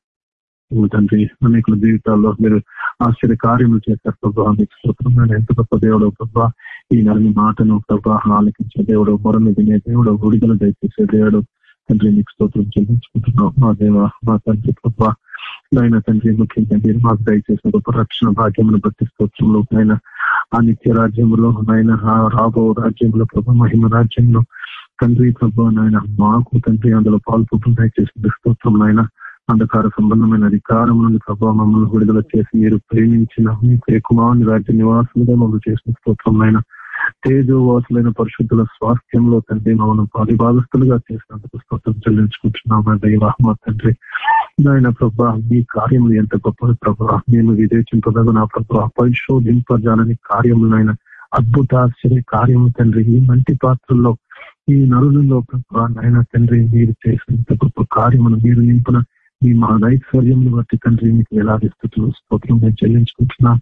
తండ్రి అనేకుల జీవితాల్లో మీరు ఆశ్చర్య కార్యములు చేశారు ప్రభావ మీకు స్తోత్రం నాయన. ఎంత గొప్ప దేవుడు ప్రభా. ఈ నలని మాటను ప్రభా ఆలకించే దేవుడు మొరలు తినే దేవుడు విడుదల దయచేసే దేవుడు తండ్రి మీకు స్తోత్రం చెల్లించుకుంటున్నాం. మా దేవ మా తండ్రి ప్రభా. నాయన తండ్రి ముఖ్యంగా మీరు మాకు దయచేసిన గొప్ప రక్షణ భాగ్యమును బట్టి స్తోత్రంలో ఆయన ఆ నిత్య రాజ్యంలో నాయన రాబో రాజ్యంలో ప్రభా మహిమ రాజ్యంలో. తండ్రి ప్రభా నాయన మాకు తండ్రి అందులో పాల్పొట్టు చేసిన స్తోత్రం నాయన. అంధకార సంబంధమైన అధికారం నుండి ప్రభావ మమ్మల్ని విడుదల చేసి మీరు ప్రేమించిన మీ కుమారుని రాజ్య నివాసులుగా మమ్మల్ని చేసిన స్తోత్రం నాయన. తేజోవాసులైన పరిశుద్ధుల స్వాస్థ్యంలో తండ్రి మమ్మల్ని పరిభాగస్తులుగా చేసినందుకు స్తోత్రం చెల్లించుకుంటున్నాం దైవ మా తండ్రి. నాయన ప్రభా మీ కార్యములు ఎంత గొప్పది ప్రభా. మేము విదేశింపదగు నా ప్రభా పరిశోధింపజాలని కార్యములు నాయన అద్భుత ఆశ్చర్య కార్యము తండ్రి. ఈ మంటి పాత్రల్లో ఈ నరులలో ప్రభా నాయన తండ్రి మీరు చేసినంత గొప్ప కార్యములు మీరు నింపున మీ మా నైశ్వర్యమును బట్టి తండ్రి మీకు ఎలాంటి స్థుతులు స్తోత్రం మేము చెల్లించుకుంటున్నా.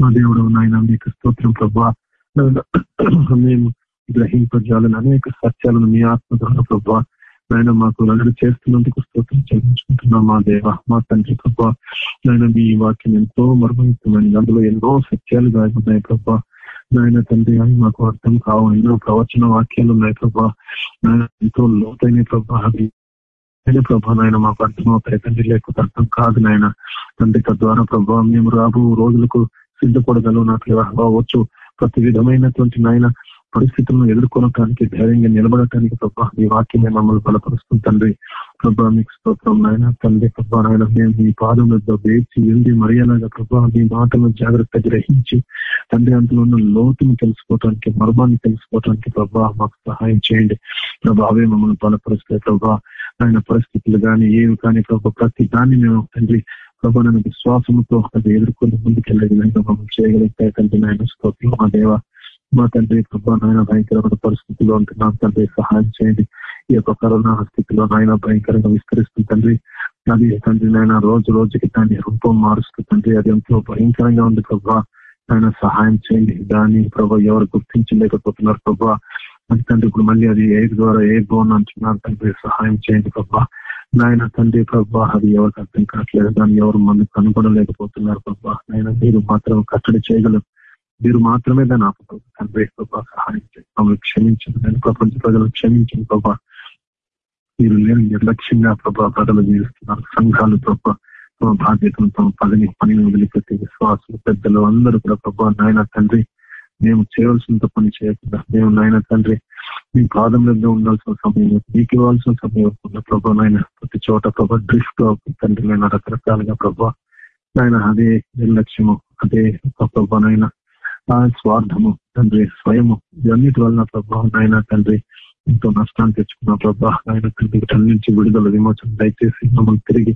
మా దేవుడు నాయన మీకు స్తోత్రం ప్రభా. మేము గ్రహింపజాలని అనేక సత్యాలను మీ ఆత్మ ద్వారా ప్రభా నాయన మాకు వెల్లడి చేస్తున్నందుకు స్తోత్రం చెల్లించుకుంటున్నాం మా దేవ మా తండ్రి ప్రభా. నాయన మీ వాక్యం ఎంతో మర్మయుక్తమైనది. అందులో ఎన్నో సత్యాలు దాగున్నాయి ప్రభా. నాయన తండ్రి అని మాకు అర్థం కావు. ఎన్నో ప్రవచన వాక్యాలు ఉన్నాయి ప్రభా. నాయన ఎంతో లోతైన ప్రభా. అది ప్రభా నాయన మాకు అర్థమవుతాయి. తండ్రి లేకపోతే అర్థం కాదు నాయన. తండ్రి తద్వారా ప్రభావ మేము రాబో రోజులకు సిద్ధపడగలవు వచ్చు ప్రతి విధమైనటువంటి నాయన పరిస్థితులను ఎదుర్కొనటానికి ధైర్యంగా నిలబడటానికి ప్రభా మీ వాక్యమే మమ్మల్ని బలపరుస్తుంది తండ్రి. ప్రభా మీకు స్తోత్రం నాయన తండ్రి ప్రభా నాయన మేము మీ పాదములతో వేచి ఎండి మర్యాదగా ప్రభా మీ మాటలను జాగ్రత్త గ్రహించి తండ్రి అందులో ఉన్న లోతును తెలుసుకోవటానికి మర్మాన్ని తెలుసుకోవటానికి ప్రభా మాకు సహాయం చేయండి. ప్రభావే మమ్మల్ని బలపరుస్తాయి ప్రభా. ఆయన పరిస్థితులు కానీ ఏవి కానీ ప్రభా ప్రతి దాన్ని మేము తండ్రి ప్రభావ విశ్వాసంతో అది ఎదుర్కొని ముందుకెళ్ళే విధంగా చేయగలిగితే తండ్రి నాయన స్తోత్రం. మా దేవ మా తండ్రి ప్రభా నాయన భయంకరమైన పరిస్థితుల్లో ఉంటున్నాం. తండ్రి సహాయం చేయండి. ఈ యొక్క కరోనా స్థితిలో నాయన భయంకరంగా విస్తరిస్తుంది తండ్రి. అది తండ్రి నాయన రోజు రోజుకి దాన్ని రూపం మారుస్తుంది తండ్రి. అది ఎంతో భయంకరంగా ఉంది ప్రభా ఆయన సహాయం చేయండి. దాన్ని ప్రభా ఎవరు గుర్తించలేకపోతున్నారు ప్రభా అది తండ్రి ఇప్పుడు మళ్ళీ అది ఏ ద్వారా ఏ బోన్ అంటున్నారు తండ్రి? సహాయం చేయండి ప్రభా నాయన తండ్రి ప్రభా అది ఎవరికి అర్థం కావట్లేదు. దాన్ని ఎవరు మంది కనుగొనలేకపోతున్నారు ప్రభా. నాయన మీరు మాత్రం కట్టడి చేయగలరు. మీరు మాత్రమే దాన్ని ఆపగలరు. తండ్రి ప్రభా సహాయం చేయండి. క్షమించండి. నేను ప్రపంచ ప్రజలు క్షమించండి ప్రభా. మీరు లేని నిర్లక్ష్యంగా ప్రభా ప్రజలు జీవిస్తున్నారు. సంఘాలు ప్రభా తమ బాధ్యతను తమ పదని పనిని వదిలిపెట్టి విశ్వాసులు పెద్దలు అందరూ కూడా ప్రభా నాయన తండ్రి మేము చేయవలసినంత పని చేయకుండా మేము నాయన తండ్రి మీ పాదంలో ఉండాల్సిన సమయం మీకు ఇవ్వాల్సిన సమయం ఉన్న ప్రభా నాయన ప్రతి చోట ప్రభా డ్రిఫ్ట్ తండ్రి నాయన రకరకాలుగా ప్రభా నాయన అదే నిర్లక్ష్యము అదే ప్రభా నాయన ఆ స్వార్థము తండ్రి స్వయము ఇవన్నిటి వలన ప్రభా నాయన తండ్రి ఎంతో నష్టాన్ని తెచ్చుకున్న ప్రభా ఆయన తండ్రి నుంచి విడుదల విమోచన దయచేసి మమ్మల్ని తిరిగి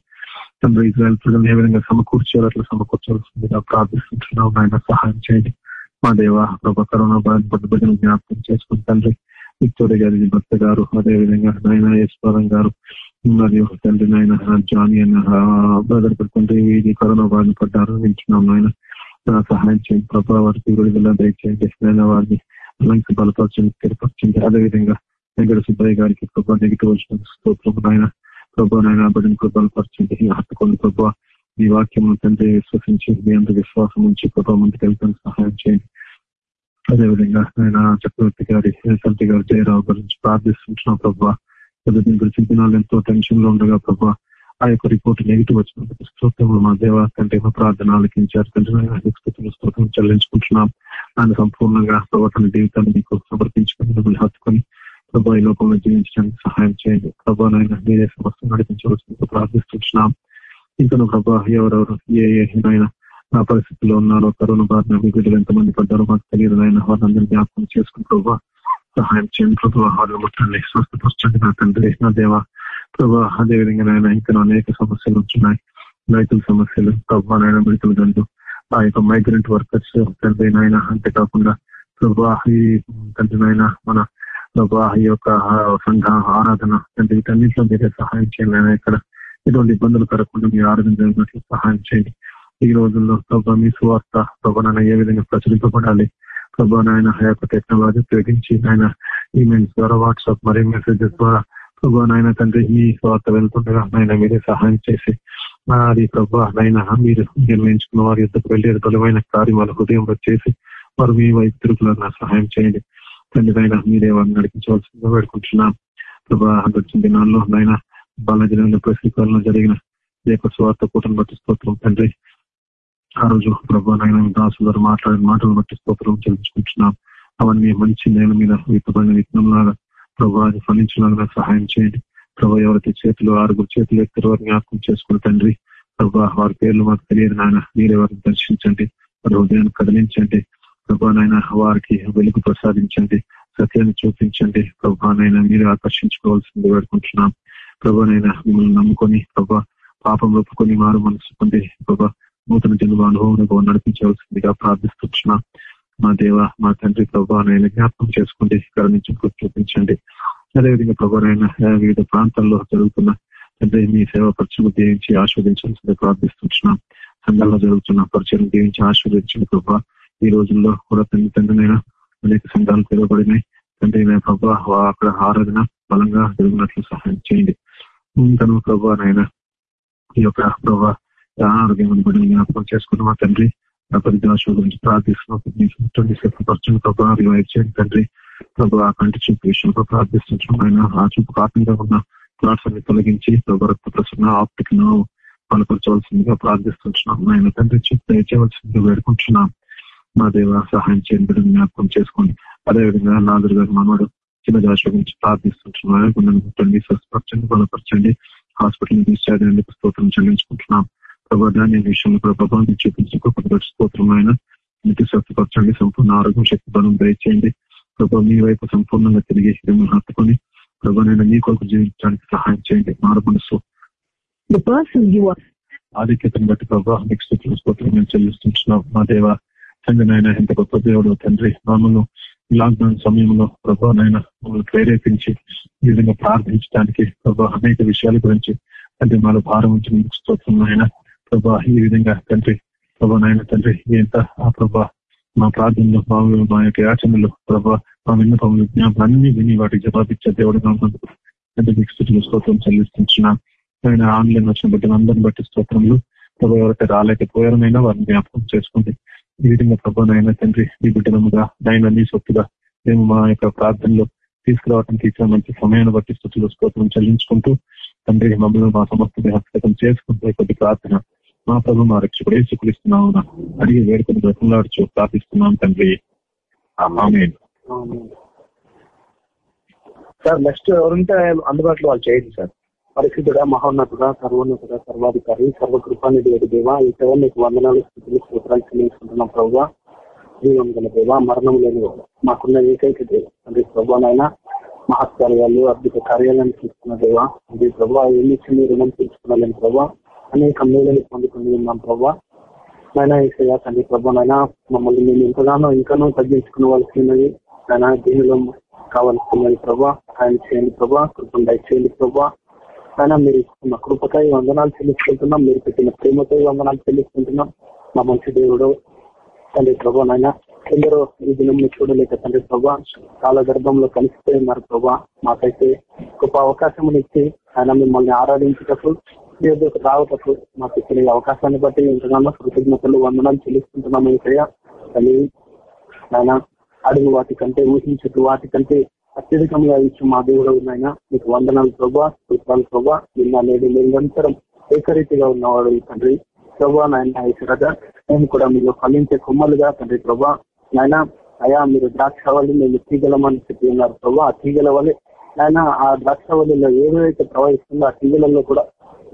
తండ్రి ఇజ్రాయల్ ప్రజలను ఏ విధంగా సమకూర్చారు అట్లా సమకూర్చవలసిందిగా ప్రార్థిస్తుంటున్నాం ఆయన సహాయం చేయండి. మా దేవ ప్రభా కరోనా బిడ్డను జ్ఞాపకం చేసుకుని తండ్రి విక్టోరియా గారి భర్త గారు అదేవిధంగా నాయన యశ్వరం గారు మరియు తండ్రి నాయన జానీ అన్న బ్రదర్ తండ్రి ఇది కరోనా బారిన పడ్డారు నిలిచినాం నాయన. సహాయం చేయండి ప్రభావ వారికి విడుదల దయచేయండి నాయన వారిని లంక బలపరచండి స్థిరపరచండి. అదేవిధంగా వెంకట సుబ్బయ్య గారికి ప్రభావ నెగిటివ్ వచ్చిన స్తోత్రం నాయన. ప్రభా నాయన బిడ్డను బలపరచండి హత్తుకోండి ప్రభావ మీ వాక్యం తండ్రి విశ్వసించి మీ అంత విశ్వాసం ఉంచి ప్రభావ ముందుకు వెళ్తాను సహాయం చేయండి. అదేవిధంగా ఆయన చక్రవర్తి గారి సంతి గారు జయరావు గురించి ప్రార్థిస్తుంటున్నాం ప్రభావ దీని గురించి దినాలు ఎంతో టెన్షన్లో ఉండగా ప్రభావ ఆ యొక్క రిపోర్ట్ నెగిటివ్ వచ్చినందుకు స్తోత్రములు మా దేవ తండ్రి మా ప్రార్థన ఆలకించారు. స్తోత్రం చెల్లించుకుంటున్నాం. ఆయన సంపూర్ణంగా ప్రవర్తన జీవితాన్ని మీకు సమర్పించుకొని మిమ్మల్ని హత్తుకొని ప్రభా ఈ లోకంలో జీవించడానికి సహాయం చేయండి. ప్రభా నాయన మీరే సమస్య నడిపించవలసింది ప్రార్థిస్తున్నాం ఇంకా ప్రభా ఎవరెవరు ఏ ఏ నాయన ఆ పరిస్థితుల్లో ఉన్నారో కరోనా బారిన మీ బిడ్డలు ఎంతమంది పడ్డారో మాకు తెలియదు. ఆయన వారిని జ్ఞాపకం చేసుకుని ప్రభా సహాయం చేయండి ప్రభా వారిని ముట్టండి స్వస్థపరచండి నా తండ్రి నా దేవ. ప్రభావ అదేవిధంగా నాయన ఇంకా అనేక సమస్యలు ఉంటున్నాయి. రైతుల సమస్యలు ప్రభావ నాయన మిడతల గంటు ఆ యొక్క మైగ్రెంట్ వర్కర్స్ తండ్రి నాయన అంతేకాకుండా ప్రభా ఈ తండ్రి నాయన మన ప్రభా ఈ యొక్క సంఘ ఆరాధన తండ్రి వీటన్నింటిలో మీరే సహాయం చేయాలి ఇక్కడ ఎటువంటి ఇబ్బందులు కలగకుండా మీరు ఆరాధన జరిగినట్లు సహాయం చేయండి. ఈ రోజుల్లో ప్రభా మీ సువార్త ప్రభా నాయన ఏ విధంగా ప్రచురింపబడాలి? ప్రభా నాయన ఆ యొక్క టెక్నాలజీ ఉపయోగించి ఆయన ఈమెయిల్స్ ద్వారా వాట్సాప్ మరియు మెసేజెస్ ద్వారా ప్రభా నాయన తండ్రి మీ స్వార్థ వెళ్తుండగా నాయన మీరే సహాయం చేసి అది ప్రభా నాయన మీరు నిర్ణయించుకున్న వారి యుద్ధకు వెళ్ళే బలమైన కార్యం వాళ్ళ హృదయంలో చేసి వారు మీ వైపు తిరుగులను సహాయం చేయండి. తండ్రి నాయన మీరే వారిని నడిపించవలసిందిగా వేడుకుంటున్నాం. ప్రభా వచ్చిన దినాల్లో నాయన బాలాజీ ప్రశ్నికాలంలో జరిగిన ఈ యొక్క స్వార్థ కూటమి బట్టి స్తోత్రం తండ్రి. ఆ రోజు ప్రభా నాయన దాసు గారు మాట్లాడిన మాటలు బట్టి స్తోత్రం చెల్లించుకుంటున్నాం. అవన్నీ మంచి నేల మీద విత్తబడిన విత్తనం లాగా ప్రభా అది ఫలించలాగా సహాయం చేయండి. ప్రభా ఎవరైతే చేతులు ఆరుగురు చేతులు ఎత్తారో వారిని జ్ఞాపకం చేసుకుని తండ్రి ప్రభా వారి పేర్లు మాకు తెలియదు నాయన మీరే వారిని దర్శించండి వారి హృదయాన్ని కదిలించండి. ప్రభా నాయన వారికి వెలుగు ప్రసాదించండి సత్యాన్ని చూపించండి. ప్రభానైనా మీరు ఆకర్షించుకోవాల్సింది వేడుకుంటున్నాం. ప్రభానైనా మిమ్మల్ని నమ్ముకొని ప్రభా పాపం ఒప్పుకొని మారు మనసు పొంది ప్రభా నూతన జన్మ అనుభవం నడిపించవలసిందిగా ప్రార్థిస్తున్న మా దేవ మా తండ్రి ప్రభానైనా జ్ఞాపకం చేసుకుంటే ఇక్కడ నుంచి చూపించండి. అదేవిధంగా ప్రభానైనా వివిధ ప్రాంతాల్లో జరుగుతున్న తండ్రి మీ సేవ పరిచయం దీవించి ఆస్వాదించాల్సిందిగా ప్రార్థిస్తున్నాం సంఘాల్లో జరుగుతున్న పరిచయం దీవించి ఆస్వాదించండి ప్రభా. ఈ రోజుల్లో కూడా తండ్రి తండ్రినైనా అనేక సంఘాలు పిలువబడినాయి. తండ్రి ప్రభా అక్కడ ఆరాధన బలంగా జరిగినట్లు సహాయం చేయండి. తను ప్రభా నాయన ఈ యొక్క ప్రభా ఆరోగ్యం బిడ్డలు జ్ఞాపకం చేసుకున్న మా తండ్రి పరిదాశ గురించి ప్రార్థిస్తున్నాం. ప్రభా రివైవ్ చేయండి తండ్రి. ప్రభా కంటి చూపు విషయంలో ప్రార్థిస్తున్నాం ఆయన ఆ చూపు కాకుండా ఉన్న క్లాట్స్ అన్ని తొలగించి ప్రభా ప్రసన్న ఆప్టిక్ బలపరచవలసిందిగా ప్రార్థిస్తున్నాం ఆయన తండ్రి చూపు దయచేయవలసిందిగా వేడుకుంటున్నాం. మా దేవ సహాయం చేయండి జ్ఞాపకం చేసుకోండి. అదేవిధంగా నాదురు గారు మనవాడు చిన్న జాషుల గురించి ప్రార్థిస్తుంటున్నారు గుండెని స్వస్థపరచండి బలపరచండి. హాస్పిటల్ డిశ్చార్జ్ అండి స్తోత్రం చెల్లించుకుంటున్నాం. దాని విషయంలో ప్రభావం చూపించి గొప్ప స్తోత్రం ఆయన ఇంటి స్వస్థపరచండి సంపూర్ణ ఆరోగ్యం శక్తి బలం దయచేయండి. ప్రభా మీ వైపు సంపూర్ణంగా తిరిగి మిమ్మల్ని హత్తుకొని ప్రభా నేను మీ కొరకు జీవించడానికి సహాయం చేయండి. మారు మనసు. ఆధిక్యతను బట్టి ప్రభా మీకు స్థితిలో స్తోత్రం మేము చెల్లిస్తుంటున్నాం. మా దేవ తండ్రి నాయన ఎంత గొప్ప దేవుడు తండ్రి మమ్మల్ని లాక్డౌన్ సమయంలో ప్రభా నాయన మమ్మల్ని ప్రేరేపించి ఈ విధంగా ప్రార్థించడానికి ప్రభా అనేక విషయాల గురించి తండ్రి మాలో భారం ఉంచి స్తోత్రం నాయన. ప్రభా ఈ విధంగా తండ్రి ప్రభా నాయన తండ్రి ఎంత ఆ ప్రభా మా ప్రార్థనలో మా మా యొక్క యాచనలో ప్రభా మా విన్నపములు జ్ఞాపకం విని వాటికి జవాబిచ్చే దేవుడు ఉన్నందుకు అంటే మీకు స్థితిలో స్తోత్రం చెల్లిస్తున్నాం ఆయన ఆన్లైన్ వచ్చిన బట్టి అందరిని బట్టి స్తోత్రంలో ప్రభా ఎవరైతే రాలేకపోయారనైనా వారిని జ్ఞాపకం చేసుకోండి. ఈ విధంగా ప్రభానైనా తండ్రి మీ బిడ్డలముగా నాయన నీ సొత్తుగా మేము మా యొక్క ప్రార్థనలో తీసుకురావడానికి ఇచ్చిన మంచి సమయాన్ని బట్టి స్థుతులు స్తోత్రం చెల్లించుకుంటూ తండ్రి మమ్మల్ని మా సమస్త హస్తకం చేసుకుంటూ కొద్ది ప్రార్థన మా ప్రభు మా రక్షకుడే సుకులిస్తున్నాము అడిగి వేడుకొని బ్రతంలాడుచు ప్రార్థిస్తున్నాం తండ్రి.
సార్ నెక్స్ట్ ఎవరుంటే అందుబాటులో వాళ్ళు చేయండి సార్. పరిశుద్ధుడా మహోన్నతుడా సర్వోన్నతుడా సర్వాధికారి సర్వకృపానిధి దేవ ఈ సేవ మీకు వందనాలు స్థితిని సూత్రాలు చెల్లించుకుంటున్నాం ప్రభావ జీవం గల దేవ మరణం లేని మాకున్న ఏకైక దేవ. అంటే ప్రభానైనా మహత్కార్యాలు అద్భుత కార్యాలను తీసుకున్న దేవ. అది ప్రభావ ఎన్ని చిన్న రుణం తీసుకున్నాను ప్రభావ అనేక మేళని పొందుకొని ఉన్నాం ప్రభావ నైనా ఏసయ్యా తండ్రి ప్రభానైనా మమ్మల్ని మేము ఎంతగానో ఇంకానో తగ్గించుకునవలసినది ఆయన దీనిలో కావలసినది ప్రభా ఆయన చేయండి ప్రభా కృపం దయచేయండి ప్రభా ఆయన మీరు ఇస్తున్న కృపకై వందనాలు చెల్లించుకుంటున్నాం. మీరు పెట్టిన ప్రేమతో వందనాలు చెల్లించుకుంటున్నాం. మా మంచి దేవుడు తండ్రి ప్రభా నాయన. ఎందరో ఈ దినం చూడలేక తండ్రి ప్రభా కాల గర్భంలో కలిసిపోయి ఉన్నారు ప్రభా మాకైతే గొప్ప అవకాశం ఇచ్చి ఆయన మిమ్మల్ని ఆరాధించేటప్పుడు ఏదో రావటప్పుడు మాకు ఇచ్చిన అవకాశాన్ని బట్టి ఎంతగానో కృతజ్ఞతలు వందనాలు చెల్లిస్తుంటున్నాము ఇక్కడ తల్లి ఆయన అడుగు వాటి కంటే ఊహించట్టు వాటి కంటే అత్యధికంగా ఇచ్చి మా దేవుడు ఉన్నాయన మీకు వందనాలు ప్రభా కృతాలు ప్రభా. నిన్న నేడు నిరంతరం ఏకరీతిగా ఉన్నవాడు తండ్రి ప్రభా నాయన ఈశ్వరగా మేము కూడా మీరు ఫలించే కొమ్మలుగా తండ్రి ప్రభా. నాయన అయా మీరు ద్రాక్షవల్లి మేము తీగలమని చెప్పి ఉన్నారు ప్రభా. ఆ తీగల వల్లే ఆయన ఆ ద్రాక్షవల్లిలో ఏదైతే ప్రవహిస్తుందో ఆ తీగలలో కూడా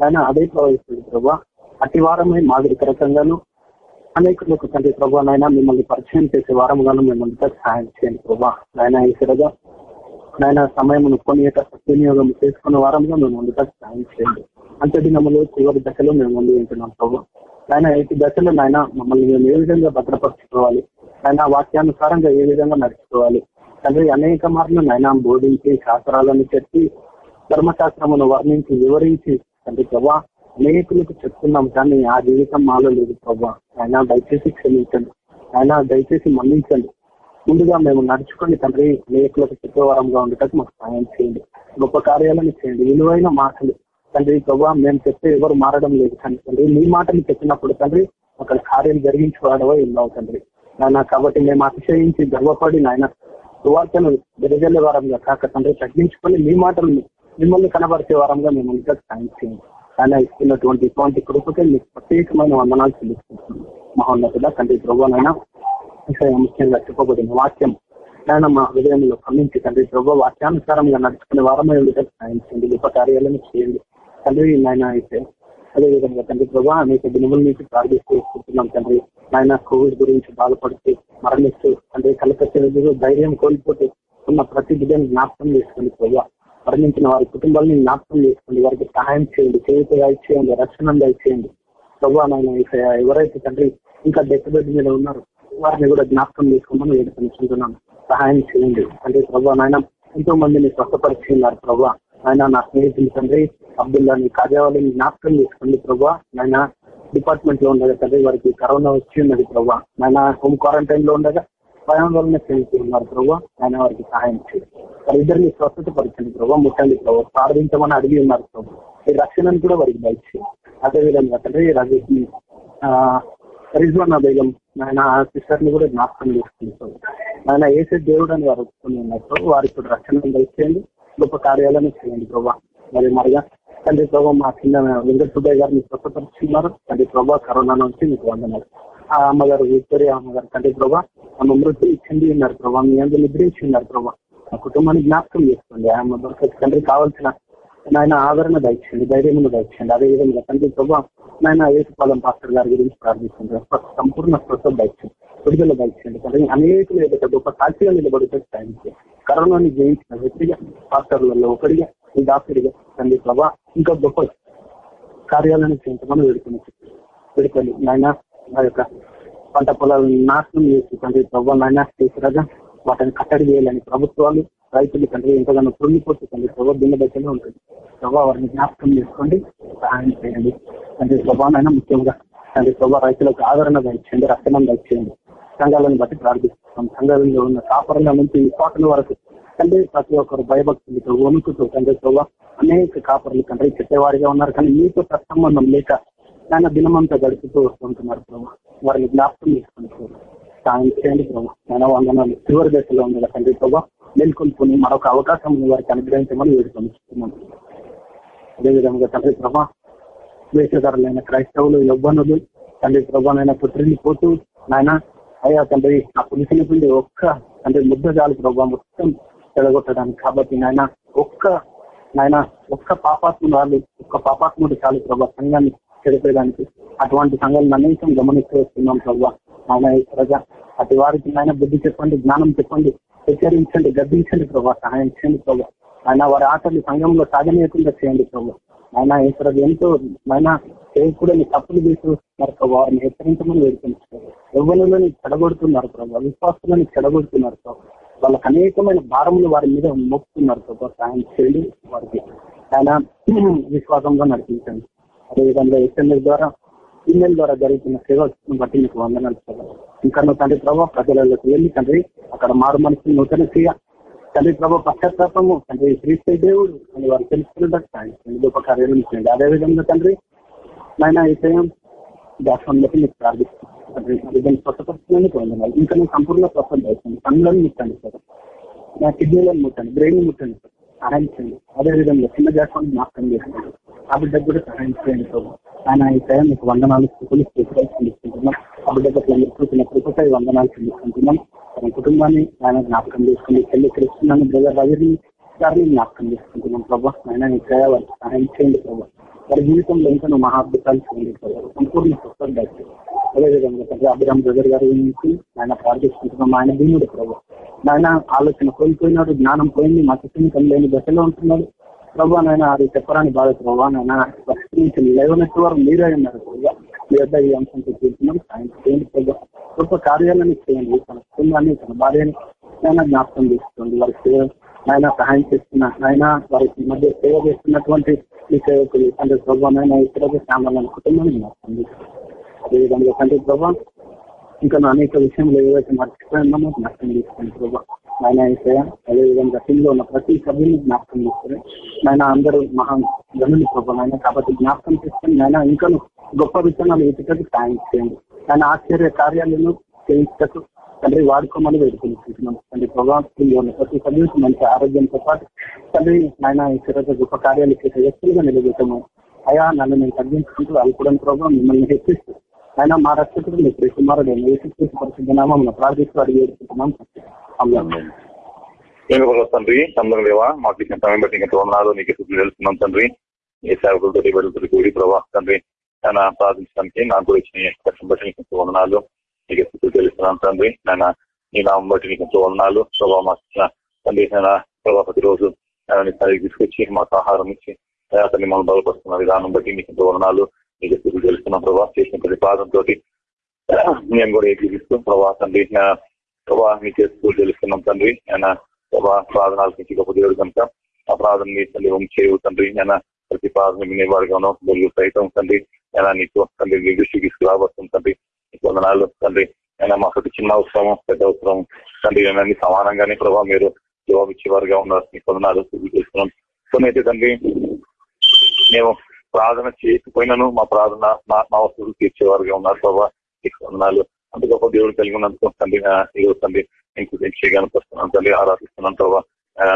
ఆయన అదే ప్రవహిస్తుంది ప్రభా. అతి వారమే మాదిరికరకంగాను అనేకులకు తండ్రి ప్రభా నాయన మిమ్మల్ని పరిచయం చేసే వారముగాను మిమ్మల్ని సహాయం చేయండి ప్రభా. నాయన ఈసరగా నాయన సమయమును యొక్క సద్వినియోగం చేసుకున్న వారంగా మేము ముందుగా సహాయం చేయండి. అంత దినములు చివరి దశలో మేము ముందు వింటున్నాం ప్రభు. ఆయన ఈ దశలో నాయన మమ్మల్ని మేము ఏ విధంగా భద్రపరచుకోవాలి? ఆయన వాక్యానుసారంగా ఏ విధంగా నడుచుకోవాలి? తండ్రి అనేక మార్లు నాయన బోధించి శాస్త్రాలను చెప్పి ధర్మశాస్త్రమును వర్ణించి వివరించి తండ్రి ప్రభా అనేకులకు చెప్తున్నాం కానీ ఆ జీవితం మాలో లేదు ప్రభా. ఆయన దయచేసి క్షమించండి. ఆయన దయచేసి మన్నించండి. ముందుగా మేము నడుచుకొని తండ్రి అనేకులకు చెప్పేవారంగా ఉండటం మాకు సహాయం చేయండి. గొప్ప కార్యాలను చేయండి. విలువైన మాటలు. తండ్రి ప్రభా మేము చెప్తే ఎవరు మారడం లేదు కానీ తండ్రి మీ మాటలు చెప్పినప్పుడు తండ్రి అక్కడ కార్యం జరిగించుకోవడమో ఉన్నావు తండ్రి. నాయన కాబట్టి మేము అతిశయించి గర్వపడి నాయన సువార్తను వెదజల్లే వారంగా కాక తండ్రి తగ్గించుకొని మీ మాటలు మిమ్మల్ని కనబరిచే వారంగా మేము ఇంకా సాయం చేయండి. ఆయన ఇస్తున్నటువంటి ఇటువంటి కృపకే మీకు ప్రత్యేకమైన వందనాలు చెల్లిస్తున్నాం మహోన్నతుడ తండ్రి ప్రభునైనా ముఖ్యంగా చెప్పబడిన వాక్యం ఆయన మా హృదయంలో ఖండించి తండ్రి ప్రభు వాక్యానుసారంగా నడుచుకునే వారమే ఉండేటట్టు సాయం చేయండి. గొప్ప కార్యాలను చేయండి. తండ్రి నాయన అయితే అదేవిధంగా తండ్రి ప్రభా అనేక దినముల నుంచి ప్రార్థిస్తూ వస్తున్నాం తండ్రి. నాయన కోవిడ్ గురించి బాధపడుతూ మరణిస్తూ తండ్రి కలకత్త ధైర్యం కోల్పోతూ ఉన్న ప్రతి బిడ్డను జ్ఞాపకం చేసుకోండి ప్రభావ మరణించిన వారి కుటుంబాలని జ్ఞాపకం చేసుకోండి వారికి సహాయం చేయండి చేతి చేయండి రక్షణ చేయండి. ప్రభా నాయన ఎవరైతే తండ్రి ఇంకా డెత్ బెడ్ మీద ఉన్నారో వారిని కూడా జ్ఞాపకం చేసుకోమని వేడుకొనిచుంటున్నాను. సహాయం చేయండి. తండ్రి ప్రభా నాయన ఎంతో మందిని స్వస్థపరిచి ఉన్నారు ప్రభా. ఆయన నా స్నేహితులు తండ్రి అబ్దుల్లాని కార్యాలయం జ్ఞాపకం చేసుకోండి ప్రభా. నాయన డిపార్ట్మెంట్లో ఉండగా తండ్రి వారికి కరోనా వచ్చి ఉన్నది ప్రభా. నాయన హోమ్ క్వారంటైన్లో ఉండగా భయం వలన ఉన్నారు ఆయన వారికి సహాయం చేయండి. వారిద్దరిని స్వస్థత పరిచండి ప్రభావ ముట్టండి ప్రభావ ప్రార్థించమని అడిగి ఉన్నారు ప్రభు. ఈ రక్షణను కూడా వారికి దయచేయండి. అదేవిధంగా తండ్రి రజకి రిజ్వాన్ బేగం ఆయన సిస్టర్ని కూడా జ్ఞాపకం చేసుకుంటారు ఆయన ఏసే దేవుడు అని వారు ఒప్పుకుని ఉన్నారు వారికి కూడా రక్షణ దయచేయండి. గొప్ప కార్యాలను చేయండి ప్రభావ మరి మరిగా తండ్రి ప్రభా మా చిన్న వెంకట సుబ్బయ్య గారిని స్వస్థపరుచున్నారు తండ్రి ప్రభావ కరోనా నుంచి మీకు వందనాలు. ఆ అమ్మగారు విక్టోరియా అమ్మగారు తండ్రి ప్రభా ఆమె మృతి చెంది ఉన్నారు ప్రభా. మీ అందరూ నిద్రించి ఉన్నారు ప్రభా. ఆ కుటుంబాన్ని జ్ఞాపకం చేసుకోండి. ఆమె దొరకటి తండ్రి కావాల్సిన నాయన ఆదరణ దయచేయండి ధైర్యమును దయచేయండి. అదేవిధంగా తండ్రి ప్రభా నాయన వేసుపాలెం పాస్టర్ గారి గురించి ప్రార్థిస్తుంటారు. సంపూర్ణ స్వస్థ దయచేయండి విడుదల దయచేయండి. తండ్రి అనేకలు ఏదైతే గొప్ప సాక్షిగా నిలబడితే కరోనాని జయించిన వ్యక్తిగా పాస్టర్లలో ఒకటిగా ఈ డాక్టర్గా తండ్రి ప్రభా ఇంకా గొప్ప కార్యాలను చేయించమని వేడుకొని వేడుకొని నాయన ఆ యొక్క పంట పొలాలను నాశనం చేసి తండ్రి ప్రభు నాయన తీసుకురాగా వాటిని కట్టడి చేయాలని ప్రభుత్వాలు రైతులు తండ్రి ఎంతగానో పొంగిపోతే తండ్రి ప్రభావ భిన్న దశలో ఉంటుంది. ప్రభావ వారిని జ్ఞాపకం చేసుకోండి సహాయం చేయండి. తండ్రి ప్రభావనైనా ముఖ్యంగా తండ్రి ప్రభావ రైతులకు ఆదరణ దయచేయండి రక్షణ దయచేయండి. సంఘాలను బట్టి ప్రార్థిస్తున్నాం. సంఘాలలో ఉన్న కాపరుల నుంచి ఈ కోటల వరకు తండ్రి ప్రతి ఒక్కరు భయభక్తులతో వణుకుతూ తండ్రి ప్రభావ అనేక కాపర్లు తండ్రి చెప్పేవారిగా ఉన్నారు. కానీ మీతో సత్సంబంధం లేక ఆయన దినమంతా గడుపుతూ వస్తుంటున్నారు ప్రభావ వారిని జ్ఞాపకం చేసుకుంటున్నారు సాయం చేయండి ప్రభావ మన వందనాలు చివరి దశలో ఉండాలి తండ్రి ప్రభావ మేల్కొల్పుని మరొక అవకాశం వారికి అనుగ్రహించమని వేడుకొనిస్తున్నాం అదేవిధంగా తండ్రి ప్రభా వేషధారులైన క్రైస్తవులు యవ్వనులు తండ్రి ప్రభానైనా పుత్రిని పోతూ నాయన అయ్యా తండ్రి ఆ పులిసిన పిండి ఒక్క తండ్రి ముద్ద చాలు ప్రభావ మొత్తం చెడగొట్టడానికి కాబట్టి నాయన ఒక్క నాయన ఒక్క పాపాత్ముడు వాళ్ళు ఒక్క పాపాత్ముడు చాలు ప్రభా. సంఘాన్ని చెడిపోయడానికి అటువంటి సంఘాలను అనేకం గమనిస్తూ వస్తున్నాం ప్రభావ ఆయన ప్రజ? అటు వారికి నాయన బుద్ధి చెప్పండి జ్ఞానం చెప్పండి హెచ్చరించండి గర్భించండి ప్రభావ సహాయం చేయండి ప్రభావ ఆయన వారి ఆటలు సంఘంలో సాధనీయకుండా చేయండి ప్రభావ ఆయన ఇక్కడ ఎంతో ఆయన చేయకూడని తప్పులు తీసుకొస్తున్నారు ప్రభావ వారిని హెచ్చరించమని వేడుకుంటున్నారు ఎవరిలోని చెడగొడుతున్నారు ప్రభావ విశ్వాసులను చెడగొడుతున్నారు ప్రభావ వాళ్ళకి అనేకమైన భారములు వారి మీద మోపుతున్నారు ప్రభావ సహాయం చేయండి వారికి. ఆయన విశ్వాసంగా నడిపించండి. అదేవిధంగా ఎస్ఎంఎస్ ద్వారా ఈమెయిల్ ద్వారా జరుగుతున్న సేవను బట్టి మీకు వందనాలు ప్రభావ ఇంకా నువ్వు తండ్రి ప్రభావ ప్రజలకు వెళ్ళి తండ్రి అక్కడ మారు మనసు నూతన క్రియ తండ్రి ప్రభావ పశ్చాత్తాపము తండ్రి క్రీస్తు దేవుడు అని వారు తెలుసుకున్నట్టు సాయం గొప్ప చేయండి అదేవిధంగా తండ్రి నాయన ఈ విషయం దాని బట్టి మీకు ప్రార్థిస్తున్నాను తండ్రి దాన్ని స్వచ్ఛపరుచుకుని పొందనాలి ఇంకా నేను సంపూర్ణ స్వచ్ఛం అవుతుంది కన్నులను ముట్టండి సార్ నా కిడ్నీలను ముట్టండి బ్రెయిన్ ముట్టండి సార్ సహాయం చేయండి అదేవిధంగా చిన్న జాస్వాన్ని నాశనం చేసుకోండి. ఆ బిడ్డకు కూడా సహాయం చేయండి ప్రభు. ఆయన ఈ టైం మీకు వందనాలు స్థితులు స్థితిగా చెల్లిస్తుంటున్నాం ఆ బిడ్డ పట్ల మీరు చూసిన కృపకై వందనాలు చెల్లిస్తుంటున్నాం తన కుటుంబాన్ని ఆయన జ్ఞాపకం చేసుకుని చెల్లి క్రిస్తున్నాను బ్రదర్ రవిని గారిని జ్ఞాపకం చేసుకుంటున్నాం ప్రభా. ఆయన ఈ సేవ వారికి సహాయం చేయండి ప్రభావ వారి జీవితంలో ఇంకా నువ్వు మహాద్భుతాలు చేయండి సంపూర్ణ స్వస్థత దాచి అదేవిధంగా తండ్రి అభిరామ్ బ్రదర్ గారి గురించి ఆయన ప్రార్థిస్తుంటున్నాం ఆయన భీముడు ప్రభు. ఆయన ఆలోచన కోల్పోయినాడు జ్ఞానం పోయింది మా మతస్థితం లేని దశలో ఉంటున్నాడు. ప్రభు నాయన అది చెప్పరాని బాధ ప్రభు నాయన పరిస్థితి నుంచి లేవనట్టు వారు మీరే ఉన్నారు ప్రభా. మీ వద్ద ఈ అంశంతో చూస్తున్నాం ఆయన చేయండి ప్రభా. గొప్ప కార్యాలను చేయండి తన కుటుంబాన్ని తన భార్యని ఆయన జ్ఞాపకం చేసుకోండి. వారి సేవ ఆయన సహాయం చేస్తున్న ఆయన వారికి మధ్య సేవ చేస్తున్నటువంటి ఈ సేవకులు అంటే ప్రభా ఇతరులకు సామాన్య కుటుంబాన్ని జ్ఞాపకం అదేవిధంగా తండ్రి ప్రభా ఇంకా నా అనేక విషయంలో ఏవైతే మర్చిపోయినా మాకు నష్టం చేసుకోండి ప్రభా. ఆయన అయితే అదేవిధంగా టీంలో ఉన్న ప్రతి సభ్యుని జ్ఞాపకం చేసుకుని నాయన అందరూ మహా గనులు ప్రభా ఆయన కాబట్టి జ్ఞాపకం చేసుకుని నాయన ఇంకా గొప్ప విత్తనాలు ఎదుటకు సాయం చేయండి. ఆయన ఆశ్చర్య కార్యాలను చేయించటకు తండ్రి వాడుకోమని వేడుకుంటున్నాం. తండ్రి ప్రభావంలో ప్రతి సభ్యులకు మంచి ఆరోగ్యంతో పాటు తండ్రి ఆయన ఇతర గొప్ప కార్యాలు చేసే వ్యక్తులుగా నిలబెట్టము అయా నన్ను నేను తగ్గించుకుంటూ అల్పడం ప్రభావం మిమ్మల్ని హెచ్చిస్తూ ఆయన మా రక్షకుడు మీ శ్రీ కుమారుడు యేసుక్రీస్తు పరిశుద్ధ నామం ప్రార్థిస్తూ అడిగి వేడుకుంటున్నాం.
తండ్రి? అందరం లేవా? మాకు ఇచ్చిన సమయం బట్టి ఇంకా వందనాలు నీకు స్థితులు తెలుస్తున్నాం తండ్రి. ఏ సేవకులతో వెళ్తుంది కూడి ప్రభా తండ్రి. ఆయన ప్రార్థించడానికి నాకు ఇచ్చిన కష్టం బట్టి నీకు వందనాలు నీకు స్థితులు తెలుస్తున్నాను తండ్రి? నాయన నీ నామం బట్టి నీకు ఎంతో వందనాలు. ప్రభావ మాకు తండ్రి నాయన ప్రభావ ప్రతిరోజు నీ సరిగ్గా తీసుకొచ్చి మాకు ఆహారం ఇచ్చి అతన్ని మనం బలపరుస్తున్న విధానం బట్టి నీకు ఎంతో వందనాలు. నీకు స్థితులు తెలుస్తున్నాం ప్రభావ చేసిన ప్రతి పాదంతో మేము కూడా ఏకీపిస్తూ ప్రభా తండ్రి ప్రభా మీ చేస్తూ తెలుస్తున్నాం తండ్రి? ఆయన ప్రభా ప్రార్థనలు నుంచి గొప్ప దేవుడు కనుక ఆ ప్రార్థన మీ తల్లి చేయవు తండ్రి. ఆయన ప్రతి ప్రార్థన వినేవాడుగానో వెలుగు ప్రయత్నం తండ్రి. ఆయన నీకు తండ్రి మీ దృష్టికి తీసుకురాబడుతుంది తండ్రి. వందనాలు తండ్రి ఆయన మాకు చిన్న అవసరం పెద్ద అవసరం తండ్రి అన్ని సమానంగానే ప్రభావ మీరు జవాబు ఇచ్చేవారుగా ఉన్నారు మీకు వందనాలు తెలుస్తున్నాం కొన్ని అయితే తండ్రి మేము ప్రార్థన చేయకపోయినాను మా ప్రార్థన మా వస్తువులు తీర్చేవారుగా ఉన్నారు ప్రభావ మీకు వందనాలు అంత గొప్ప దేవుడు కలిగి ఉన్నందుకు తండ్రి ఈరోజు తండ్రి ఇంకూ చేయగలుగుతున్నాను తండ్రి ఆరాధిస్తున్నాను ప్రభావ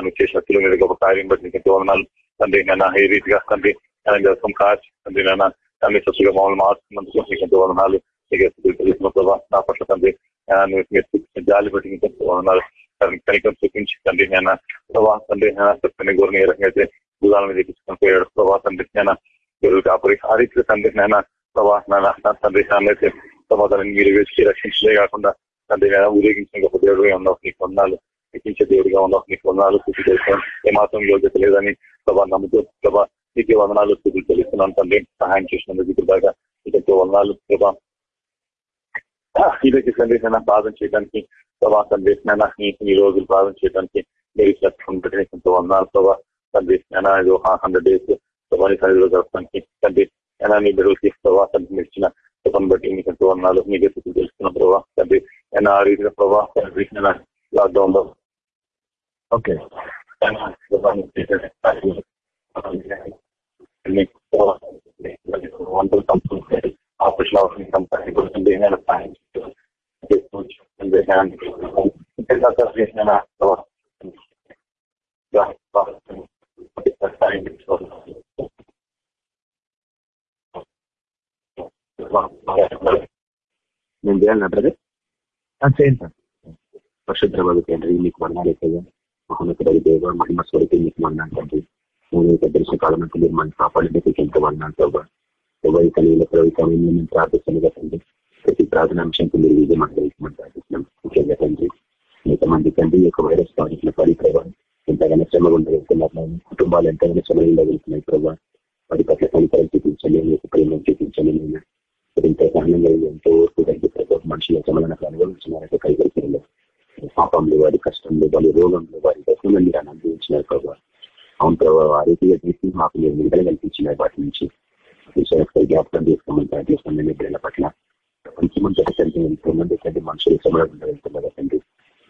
నువ్వు శక్తులు మీద గొప్ప కార్యం బట్టి నీకు వందనాలు తండ్రి నేను ఏ రీతిగా తండ్రి నేను కాచి తండ్రి నేను తండ్రి సత్తుగా మమ్మల్ని మార్చుకున్నందుకు నీకు వందనాలు నీకు ప్రభావ నా పట్ల తండ్రి నువ్వు జాలి బట్టి నీకు కనికం చూపించి తండ్రి నేను ప్రభావ తండ్రి చెప్పని గురిని ఏ రకంగా అయితే భూదాల మీద ఎక్కించుకొని పోయాడు ప్రభావ తండ్రి నేను గొర్రెలు కాపరి ఆ రీతిగా తండ్రి నేను ప్రభావ నా తండ్రి అయితే సమాధానం మీరు వేసి రక్షించలే కాకుండా తండ్రి నేను ఊరేగించిన గొప్ప దేవుడుగా ఉన్నావు నీకు వందాలు ఎక్కించే దేవుడిగా ఉన్నావు నీకు వందనాలు స్థితి చేస్తాను ఏమాత్రం యోగ్యత లేదని ప్రభా నమ్ముతూ ప్రభా నీకే వందనాలు స్థితులు తెలుస్తున్నాను తండ్రి సహాయం చేసినందుకు ఇప్పుడు దాకా నీకు వందనాలు ప్రభా తండ్రి నేను ప్రార్థన చేయడానికి ప్రభా నేను ఈ రోజులు ప్రార్థన చేయడానికి మీరు ఇచ్చినట్టు నీకు వందనాలు ప్రభా. తండ్రి నేను ఇది హండ్రెడ్ డేస్ ప్రభాని సన్నిధిలో జరపడానికి తండ్రి నేను నీ బిడ్డలకి ప్రభా తండ్రి ఇచ్చిన చెప్పని బట్టి మీకు ఎంతో అన్నాలు మీకే స్థితి తెలుసుకున్న ప్రభావ తండ్రి నేను ఆ రీతిగా ప్రభావ తండ్రి లాక్డౌన్లో
ఓకే.
వంటలు కంపెనీ ఆపరేషన్ అవసరం కంపెనీ గురించి
నేను చేయాలి బ్రదర్?
చేయండి సార్.
పరిశుద్ధ తండ్రి మీకు వర్ణాలు మహోన్నతుడ దేవ మహిమ స్వరూపి మీకు వర్ణాలు తండ్రి నేను యొక్క దృశ్య కాలం మీరు మన కాపాడేందుకు ఎంత వర్ణాలు తోగా. ఎవరి కలిగిన ప్రభుత్వం మేము ప్రార్థిస్తున్నాం తండ్రి ప్రతి ప్రార్థన అంశంకి మీరు ఇదే మనం ప్రార్థిస్తున్నాం. ముఖ్యంగా తండ్రి అనేక మంది తండ్రి ఈ యొక్క వైరస్ బాధితుల పని ప్రభావం ఎంతగానో శ్రమ ఉండగలుగుతున్నారు కుటుంబాలు ఎంతగానో శ్రమ ఉండగలుగుతున్నాయి ప్రభావ వారి పట్ల కనికరం చూపించండి మీకు ప్రేమ చూపించండి నేను ఎంతో సహనంగా ఎంతో ఓర్పు తగ్గి ప్రభావ మనుషుల శ్రమలను అనుభవించినారంటే కైగలికలు పాపంలో వారి కష్టంలో వారి రోగంలో వారి దశలను మీరు అనుభవించినారు ప్రభావ అవును ప్రభావ ఆ రీతిగా తీసి మాకు మీరు విడుదల కల్పించినారు వాటి నుంచి. జ్ఞాపకం చేసుకోమని ప్రార్థిస్తున్నాం బిడ్డల పట్ల ప్రపంచమంతటి తండ్రి ఎంతో మంది తండ్రి మనుషులు శ్రమలు వెళ్తున్నారు తండ్రి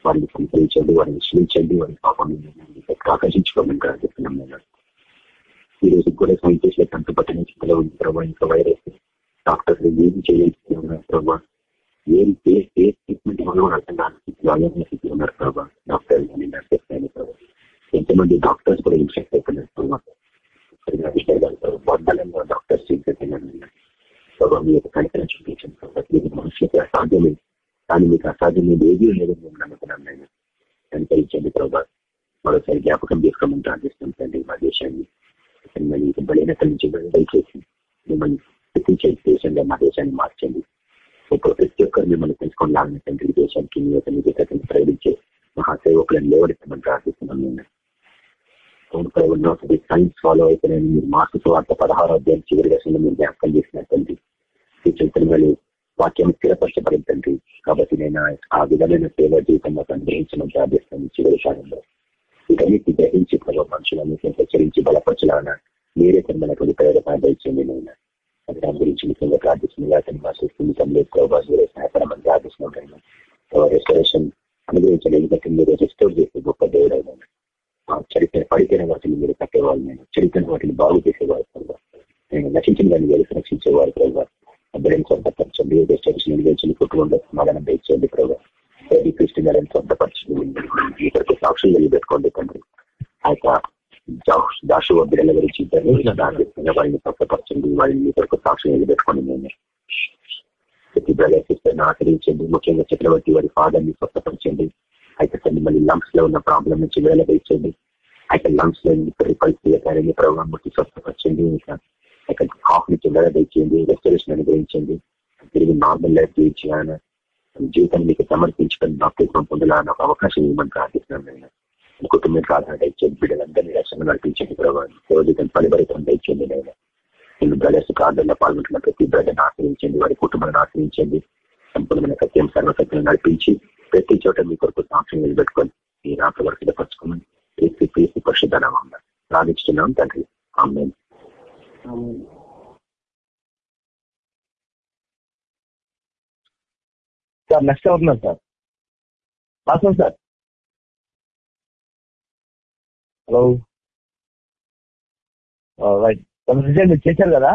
వారిని సంతరించండి వారిని క్షమించండి వారి పాపం ఆకర్షించుకోమని ప్రార్థిస్తున్నాం నేను ఈ రోజు కూడా సైంటిస్టుల కంటు పట్టిన స్థితిలో ఉంది. ప్రభావ ఇంకా వైరస్ డాక్టర్స్ ఏం చేయాల్సి ప్రభావ ఏం ఏ ఏ ట్రీట్మెంట్ మనం అర్థం కాని స్థితిలో ఉన్నారు ప్రభావ డాక్టర్స్ కానీ నర్సెస్ కానీ ప్రభావ ఎంతమంది డాక్టర్స్ కూడా ఇన్ఫెక్ట్ అయిపోయినారు ప్రభావ అభిషేక్ గారితో వాగ్దానంగా డాక్టర్ స్వీకరించండి ప్రభావ మీ యొక్క కనికరం చూపించండి మా దేశాన్ని మిమ్మల్ని ఇది నుంచి దయచేసి మా దేశాన్ని మార్చండి ఇప్పుడు ప్రతి ఒక్కరు మిమ్మల్ని తెలుసుకొని లాగిన తండ్రి దేశానికి మీ యొక్క నిజతను ప్రకటించే మహాసేవకులను లేవడెత్తమని ప్రార్థిస్తున్నాం నేను సైన్స్ ఫాలో అయిపోయిన మీరు మార్క్స్ వార్త పదహారు అధ్యాయం చివరి దశలో మీరు జ్ఞాపకం చేసినట్టండి తండ్రి ఈ చింతనలు వాక్యం స్థిరపరచబడిందండి. కాబట్టి నేను ఆ విధమైన సేవ జీవితంలో గ్రహించడం ప్రార్థిస్తాను చివరి కాలంలో ఇవన్నీ గ్రహించి ప్రభావ మనుషులను హెచ్చరించి బలపరచాలన్న మీరే మనకు ప్రేరణ దయచేయండి నేను అది దాని గురించి ముఖ్యంగా ప్రార్థిస్తుంది అతని మా సుస్థితంలో ప్రభావ సహాయపడమని ప్రార్థిస్తున్నాం రెస్టరేషన్ అనుగ్రహించలేదు బట్టి మీరు రెస్టోర్ చేసే గొప్ప దేవుడైనా చరిత్ర పడిపోయిన వాటిని మీరు కట్టేవాళ్ళు నేను. చరిత్ర వాటిని బాగు చేసేవారు ప్రభావ నేను నశించిన దాన్ని వెలిసి రక్షించేవారు ప్రభావ బిడ్డను సొంతపరచండి రెస్టరేషన్ అనుగ్రహించండి కుటుంబంలో సమాధానం తెచ్చండి ప్రభావ ప్రతి క్రిస్టి గారిని సొంతపరచండి ఇక్కడికి సాక్షులు వెళ్ళి పెట్టుకోండి తండ్రి. ఆ యొక్క దాశువ బిడ్డల గురించి వారిని స్వస్థపరచండి వారిని మీ కొరకు సాక్షి నిలబెట్టుకోండి మేము ప్రతి బ్రదర్ సిస్టర్ ఆచరించండి ముఖ్యంగా చక్రవర్తి వారి ఫాదర్ని స్వస్థపరచండి అయితే తల్లి మళ్ళీ లంగ్స్లో ఉన్న ప్రాబ్లం నుంచి వేలవేయించండి అయితే లంగ్స్లో పరిస్థితి ప్రభావం ముట్టి స్వస్థపరచండి ఇంకా అక్కడ హాఫ్ నుంచి వేలవేయించండి రెస్టరేషన్ అనుగ్రహించండి తిరిగి నార్మల్ లైఫ్ జీవించాలని జీవితాన్ని మీకు సమర్పించుకొని డాక్టర్ పొందాలని ఒక అవకాశం ఇవ్వమని ప్రార్థిస్తున్నాను నేను కుటుంబం ప్రాధాన్యత ఇచ్చేది బిడ్డలందరినీ రక్షణ నడిపించండి ప్రభావం రోజుతం ఫలిభరితం నేను నేను బ్రదర్స్ కార్డుల్లో పాల్గొంటున్న ప్రతి బ్రదర్ని ఆశ్రయించండి వారి కుటుంబాన్ని ఆశ్రయించండి సంపూర్ణమైన సత్యం సర్వసత్యం నడిపించి ప్రతి చోట మీ కొరకు సాక్ష్యం నిలబెట్టుకొని మీ రాక వరకు సిద్ధపరచుకోమని ప్రీతి ప్రీతి పరిశుద్ధనామం ప్రార్థించుతున్నాం తండ్రి. ఆమె
సార్ నెక్స్ట్ అవుతున్నారు సార్? రాసం సార్. హలో. రైట్ చేశారు కదా?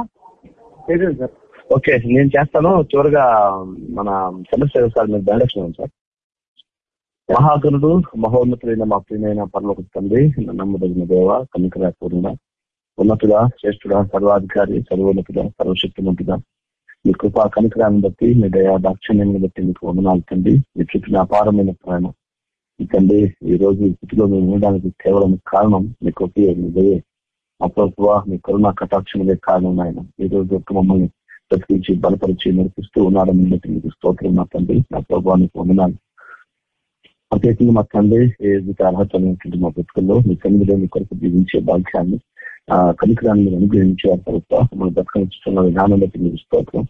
చేశాను సార్.
ఓకే నేను చేస్తాను. చివరిగా మన సమస్య సార్ మీరు డైరెక్షన్ సార్. మహాగణుడు మహోన్నతుడైన మా ప్రియమైన పర్లోక తండ్రి నమ్మదగిన దేవ కనికరా పూర్ణ ఉన్నతుగా శ్రేష్ఠుడా సర్వాధికారి సర్వోన్నతుగా సర్వశక్తిమంతుగా మీ కృపా కనికరాన్ని బట్టి మీ దయా దాక్షిణ్యాన్ని బట్టి మీకు వందనాలు తండ్రి. మీ చుట్టిన అపారమైన ప్రయాణం ఈ తండ్రి ఈ రోజు ఈ స్థితిలో మేము ఉండడానికి కేవలం కారణం మీకు దయే. మా మీ కరుణా కటాక్షములే కారణం ఆయన ఈ రోజు మమ్మల్ని బ్రతికించి బలపరిచి నడిపిస్తూ ఉన్నాడని బట్టి మీకు స్తోత్రం మా తండ్రి నా ప్రభావానికి వందనాలు. ప్రత్యేకంగా మా తండ్రి ఏదైతే అర్హత అనేటువంటి మా బ్రతుకుల్లో మీ సన్నిధిలో మీ కొరకు జీవించే భాగ్యాన్ని ఆ కనికరాన్ని మీరు అనుగ్రహించే తర్వాత మన బ్రతకనిస్తున్న విధానం బట్టి మీరు స్తోత్రం.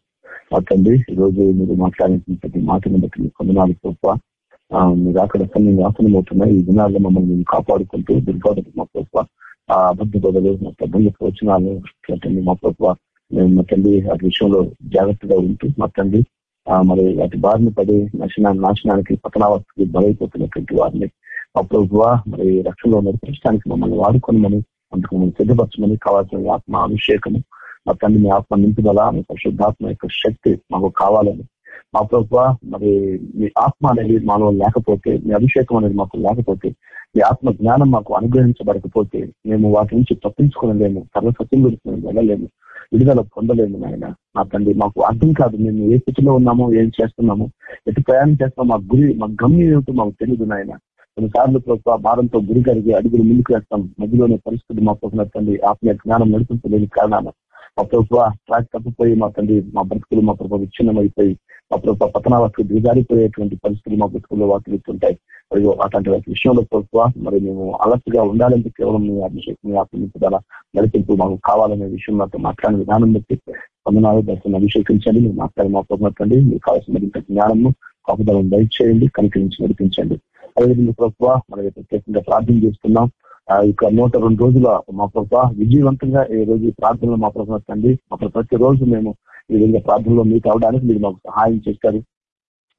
మా తండ్రి ఈ రోజు మీరు మాట్లాడిన ప్రతి మాటను బట్టి మీకు వందనాలు గొప్ప మీరు అక్కడ సమయం ఆసనమవుతున్నాయి ఈ దినాల్లో మమ్మల్ని మేము కాపాడుకుంటూ దుర్గాటకు మా ప్రభుత్వ ఆ అబద్ధ బదులు మా పెద్దల ప్రవచనాలు మా ప్రభుత్వ మేము మా తండ్రి వాటి విషయంలో జాగ్రత్తగా ఉంటూ మా తండ్రి మరి వాటి బారిన పడి నాశనా నాశనానికి పతనావస్థకి బలైపోతున్నటువంటి వారిని మా మరి రక్షణలో నడిపించడానికి మమ్మల్ని వాడుకొని అందుకు మనం సిద్ధపరచమని కావాల్సిన ఆత్మ అభిషేకము మా తండ్రి మీ ఆత్మ నింపుదల మీ పరిశుద్ధాత్మ యొక్క శక్తి మాకు కావాలని. మా ప్రభుత్వ మరి మీ ఆత్మ అనేది మాలో లేకపోతే మీ అభిషేకం అనేది మాకు లేకపోతే మీ ఆత్మ జ్ఞానం మాకు అనుగ్రహించబడకపోతే మేము వాటి నుంచి తప్పించుకోలేము సర్వసత్యం గురించి వెళ్ళలేము విడుదల పొందలేము నాయన. నా తండ్రి మాకు అర్థం కాదు మేము ఏ స్థితిలో ఉన్నామో ఏం చేస్తున్నాము ఎటు ప్రయాణం చేస్తున్నాం మా గురి మా గమ్యం ఏమిటో మాకు తెలియదు నాయన. కొన్నిసార్లు ప్రభుత్వ భారంతో గురి కలిగి అడుగులు ముందుకు వేస్తాం. మధ్యలోనే పరిస్థితి మా ప్రభుత్వ తండ్రి ఆత్మీయ జ్ఞానం నడిపించలేని కారణాలు మా ప్రభుత్వ ట్రాక్ తప్పిపోయి మా తండ్రి మా బ్రతుకులు మా ప్రభుత్వ విచ్ఛిన్నమైపోయి మా ప్రభుత్వ పతనాలకు దిగారిపోయేటువంటి పరిస్థితులు మా బ్రతుకుల్లో వాటిల్లుతుంటాయి మరియు అట్లాంటి విషయంలో ప్రభుత్వ మరి మేము అలసిగా ఉండాలంటే కేవలం మీ అభిషేకం మీ నడిపింపు మాకు కావాలనే విషయం నాతో మాట్లాడిన విధానం బట్టి వందనాలు దర్శనం అభిషేకించండి. మీరు మాట్లాడి మా ప్రభుత్వండి మీకు కావాల్సిన మరింత జ్ఞానము కాపుదలను దయచేయండి కనికరించి నడిపించండి. అదేవిధంగా ప్రభుత్వ మరి ప్రత్యేకంగా ప్రార్థన చేస్తున్నాం. ఆ యొక్క నూట రెండు రోజుల మా ప్రభా విజయవంతంగా ఈ రోజు ప్రార్థనలో మా ప్రభుత్వం తండ్రి మా ప్రతి రోజు మేము ఈ విధంగా ప్రార్థనలో మీకు అవడానికి మీరు మాకు సహాయం చేస్తారు.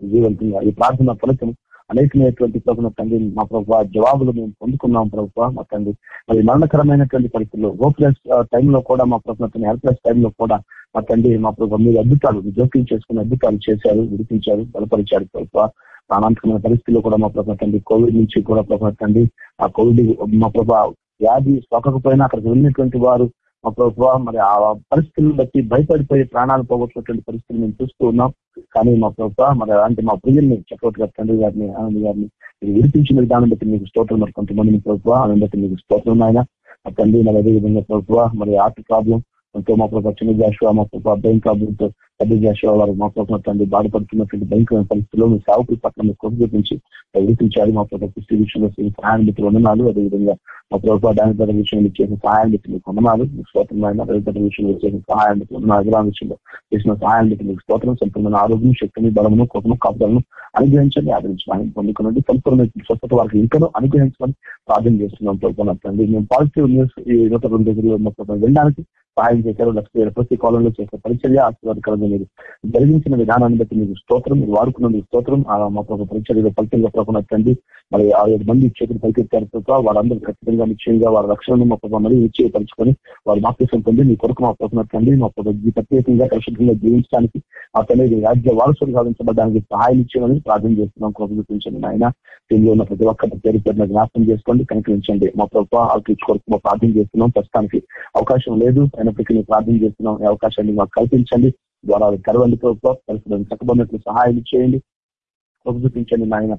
విజయవంతంగా ఈ ప్రార్థన ఫలితం అనేకమైనటువంటి ప్రభుత్వ తండ్రి మా ప్రభుత్వ జవాబులు మేము పొందుకున్నాం ప్రభుత్వ మా తండ్రి. మరి మరణకరమైనటువంటి పరిస్థితుల్లో హోప్లెస్ టైంలో కూడా మా ప్రభుత్వం హెల్ప్లెస్ టైంలో కూడా మా తండ్రి మా ప్రభుత్వం మీరు అద్భుతాలు జోక్యం చేసుకుని అద్భుతాలు చేశారు విడిపించారు బలపరిచారు ప్రభుత్వ ప్రాణాంతకమైన పరిస్థితుల్లో కూడా మా ప్రభుత్వ తండ్రి కోవిడ్ నుంచి కూడా ప్రభుత్వ తండ్రి ఆ కోవిడ్ మా ప్రభావ వ్యాధి సోకకపోయినా అక్కడికి వెళ్ళినటువంటి వారు మా ప్రభావ మరి ఆ పరిస్థితులను బట్టి భయపడిపోయి ప్రాణాలు పోగొట్టుకున్నటువంటి పరిస్థితులు మేము చూస్తూ ఉన్నాం. కానీ మా ప్రభావ మరి అలాంటి మా ప్రియుల్ని చక్రవర్తి గారి తండ్రి గారిని ఆనంద్ గారిని మీరు విడిపించిన విధానం బట్టి మీకు స్తోత్రం మరి కొంతమంది ప్రభుత్వ ఆనంద బట్టి మీకు స్తోత్రం ఆయన ఆ తండ్రి మరి అదేవిధంగా ప్రభుత్వ మరి ఆర్ట్ ప్రాబ్లం ఎంతో మా ప్రభావ చిన్న జాషువా మా ప్రభావ భయంకరంతో పెద్ద జాషువా వారు మా ప్రభావ తండ్రి బాధపడుతున్నటువంటి భయంకరమైన పరిస్థితుల్లో మీ సాగుకుల పట్ల మీరు కొరకు చూపించి విడిపించాలి మా ప్రభావ పుష్టి విషయంలో సహాయం మిత్రులు వందనాలు అదేవిధంగా మా ప్రభుత్వ దాని పెద్ద విషయంలో చేసిన సహాయం మిత్రులు మీకు వందనాలు మీకు స్తోత్రమైన విషయంలో చేసిన సహాయం మిత్రులు వందనాలు అగ్రహం విషయంలో చేసిన సహాయం మిత్రులకు మీకు స్తోత్రం సంపూర్ణ ఆరోగ్యం శక్తిని బలమును కోపము కాపుదలను అనుగ్రహించండి ఆదరించి ఆయన పొందుకునండి సంపూర్ణ స్వస్థత వారికి ఇంకనూ అనుగ్రహించమని ప్రార్థన చేస్తున్నాం ప్రభుత్వం తండ్రి మేము పాజిటివ్ న్యూస్ ఈ నూట రెండు దగ్గర వెళ్ళడానికి సహాయం చేశారు లక్ష్మీ ప్రతి కాలంలో చేసిన పరిచర్య ఆశీర్వాదకరంగా మీరు జరిగించిన విధానాన్ని బట్టి మీకు స్తోత్రం మీరు వాడుకున్న వాడుకున్నందుకు స్తోత్రం. ఆ మా ప్రభు పరిచర్యలో ఫలితంగా ప్రభుత్వం తండ్రి మరి ఆ ఏడు మంది చేతులు పైకెత్తారు ప్రభావ వారందరూ ఖచ్చితంగా నిశ్చయంగా వారి రక్షణను మా ప్రభావ మరి నిశ్చయపరుచుకొని వారి బాప్తీసం పొంది మీ కొరకు మా ప్రభుత్వం తండ్రి మా ప్రభుత్వ ప్రత్యేకంగా పరిశుద్ధంగా జీవించడానికి ఆ తల్లి రాజ్య వారసులు సాధించబడడానికి సహాయం ఇచ్చేయమని ప్రార్థన చేస్తున్నాం కృప చూపించండి ఆయన దీనిలో ఉన్న ప్రతి ఒక్కరి పేరు పేరున జ్ఞాపకం చేసుకోండి కనికరించండి. మా ప్రభుత్వ అవుట్రీచ్ కొరకు మా ప్రార్థన చేస్తున్నాం. ప్రస్తుతానికి అవకాశం లేదు. ఆయన అయినప్పటికీ మేము ప్రార్థన చేస్తున్నాం. ఈ అవకాశాన్ని మాకు కల్పించండి. ద్వారా కరవండి ప్రభుత్వం పరిస్థితులను చక్కబడినట్లు సహాయం చేయండి. కృప చూపించండి నాయన.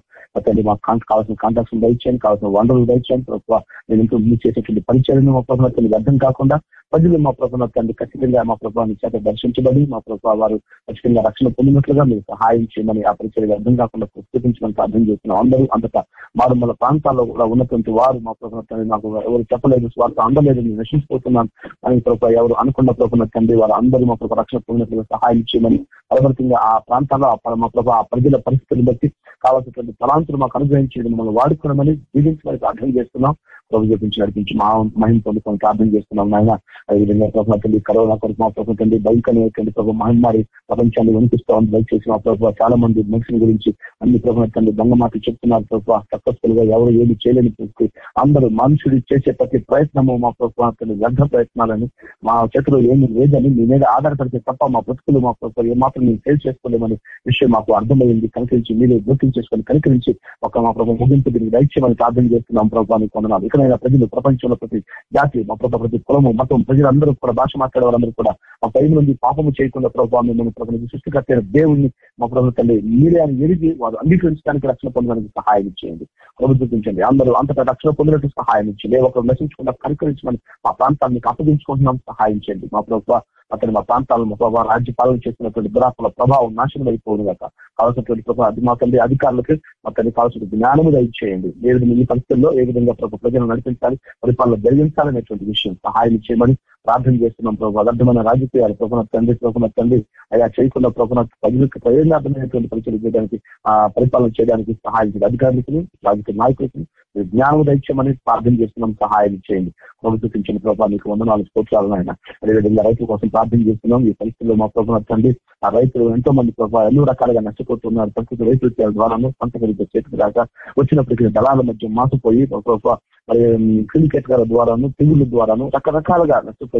తండ్రి మాకు కావాల్సిన కాంటాక్ట్స్ దయచేయండి కావాల్సిన వనరులు దయచేయండి. ప్రభుత్వ నేను ఇంట్లో మీరు చేసేటువంటి పరిచయం మా ప్రభుత్వం అర్థం కాకుండా ప్రజలు మా ప్రభుత్వం తండ్రి ఖచ్చితంగా మా ప్రభుత్వాన్ని చేత దర్శించబడి మా ప్రభుత్వ వారు ఖచ్చితంగా రక్షణ పొందినట్లుగా మీరు సహాయం చేయమని ఆ పరిచయం అర్థం కాకుండా చూపించమని అర్థం చేస్తున్నాం. అందరూ అంతటా మారుమూల ప్రాంతాల్లో కూడా ఉన్నటువంటి వారు మా ప్రభుత్వం నాకు ఎవరు చెప్పలేదు స్వార్థ అందలేదు నేను నశించిపోతున్నాను అని ప్రభుత్వ ఎవరు అనుకున్న ప్రభుత్వ తండ్రి వారు అందరూ మా ప్రభుత్వ రక్షణ పొందినట్లుగా సహాయం చేయమని ఫలభరితంగా ఆ ప్రాంతాల్లో మా ప్రభావ ఆ ప్రజల పరిస్థితులు బట్టి కావాల్సినటువంటి తలాంతులు మాకు అనుగ్రహించి మమ్మల్ని వాడుకోవడమని జీవించడానికి అర్థం చేస్తున్నాం. ప్రభు చూపించి నడిపించి మా మహిమ పొందుకొని ప్రార్థన చేస్తున్నాం నాయన. అదేవిధంగా ప్రభుత్వండి కరోనా కొరకు మా ప్రభుత్వండి బైక్ అనేకండి ప్రభు. మహమ్మారి ప్రపంచాన్ని వినిపిస్తా ఉంది. దయచేసి చేసిన ప్రభు చాలా మంది మనుషుల గురించి అన్ని ప్రభుత్వండి దొంగమాట చెప్తున్నారు ప్రభు. సక్సెస్ఫుల్గా ఎవరు ఏమి చేయలేని పరిస్థితి. అందరూ మనుషుడు చేసే ప్రతి ప్రయత్నము మా ప్రభుత్వం వ్యర్థ ప్రయత్నాలని మా చేతిలో ఏమి లేదని మీ మీద ఆధారపడితే తప్ప మా బ్రతుకులు మా ప్రభుత్వం ఏమాత్రం మేము సేల్ చేసుకోలేమని విషయం మాకు అర్థమైంది. కనికరించి మీరు గుర్తించేసుకొని కనికరించి ఒక మా ప్రభు ముగింపు దీనికి దయచేయమని ప్రార్థన చేస్తున్నాం. ప్రభుత్వానికి కొందనాలు ఇకనైనా ప్రజలు ప్రపంచంలో ప్రతి జాతి మా ప్రభు ప్రతి కులము మతం ప్రజలందరూ కూడా భాష మాట్లాడే వాళ్ళందరూ కూడా మా పై నుండి పాపము చేయకుండా ప్రభావ మిమ్మల్ని ప్రభుత్వం సృష్టికర్త దేవుణ్ణి మా ప్రభుత్వ తల్లి మీరే అని ఎరిగి వారు అంగీకరించడానికి రక్షణ పొందడానికి సహాయం ఇచ్చేయండి ప్రభుత్వించండి అందరూ అంతటా రక్షణ పొందినట్టు సహాయం ఇచ్చి ఒకరు నశించకుండా కనుకరించమని మా ప్రాంతాన్ని అప్పగించుకుంటున్నాం సహాయం చేయండి. మా ప్రభుత్వ అతను మా ప్రాంతాలను మా ప్రభావ రాజ్య పాలన చేస్తున్నటువంటి దురాత్మల ప్రభావం నాశనం అయిపోను కాక కావాల్సినటువంటి ప్రభావ అది మా తండ్రి అధికారులకు మా కావాల్సిన జ్ఞానము దయచేయండి. ఏ విధంగా ఈ పరిస్థితుల్లో ఏ విధంగా ప్రజలను నడిపించాలి పరిపాలన జరిగించాలనేటువంటి విషయం సహాయం చేయమని ప్రార్థన చేస్తున్నాం ప్రభావ అర్థమైన రాజకీయాలు ప్రభుత్వ తండ్రి ప్రభుత్వ తండ్రి అయ్యా చేయకుండా ప్రభుత్వ ప్రజలకు ప్రయోజనార్థమైనటువంటి పరిచయం చేయడానికి ఆ పరిపాలన చేయడానికి సహాయం అధికారులకు రాజకీయ నాయకులకు జ్ఞానం దైత్యమని ప్రార్థన చేస్తున్నాం. సహాయం చేయండి. ప్రభుత్వం చూపించిన ప్రభావ వంద నాలుగు స్తోత్రాలను ఆయన అదేవిధంగా రైతుల కోసం ప్రార్థన చేస్తున్నాం. ఈ పరిస్థితుల్లో మా ప్రభుత్వ తండ్రి ఆ రైతులు ఎంతో మంది ప్రభావ ఎన్నో రకాలుగా నష్టపోతున్నారు. ప్రకృతి రైతుల ద్వారాను పంట ఖరీదు చేతికి రాక వచ్చినప్పటికీ దళాల మధ్య మాసిపోయి ప్రభుత్వ మరి క్రిమికేట్ గారి ద్వారాను తెగుళ్ళ ద్వారాను రకరకాలుగా నష్టపోయి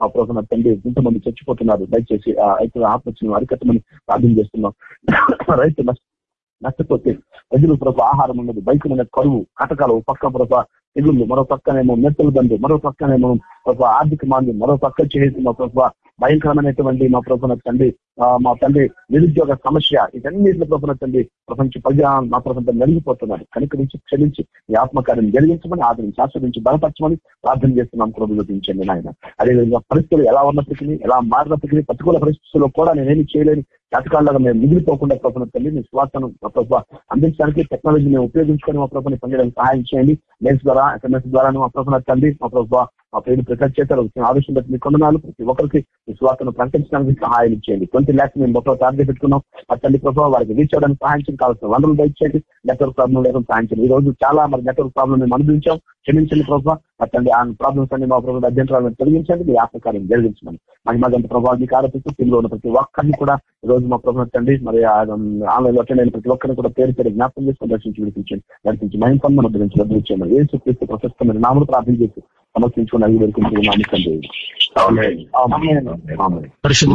మా ప్రభుత్వం తండ్రి ఎంతమంది చచ్చిపోతున్నారు? దయచేసి రైతుల ఆత్మహత్యను అరికట్టమని ప్రార్థన చేస్తున్నాం? రైతు నష్టపోతే ప్రజలు ప్రభు ఆహారం ఉన్నది బైకుమైన కరువు కటకాలు పక్క ప్రభు తెగుళ్ళు మరో పక్కనేమో మెత్తలు బంధు మరో పక్కనేమో ప్రభు ఆర్థిక మాంద్యం మరో పక్క చేసి మా ప్రభు భయంకరమైనటువంటి మా ప్రభుత్వ తండ్రి మా తండ్రి నిరుద్యోగ సమస్య ఇవన్నింటిలో ప్రభుత్వ తండ్రి ప్రపంచ ప్రజా మా ప్రభుత్వం నలిగిపోతున్నారు కనుకరించి క్షమించి ఈ ఆత్మకార్యం జరిగించమని ఆదరించి ఆశ్రదించి బలపరచమని ప్రార్థన చేస్తున్నాం కృప చూపించండి నాయన. అదేవిధంగా పరిస్థితులు ఎలా ఉన్నప్పటికీ ఎలా మారినప్పటికీ ప్రతికూల పరిస్థితుల్లో కూడా నేనేమి చేయలేని జాతకాలుగా మేము మిగిలిపోకుండా ప్రభుత్వం తల్లి మీ స్వార్థను ప్రభుత్వ అందించడానికి టెక్నాలజీ మేము ఉపయోగించుకొని మా ప్రభుత్వం పనిచేయడానికి సహాయం చేయండి. మెయిల్స్ ద్వారా ఎస్ఎంఎస్ ద్వారా మా ప్రభుత్వం తల్లి మా ప్రభుత్వ మా పేరు ప్రకటన చేశారు ఆలోచన బట్టి మీ కొండనాలు ప్రతి ఒక్కరికి మీ స్వార్థను ప్రకటించడానికి సహాయం చేయండి. ట్వంటీ ల్యాక్స్ మేము మొత్తం టార్గెట్ పెట్టుకున్నాం. ఆ తల్లి ప్రభావ వారికి రీచ్ అవ్వడానికి సహాయం కావాల్సిన వనరులు దయచేయండి. నెట్వర్క్ ప్రాబ్లం లేకుండా సహాయం ఈ రోజు చాలా మరి నెట్వర్క్ ప్రాబ్లం మేము అనుభవించాం. క్షమించండి ప్రభావ అట్టండి ఆ ప్రాబ్లమ్స్ అన్ని మా ప్రభుత్వ అభ్యంతరాలను తొలగించండి. మీ ఆత్మకార్యం జరిగించమని. మహిమగంత ప్రభావం మీకు ఆరోపిస్తూ పిల్లలు ఉన్న ప్రతి ఒక్కరిని కూడా ఈ రోజు మా ప్రభుత్వం తండ్రి మరి ఆన్లైన్లో అటెండ్ అయిన ప్రతి ఒక్కరిని కూడా పేరు పేరు జ్ఞాపకం చేసుకుని దర్శించి విడిపించండి. నడిపించి మహిమ పొందడం ఉద్ధరించి వదిలించండి ఏ సుక్రీస్తు ప్రశస్తమైన నామను ప్రార్థన చేసి సమర్పించుకుని అడిగి వేడుకుంటున్న నామకండి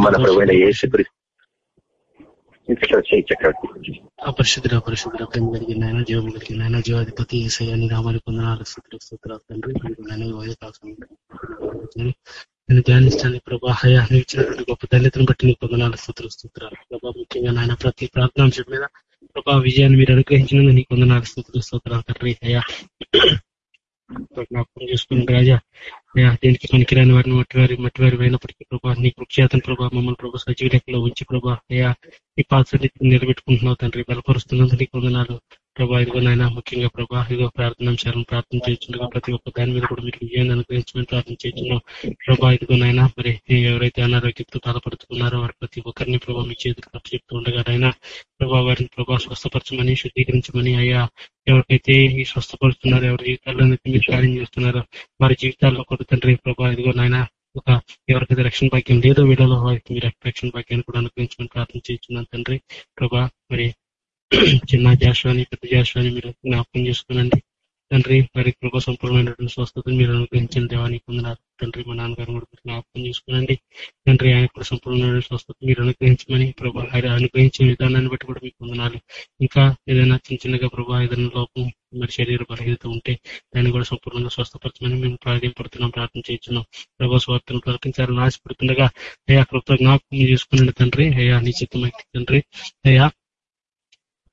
మన ప్రభుత్వ యేసు
అపరిశుద్ధ ప్రేమ కలిగిన ఆయన జీవం కలిగిన ఆయన జీవాధిపతి ఏసయ్యాన్ని రామాలి పొందనాలు స్థుతులు స్తోత్రాలు తండ్రి నేను ధ్యానిస్తాను ప్రభా. హయా నువ్వు ఇచ్చినటువంటి గొప్ప దళితను బట్టి నీకు పొందనాలు స్థుతులు స్తోత్రాలు. ప్రభా ముఖ్యంగా నాయన ప్రతి ప్రార్థనాంశం మీద ప్రభా విజయాన్ని మీరు అనుగ్రహించినందుకు నీకు పొందనాలు స్థుతులు స్తోత్రాలు తండ్రి. అయ్యా జ్ఞాపకం చేసుకుని రాజా. అయ్యా దీనికి పనికిరాని వారిని మట్టి వారి మట్టి వారి అయినప్పటికీ ప్రభా నీ కృక్షాతన ప్రభా మమ్మల్ని ప్రభా సజీవ లెక్కలో ఉంచి ప్రభా అయ్యా ఈ పాత్ర నిలబెట్టుకుంటున్నావు తండ్రి. బలపరుస్తున్నందుకు నీకు వందనాలు. ప్రభా ఇదిగో నాయన ముఖ్యంగా ప్రభా ఇదిగో ప్రార్థన అంశాలను ప్రార్థన చేస్తుండగా ప్రతి ఒక్క దాని మీద కూడా మీరు విజయాన్ని అనుగ్రహించమని ప్రార్థన చేస్తున్నాం. ప్రభా ఇదిగో నాయన మరి ఎవరైతే అనారోగ్యంతో బాధపడుతున్నారో వారి ప్రతి ఒక్కరిని ప్రభా మీ చేతికి తప్పు చెప్తూ ఉండగా నాయన ప్రభా వారిని ప్రభా స్వస్థపరచమని శుద్ధీకరించమని అయ్యా ఎవరికైతే ఈ స్వస్థపరుస్తున్నారో ఎవరి జీవితాల్లో మీరు కార్యం చేస్తున్నారో వారి జీవితాల్లో కొత్త తండ్రి ప్రభా ఇదిగో నాయన ఒక ఎవరికైతే రక్షణ భాగ్యం లేదో వీళ్ళలో వారికి మీరు రక్షణ భాగ్యాన్ని కూడా అనుగ్రహించమని ప్రార్థన చేస్తున్నాను తండ్రి. ప్రభా మరి చిన్న జాషువాని పెద్ద జాషువాని మీరు జ్ఞాపకం చేసుకునండి. తండ్రి మరి కృప సంపూర్ణమైనటువంటి స్వస్థతను మీరు అనుగ్రహించిన దేవానికి పొందినారు తండ్రి మా నాన్నగారు కూడా మీరు జ్ఞాపకం చేసుకునండి. తండ్రి ఆయన కూడా సంపూర్ణమైన స్వస్థత మీరు అనుగ్రహించమని ప్రభా ఆయన అనుగ్రహించిన విధానాన్ని బట్టి కూడా మీకు పొందనాలి ఇంకా ఏదైనా చిన్న చిన్నగా ప్రభా ఏదైనా లోపం మరి శరీర బలహీనత ఉంటే దాన్ని కూడా సంపూర్ణంగా స్వస్థపరచమని మేము ప్రాధాన్యపడుతున్నాం ప్రార్థన చేస్తున్నాం ప్రభా స్వార్థను ప్రకటించాలని ఆశపడుతుండగా అయ్యా కృప జ్ఞాపకం చేసుకునండి తండ్రి. అయ్యా నీ తండ్రి. అయ్యా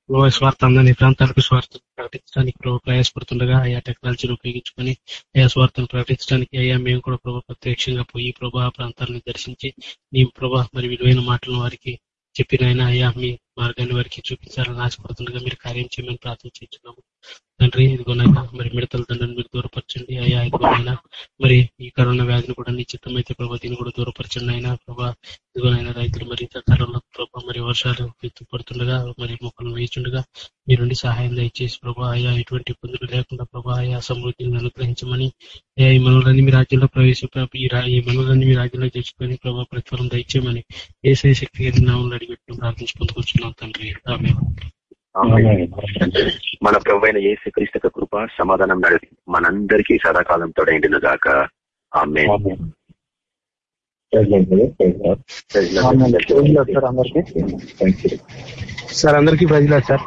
ప్రభావ స్వార్థాన్ని ప్రాంతాలకు స్వార్థం ప్రకటించడానికి ప్రభు ప్రయాసపడుతుండగా ఆయా టెక్నాలజీని ఉపయోగించుకొని ఆయా స్వార్థను ప్రకటించడానికి అయ్యా మేము కూడా ప్రభు ప్రత్యక్షంగా పోయి ప్రభా ప్రాంతాలను దర్శించి నీ ప్రభా మరి విలువైన మాటలను వారికి చెప్పినైనా అయ్యా మీ మార్గాన్ని వారికి చూపించాలని ఆశపడుతుండగా మీరు కార్యం చేయమని ప్రార్థించున్నాము తండ్రి ఇదిగోనైనా మరి మిడతల దండను మీరు దూరపరచండి. అయ్యా ఇదిగోనైనా మరి ఈ కరోనా వ్యాధిని కూడా నిశ్చితమైతే చిత్తమైతే ప్రభా దీన్ని కూడా దూరపరచండి అయినా ప్రభా ఇదిగోనైనా రైతులు మరి కాలంలో ప్రభా మరి వర్షాలు పడుతుండగా మరి మొక్కలు వేయించుండగా మీరు నుండి సహాయం దయచేసి ప్రభా అయ్యా ఎటువంటి ఇబ్బందులు లేకుండా ప్రభా అయా సమృద్ధిని అనుగ్రహించమని అయ్యా ఈ మనవులన్నీ మీ రాజ్యంలో ప్రవేశ ఈ ఈ మనవులన్నీ మీ రాజ్యంలో తెచ్చుకొని ప్రభా ప్రతిఫలం దయచేయమని ఏ శక్తి నామంలో అడిగిపెట్టిన ప్రార్థించి పొందుకొచ్చున్నాం తండ్రి ఆమె
మన ప్రభు అయిన ఏసు క్రీస్తు కృప సమాధానం నడిపి మనందరికీ సదాకాలం తోడైండును గాక. ఆమె
సార్ అందరికి సార్ అందరికీ ప్రజలు సార్.